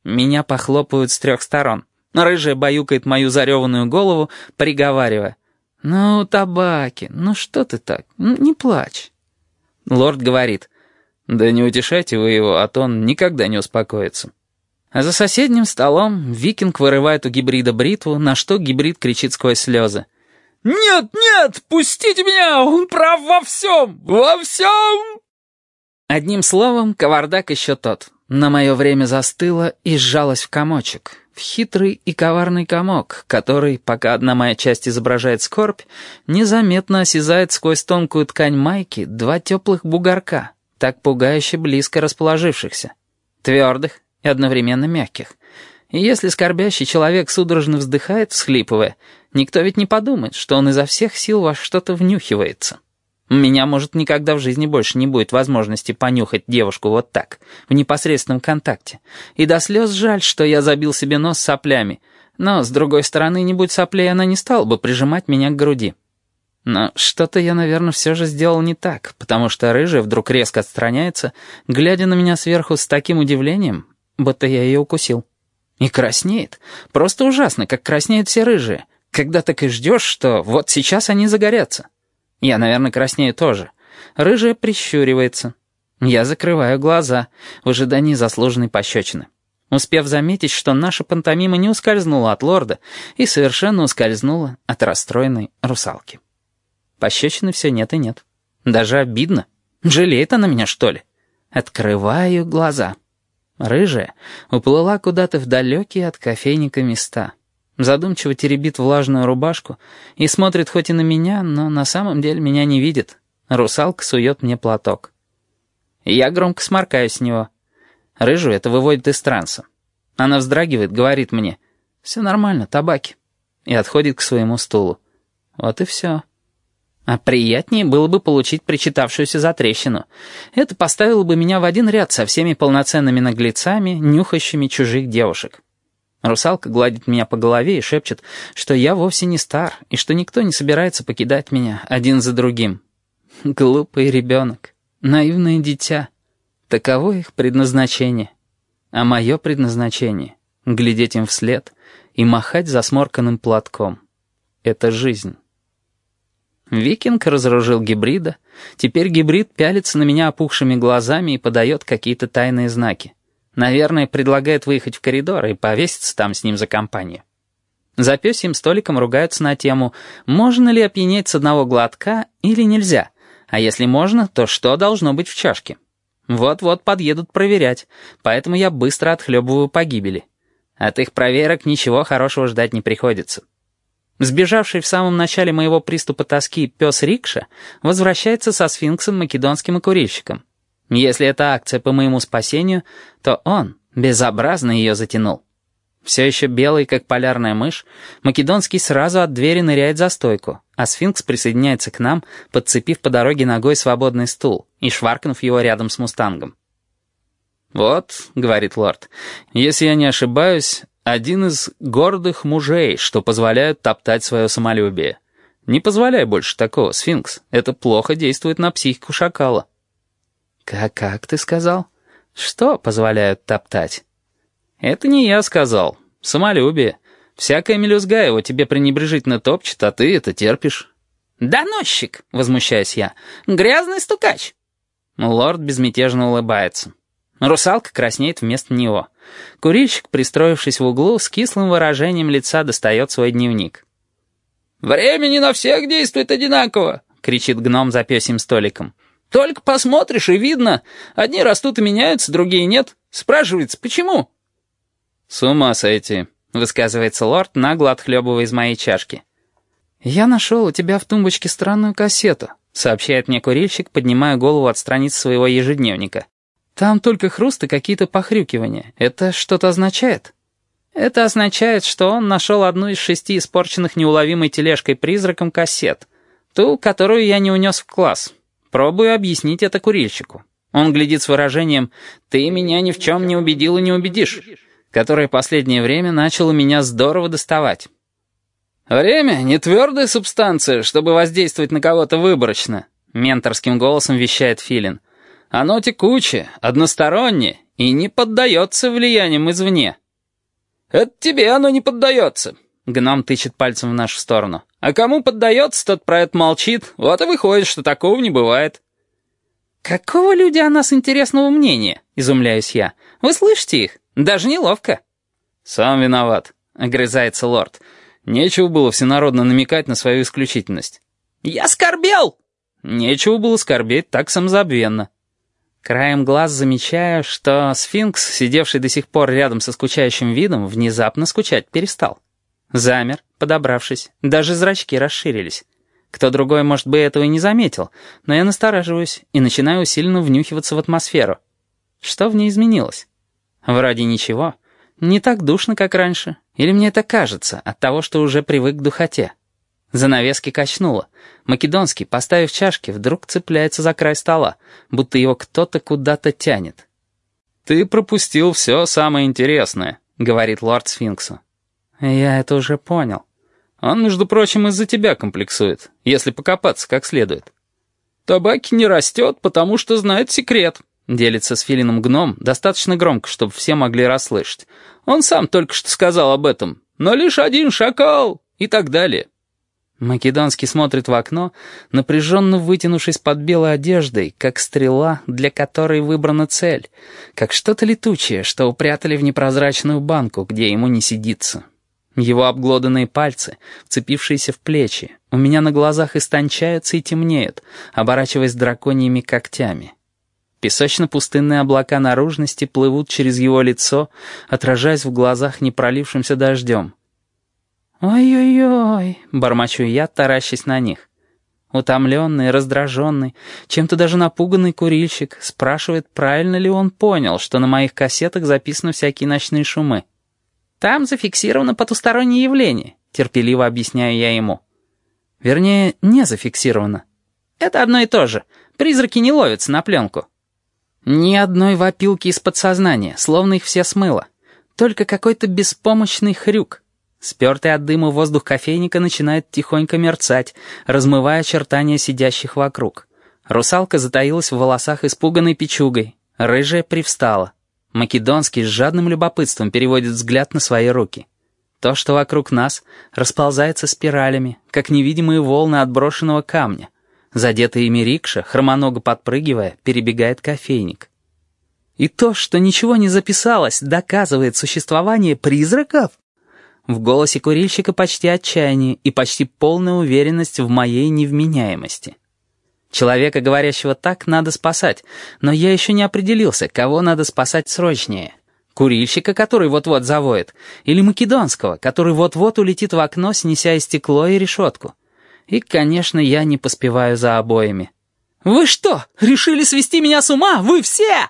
Меня похлопают с трех сторон. Рыжая баюкает мою зареванную голову, приговаривая. «Ну, табаки, ну что ты так? Не плачь». Лорд говорит, «Да не утешайте вы его, а то он никогда не успокоится». А за соседним столом викинг вырывает у гибрида бритву, на что гибрид кричит сквозь слезы. «Нет, нет, пустите меня, он прав во всем, во всем!» Одним словом, кавардак еще тот. На мое время застыло и сжалось в комочек. В хитрый и коварный комок, который, пока одна моя часть изображает скорбь, незаметно осязает сквозь тонкую ткань майки два теплых бугорка, так пугающе близко расположившихся. Твердых и одновременно мягких. И если скорбящий человек судорожно вздыхает, всхлипывая, никто ведь не подумает, что он изо всех сил во что-то внюхивается. Меня, может, никогда в жизни больше не будет возможности понюхать девушку вот так, в непосредственном контакте. И до слез жаль, что я забил себе нос соплями. Но, с другой стороны, не будь соплей, она не стала бы прижимать меня к груди. Но что-то я, наверное, все же сделал не так, потому что рыжая вдруг резко отстраняется, глядя на меня сверху с таким удивлением, будто я ее укусил. И краснеет. Просто ужасно, как краснеют все рыжие, когда так и ждешь, что вот сейчас они загорятся. Я, наверное, краснею тоже. Рыжая прищуривается. Я закрываю глаза в ожидании заслуженной пощечины. Успев заметить, что наша пантомима не ускользнула от лорда и совершенно ускользнула от расстроенной русалки. Пощечины все нет и нет. Даже обидно. Жалеет она меня, что ли? Открываю глаза. Рыжая уплыла куда-то в далекие от кофейника места. Задумчиво теребит влажную рубашку и смотрит хоть и на меня, но на самом деле меня не видит. Русалка сует мне платок. Я громко сморкаюсь с него. Рыжую это выводит из транса. Она вздрагивает, говорит мне «Все нормально, табаки» и отходит к своему стулу. Вот и все. А приятнее было бы получить причитавшуюся затрещину. Это поставило бы меня в один ряд со всеми полноценными наглецами, нюхающими чужих девушек. Русалка гладит меня по голове и шепчет, что я вовсе не стар, и что никто не собирается покидать меня один за другим. Глупый ребенок, наивное дитя. Таково их предназначение. А мое предназначение — глядеть им вслед и махать засморканным платком. Это жизнь. Викинг разоружил гибрида. Теперь гибрид пялится на меня опухшими глазами и подает какие-то тайные знаки. Наверное, предлагает выехать в коридор и повеситься там с ним за компанию. За пёсьим столиком ругаются на тему, можно ли опьянеть с одного глотка или нельзя, а если можно, то что должно быть в чашке. Вот-вот подъедут проверять, поэтому я быстро отхлебываю погибели. От их проверок ничего хорошего ждать не приходится. Сбежавший в самом начале моего приступа тоски пес Рикша возвращается со сфинксом македонским и курильщиком. Если это акция по моему спасению, то он безобразно ее затянул. Все еще белый, как полярная мышь, Македонский сразу от двери ныряет за стойку, а сфинкс присоединяется к нам, подцепив по дороге ногой свободный стул и шваркнув его рядом с мустангом. «Вот», — говорит лорд, — «если я не ошибаюсь, один из гордых мужей, что позволяют топтать свое самолюбие. Не позволяй больше такого, сфинкс. Это плохо действует на психику шакала. Как, как ты сказал? Что позволяют топтать? Это не я сказал. Самолюбие. Всякая мелюзга его тебе пренебрежительно топчет, а ты это терпишь. «Доносчик!» — возмущаюсь я. «Грязный стукач!» Лорд безмятежно улыбается. Русалка краснеет вместо него. Курильщик, пристроившись в углу, с кислым выражением лица достает свой дневник. «Время не на всех действует одинаково!» — кричит гном за пёсим столиком. «Только посмотришь, и видно. Одни растут и меняются, другие нет. Спрашивается, почему?» «С ума сойти», — высказывается лорд, нагло отхлебывая из моей чашки. «Я нашел у тебя в тумбочке странную кассету», — сообщает мне курильщик, поднимая голову от страниц своего ежедневника. Там только хруст и какие-то похрюкивания. Это что-то означает? Это означает, что он нашел одну из шести испорченных неуловимой тележкой призраком кассет. Ту, которую я не унес в класс. Пробую объяснить это курильщику. Он глядит с выражением «Ты меня ни в чем не убедил и не убедишь», которое последнее время начало меня здорово доставать. «Время — не твердая субстанция, чтобы воздействовать на кого-то выборочно», — менторским голосом вещает Филин. Оно текучее, одностороннее и не поддается влияниям извне. Это тебе оно не поддается. Гном тычет пальцем в нашу сторону. А кому поддается, тот про это молчит. Вот и выходит, что такого не бывает. «Какого люди о нас интересного мнения?» — изумляюсь я. «Вы слышите их? Даже неловко». «Сам виноват», — огрызается лорд. «Нечего было всенародно намекать на свою исключительность». «Я скорбел!» «Нечего было скорбеть так самозабвенно». Краем глаз замечаю, что сфинкс, сидевший до сих пор рядом со скучающим видом, внезапно скучать перестал. Замер, подобравшись, даже зрачки расширились. Кто другой, может быть, этого и не заметил, но я настораживаюсь и начинаю усиленно внюхиваться в атмосферу. Что в ней изменилось? Вроде ничего. Не так душно, как раньше. Или мне это кажется от того, что уже привык к духоте. Занавески качнуло. Македонский, поставив чашки, вдруг цепляется за край стола, будто его кто-то куда-то тянет. «Ты пропустил все самое интересное», — говорит лорд Сфинксу. «Я это уже понял. Он, между прочим, из-за тебя комплексует, если покопаться как следует». «Табаки не растет, потому что знает секрет», — делится с Филином гном достаточно громко, чтобы все могли расслышать. «Он сам только что сказал об этом. Но лишь один шакал» и так далее. Македонский смотрит в окно, напряженно вытянувшись под белой одеждой, как стрела, для которой выбрана цель, как что-то летучее, что упрятали в непрозрачную банку, где ему не сидится. Его обглоданные пальцы, вцепившиеся в плечи, у меня на глазах истончаются и темнеют, оборачиваясь драконьими когтями. Песочно-пустынные облака наружности плывут через его лицо, отражаясь в глазах непролившимся дождем. «Ой-ой-ой», — бормочу я, таращась на них. Утомленный, раздраженный, чем-то даже напуганный курильщик спрашивает, правильно ли он понял, что на моих кассетах записаны всякие ночные шумы. «Там зафиксировано потустороннее явление», — терпеливо объясняю я ему. Вернее, не зафиксировано. Это одно и то же. Призраки не ловятся на пленку. Ни одной вопилки из подсознания, словно их все смыло. Только какой-то беспомощный хрюк. Спертый от дыма воздух кофейника начинает тихонько мерцать, размывая очертания сидящих вокруг. Русалка затаилась в волосах испуганной печугой. Рыжая привстала. Македонский с жадным любопытством переводит взгляд на свои руки. То, что вокруг нас, расползается спиралями, как невидимые волны отброшенного камня. Задетая ими рикша, хромоного подпрыгивая, перебегает кофейник. И то, что ничего не записалось, доказывает существование призраков? В голосе курильщика почти отчаяние и почти полная уверенность в моей невменяемости. Человека, говорящего так, надо спасать, но я еще не определился, кого надо спасать срочнее. Курильщика, который вот-вот завоет, или Македонского, который вот-вот улетит в окно, снеся и стекло, и решетку. И, конечно, я не поспеваю за обоями. «Вы что, решили свести меня с ума? Вы все!»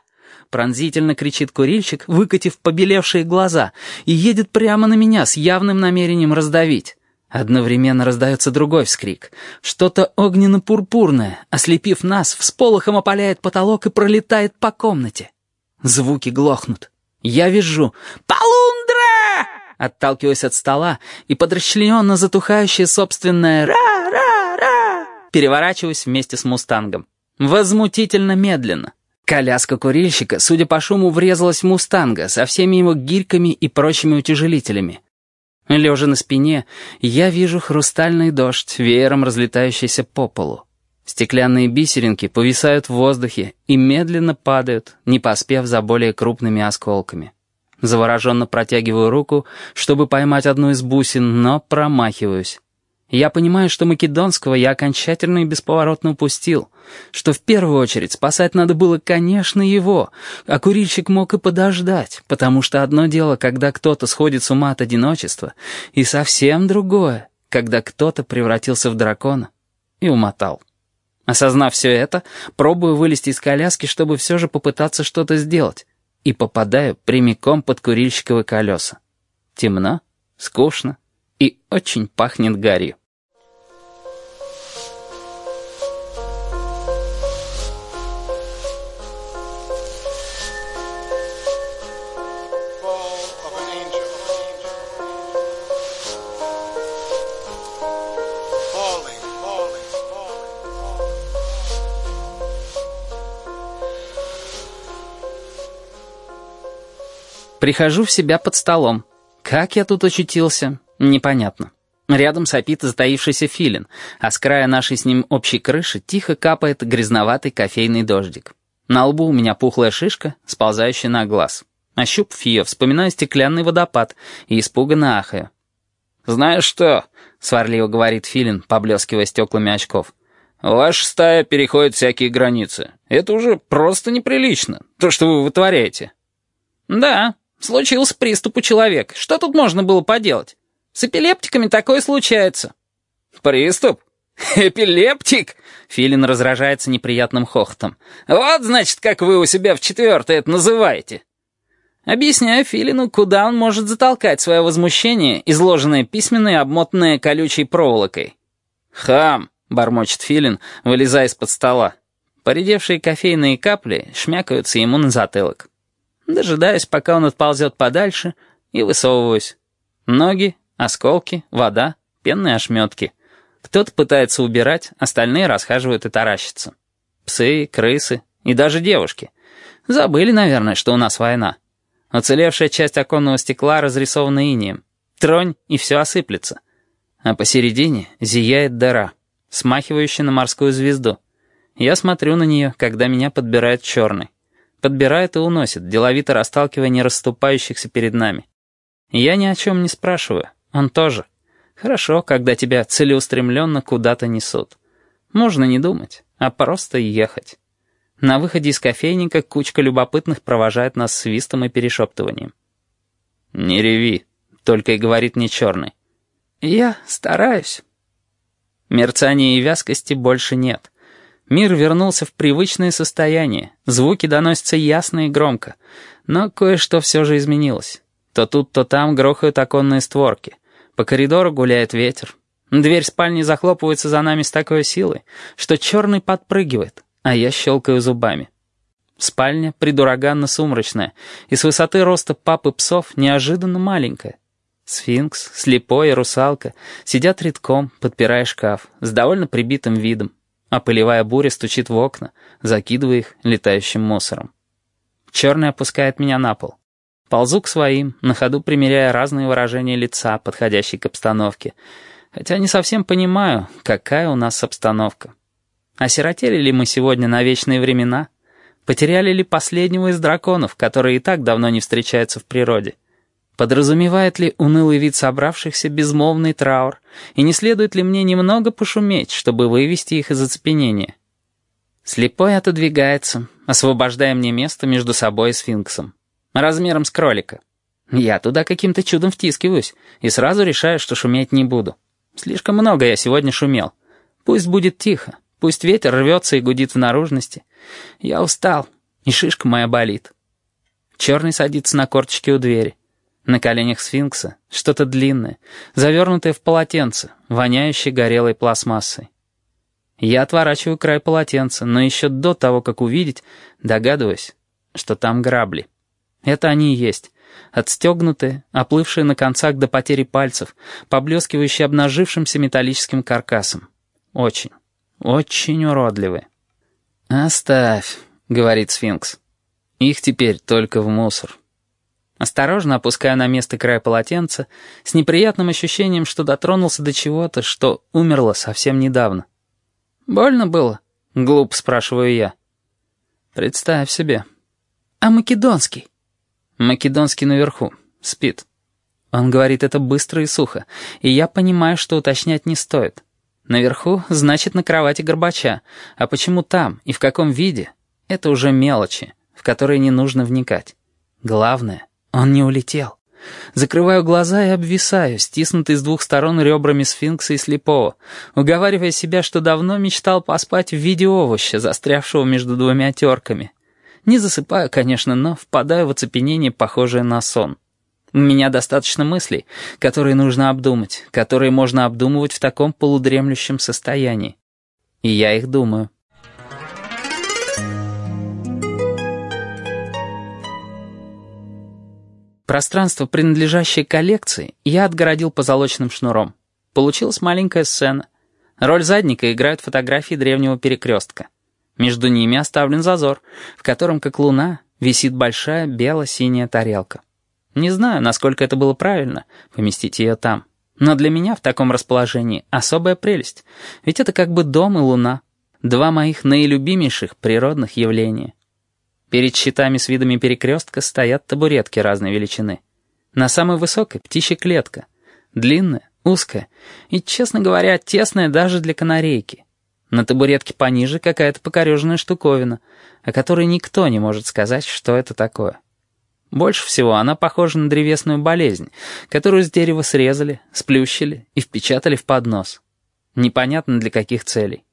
Пронзительно кричит курильщик, выкатив побелевшие глаза, и едет прямо на меня с явным намерением раздавить. Одновременно раздается другой вскрик. Что-то огненно-пурпурное, ослепив нас, всполохом опаляет потолок и пролетает по комнате. Звуки глохнут. Я вижу «Полундра!» Отталкиваюсь от стола и под расчлененно затухающее собственное «Ра-ра-ра!» переворачиваюсь вместе с «Мустангом». Возмутительно медленно. Коляска курильщика, судя по шуму, врезалась в «Мустанга» со всеми его гирьками и прочими утяжелителями. Лежа на спине, я вижу хрустальный дождь, веером разлетающийся по полу. Стеклянные бисеринки повисают в воздухе и медленно падают, не поспев за более крупными осколками. Завороженно протягиваю руку, чтобы поймать одну из бусин, но промахиваюсь. Я понимаю, что Македонского я окончательно и бесповоротно упустил, что в первую очередь спасать надо было, конечно, его, а курильщик мог и подождать, потому что одно дело, когда кто-то сходит с ума от одиночества, и совсем другое, когда кто-то превратился в дракона и умотал. Осознав все это, пробую вылезти из коляски, чтобы все же попытаться что-то сделать, и попадаю прямиком под курильщиковые колеса. Темно, скучно, и очень пахнет гарью. Прихожу в себя под столом. Как я тут очутился? Непонятно. Рядом сопит затаившийся филин, а с края нашей с ним общей крыши тихо капает грязноватый кофейный дождик. На лбу у меня пухлая шишка, сползающая на глаз. Ощупав ее, вспоминаю стеклянный водопад и испуганно ахаю. «Знаешь что?» — сварливо говорит Филин, поблескивая стеклами очков. «Ваша стая переходит всякие границы. Это уже просто неприлично, то, что вы вытворяете». «Да, случился приступ у человека. Что тут можно было поделать?» С эпилептиками такое случается». «Приступ? Эпилептик?» Филин разражается неприятным хохотом. «Вот, значит, как вы у себя в четвертой это называете». Объясняю Филину, куда он может затолкать свое возмущение, изложенное письменно и обмотанное колючей проволокой. «Хам!» — бормочет Филин, вылезая из-под стола. Поредевшие кофейные капли шмякаются ему на затылок. Дожидаюсь, пока он отползет подальше, и высовываюсь. Ноги Осколки, вода, пенные ошметки. Кто-то пытается убирать, остальные расхаживают и таращатся. Псы, крысы и даже девушки. Забыли, наверное, что у нас война. Уцелевшая часть оконного стекла разрисована инием. Тронь, и все осыплется. А посередине зияет дыра, смахивающая на морскую звезду. Я смотрю на нее, когда меня подбирает черный. Подбирает и уносит, деловито расталкивая нерасступающихся перед нами. Я ни о чем не спрашиваю. Он тоже. Хорошо, когда тебя целеустремленно куда-то несут. Можно не думать, а просто ехать. На выходе из кофейника кучка любопытных провожает нас свистом и перешептыванием. «Не реви», — только и говорит мне черный. Я стараюсь. Мерцания и вязкости больше нет. Мир вернулся в привычное состояние, звуки доносятся ясно и громко. Но кое-что все же изменилось. То тут, то там грохают оконные створки. По коридору гуляет ветер. Дверь спальни захлопывается за нами с такой силой, что черный подпрыгивает, а я щелкаю зубами. Спальня придураганно сумрачная, и с высоты роста папы псов неожиданно маленькая. Сфинкс, слепой и русалка сидят редком, подпирая шкаф, с довольно прибитым видом, а пылевая буря стучит в окна, закидывая их летающим мусором. Черный опускает меня на пол. Ползу к своим, на ходу примеряя разные выражения лица, подходящие к обстановке, хотя не совсем понимаю, какая у нас обстановка. Осиротели ли мы сегодня на вечные времена? Потеряли ли последнего из драконов, которые и так давно не встречаются в природе? Подразумевает ли унылый вид собравшихся безмолвный траур, и не следует ли мне немного пошуметь, чтобы вывести их из оцепенения? Слепой отодвигается, освобождая мне место между собой и сфинксом, размером с кролика. Я туда каким-то чудом втискиваюсь и сразу решаю, что шуметь не буду. Слишком много я сегодня шумел. Пусть будет тихо, пусть ветер рвется и гудит в наружности. Я устал, и шишка моя болит. Черный садится на корточки у двери. На коленях сфинкса что-то длинное, завернутое в полотенце, воняющее горелой пластмассой. Я отворачиваю край полотенца, но еще до того, как увидеть, догадываюсь, что там грабли. Это они и есть. Отстегнутые, оплывшие на концах до потери пальцев, поблескивающие обнажившимся металлическим каркасом. Очень, очень уродливые. «Оставь», — говорит сфинкс. «Их теперь только в мусор». Осторожно опускаю на место край полотенца, с неприятным ощущением, что дотронулся до чего-то, что умерло совсем недавно. «Больно было?» — глуп спрашиваю я. «Представь себе». «А македонский?» «Македонский наверху. Спит». Он говорит это быстро и сухо, и я понимаю, что уточнять не стоит. Наверху значит на кровати Горбача, а почему там и в каком виде — это уже мелочи, в которые не нужно вникать. Главное — он не улетел. Закрываю глаза и обвисаю, стиснутый с двух сторон ребрами сфинкса и слепого, уговаривая себя, что давно мечтал поспать в виде овоща, застрявшего между двумя терками. Не засыпаю, конечно, но впадаю в оцепенение, похожее на сон. У меня достаточно мыслей, которые нужно обдумать, которые можно обдумывать в таком полудремлющем состоянии. И я их думаю. Пространство, принадлежащее коллекции, я отгородил позолоченным шнуром. Получилась маленькая сцена. Роль задника играют фотографии древнего перекрестка. Между ними оставлен зазор, в котором, как луна, висит большая бело-синяя тарелка. Не знаю, насколько это было правильно, поместить ее там. Но для меня в таком расположении особая прелесть, ведь это как бы дом и луна. Два моих наилюбимейших природных явления. Перед щитами с видами перекрестка стоят табуретки разной величины. На самой высокой птичья клетка. Длинная, узкая и, честно говоря, тесная даже для канарейки. На табуретке пониже какая-то покореженная штуковина, о которой никто не может сказать, что это такое. Больше всего она похожа на древесную болезнь, которую с дерева срезали, сплющили и впечатали в поднос. Непонятно для каких целей.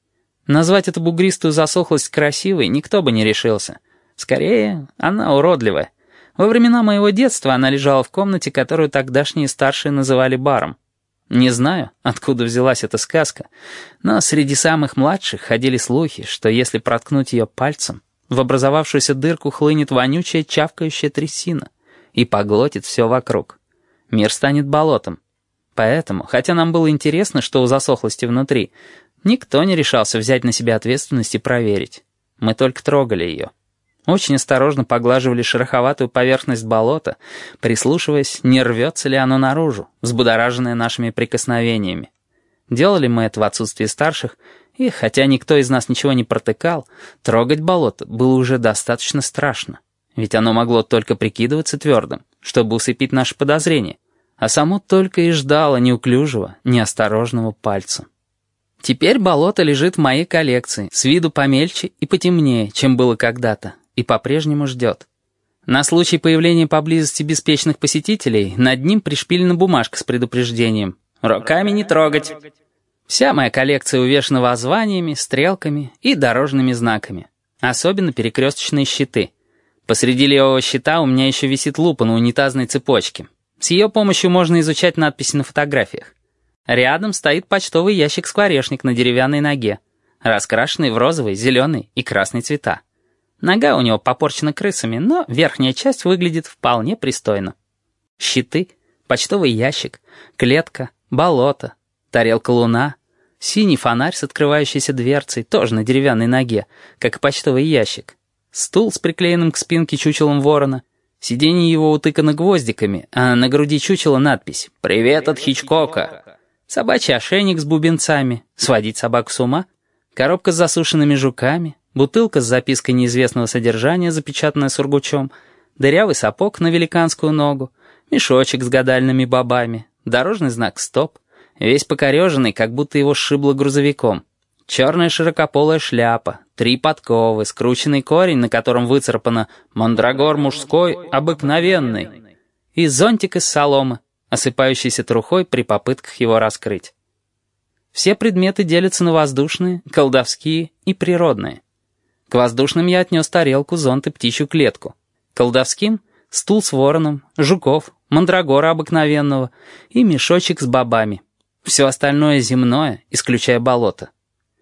Назвать эту бугристую засохлость красивой никто бы не решился — Скорее, она уродливая. Во времена моего детства она лежала в комнате, которую тогдашние старшие называли баром. Не знаю, откуда взялась эта сказка, но среди самых младших ходили слухи, что если проткнуть ее пальцем, в образовавшуюся дырку хлынет вонючая чавкающая трясина и поглотит все вокруг. Мир станет болотом. Поэтому, хотя нам было интересно, что у засохлости внутри, никто не решался взять на себя ответственность и проверить. Мы только трогали ее. Очень осторожно поглаживали шероховатую поверхность болота, прислушиваясь, не рвется ли оно наружу, взбудораженное нашими прикосновениями. Делали мы это в отсутствии старших, и, хотя никто из нас ничего не протыкал, трогать болото было уже достаточно страшно, ведь оно могло только прикидываться твердым, чтобы усыпить наши подозрения, а само только и ждало неуклюжего, неосторожного пальца. Теперь болото лежит в моей коллекции, с виду помельче и потемнее, чем было когда-то, и по-прежнему ждет. На случай появления поблизости беспечных посетителей над ним пришпилена бумажка с предупреждением. Руками не трогать. Вся моя коллекция увешана воззваниями, стрелками и дорожными знаками. Особенно перекресточные щиты. Посреди левого щита у меня еще висит лупа на унитазной цепочке. С ее помощью можно изучать надписи на фотографиях. Рядом стоит почтовый ящик-скворечник на деревянной ноге, раскрашенный в розовый, зеленый и красный цвета. Нога у него попорчена крысами, но верхняя часть выглядит вполне пристойно. Щиты, почтовый ящик, клетка, болото, тарелка луна, синий фонарь с открывающейся дверцей, тоже на деревянной ноге, как и почтовый ящик, стул с приклеенным к спинке чучелом ворона, сиденье его утыкано гвоздиками, а на груди чучела надпись «Привет от Хичкока», собачий ошейник с бубенцами, сводить собаку с ума, коробка с засушенными жуками, бутылка с запиской неизвестного содержания, запечатанная сургучом, дырявый сапог на великанскую ногу, мешочек с гадальными бобами, дорожный знак «Стоп», весь покореженный, как будто его сшибло грузовиком, черная широкополая шляпа, три подковы, скрученный корень, на котором выцарапано «Мандрагор мужской, обыкновенный», и зонтик из соломы, осыпающийся трухой при попытках его раскрыть. Все предметы делятся на воздушные, колдовские и природные. К воздушным я отнес тарелку, зонт и птичью клетку. Колдовским — стул с вороном, жуков, мандрагора обыкновенного и мешочек с бобами. Все остальное земное, исключая болото.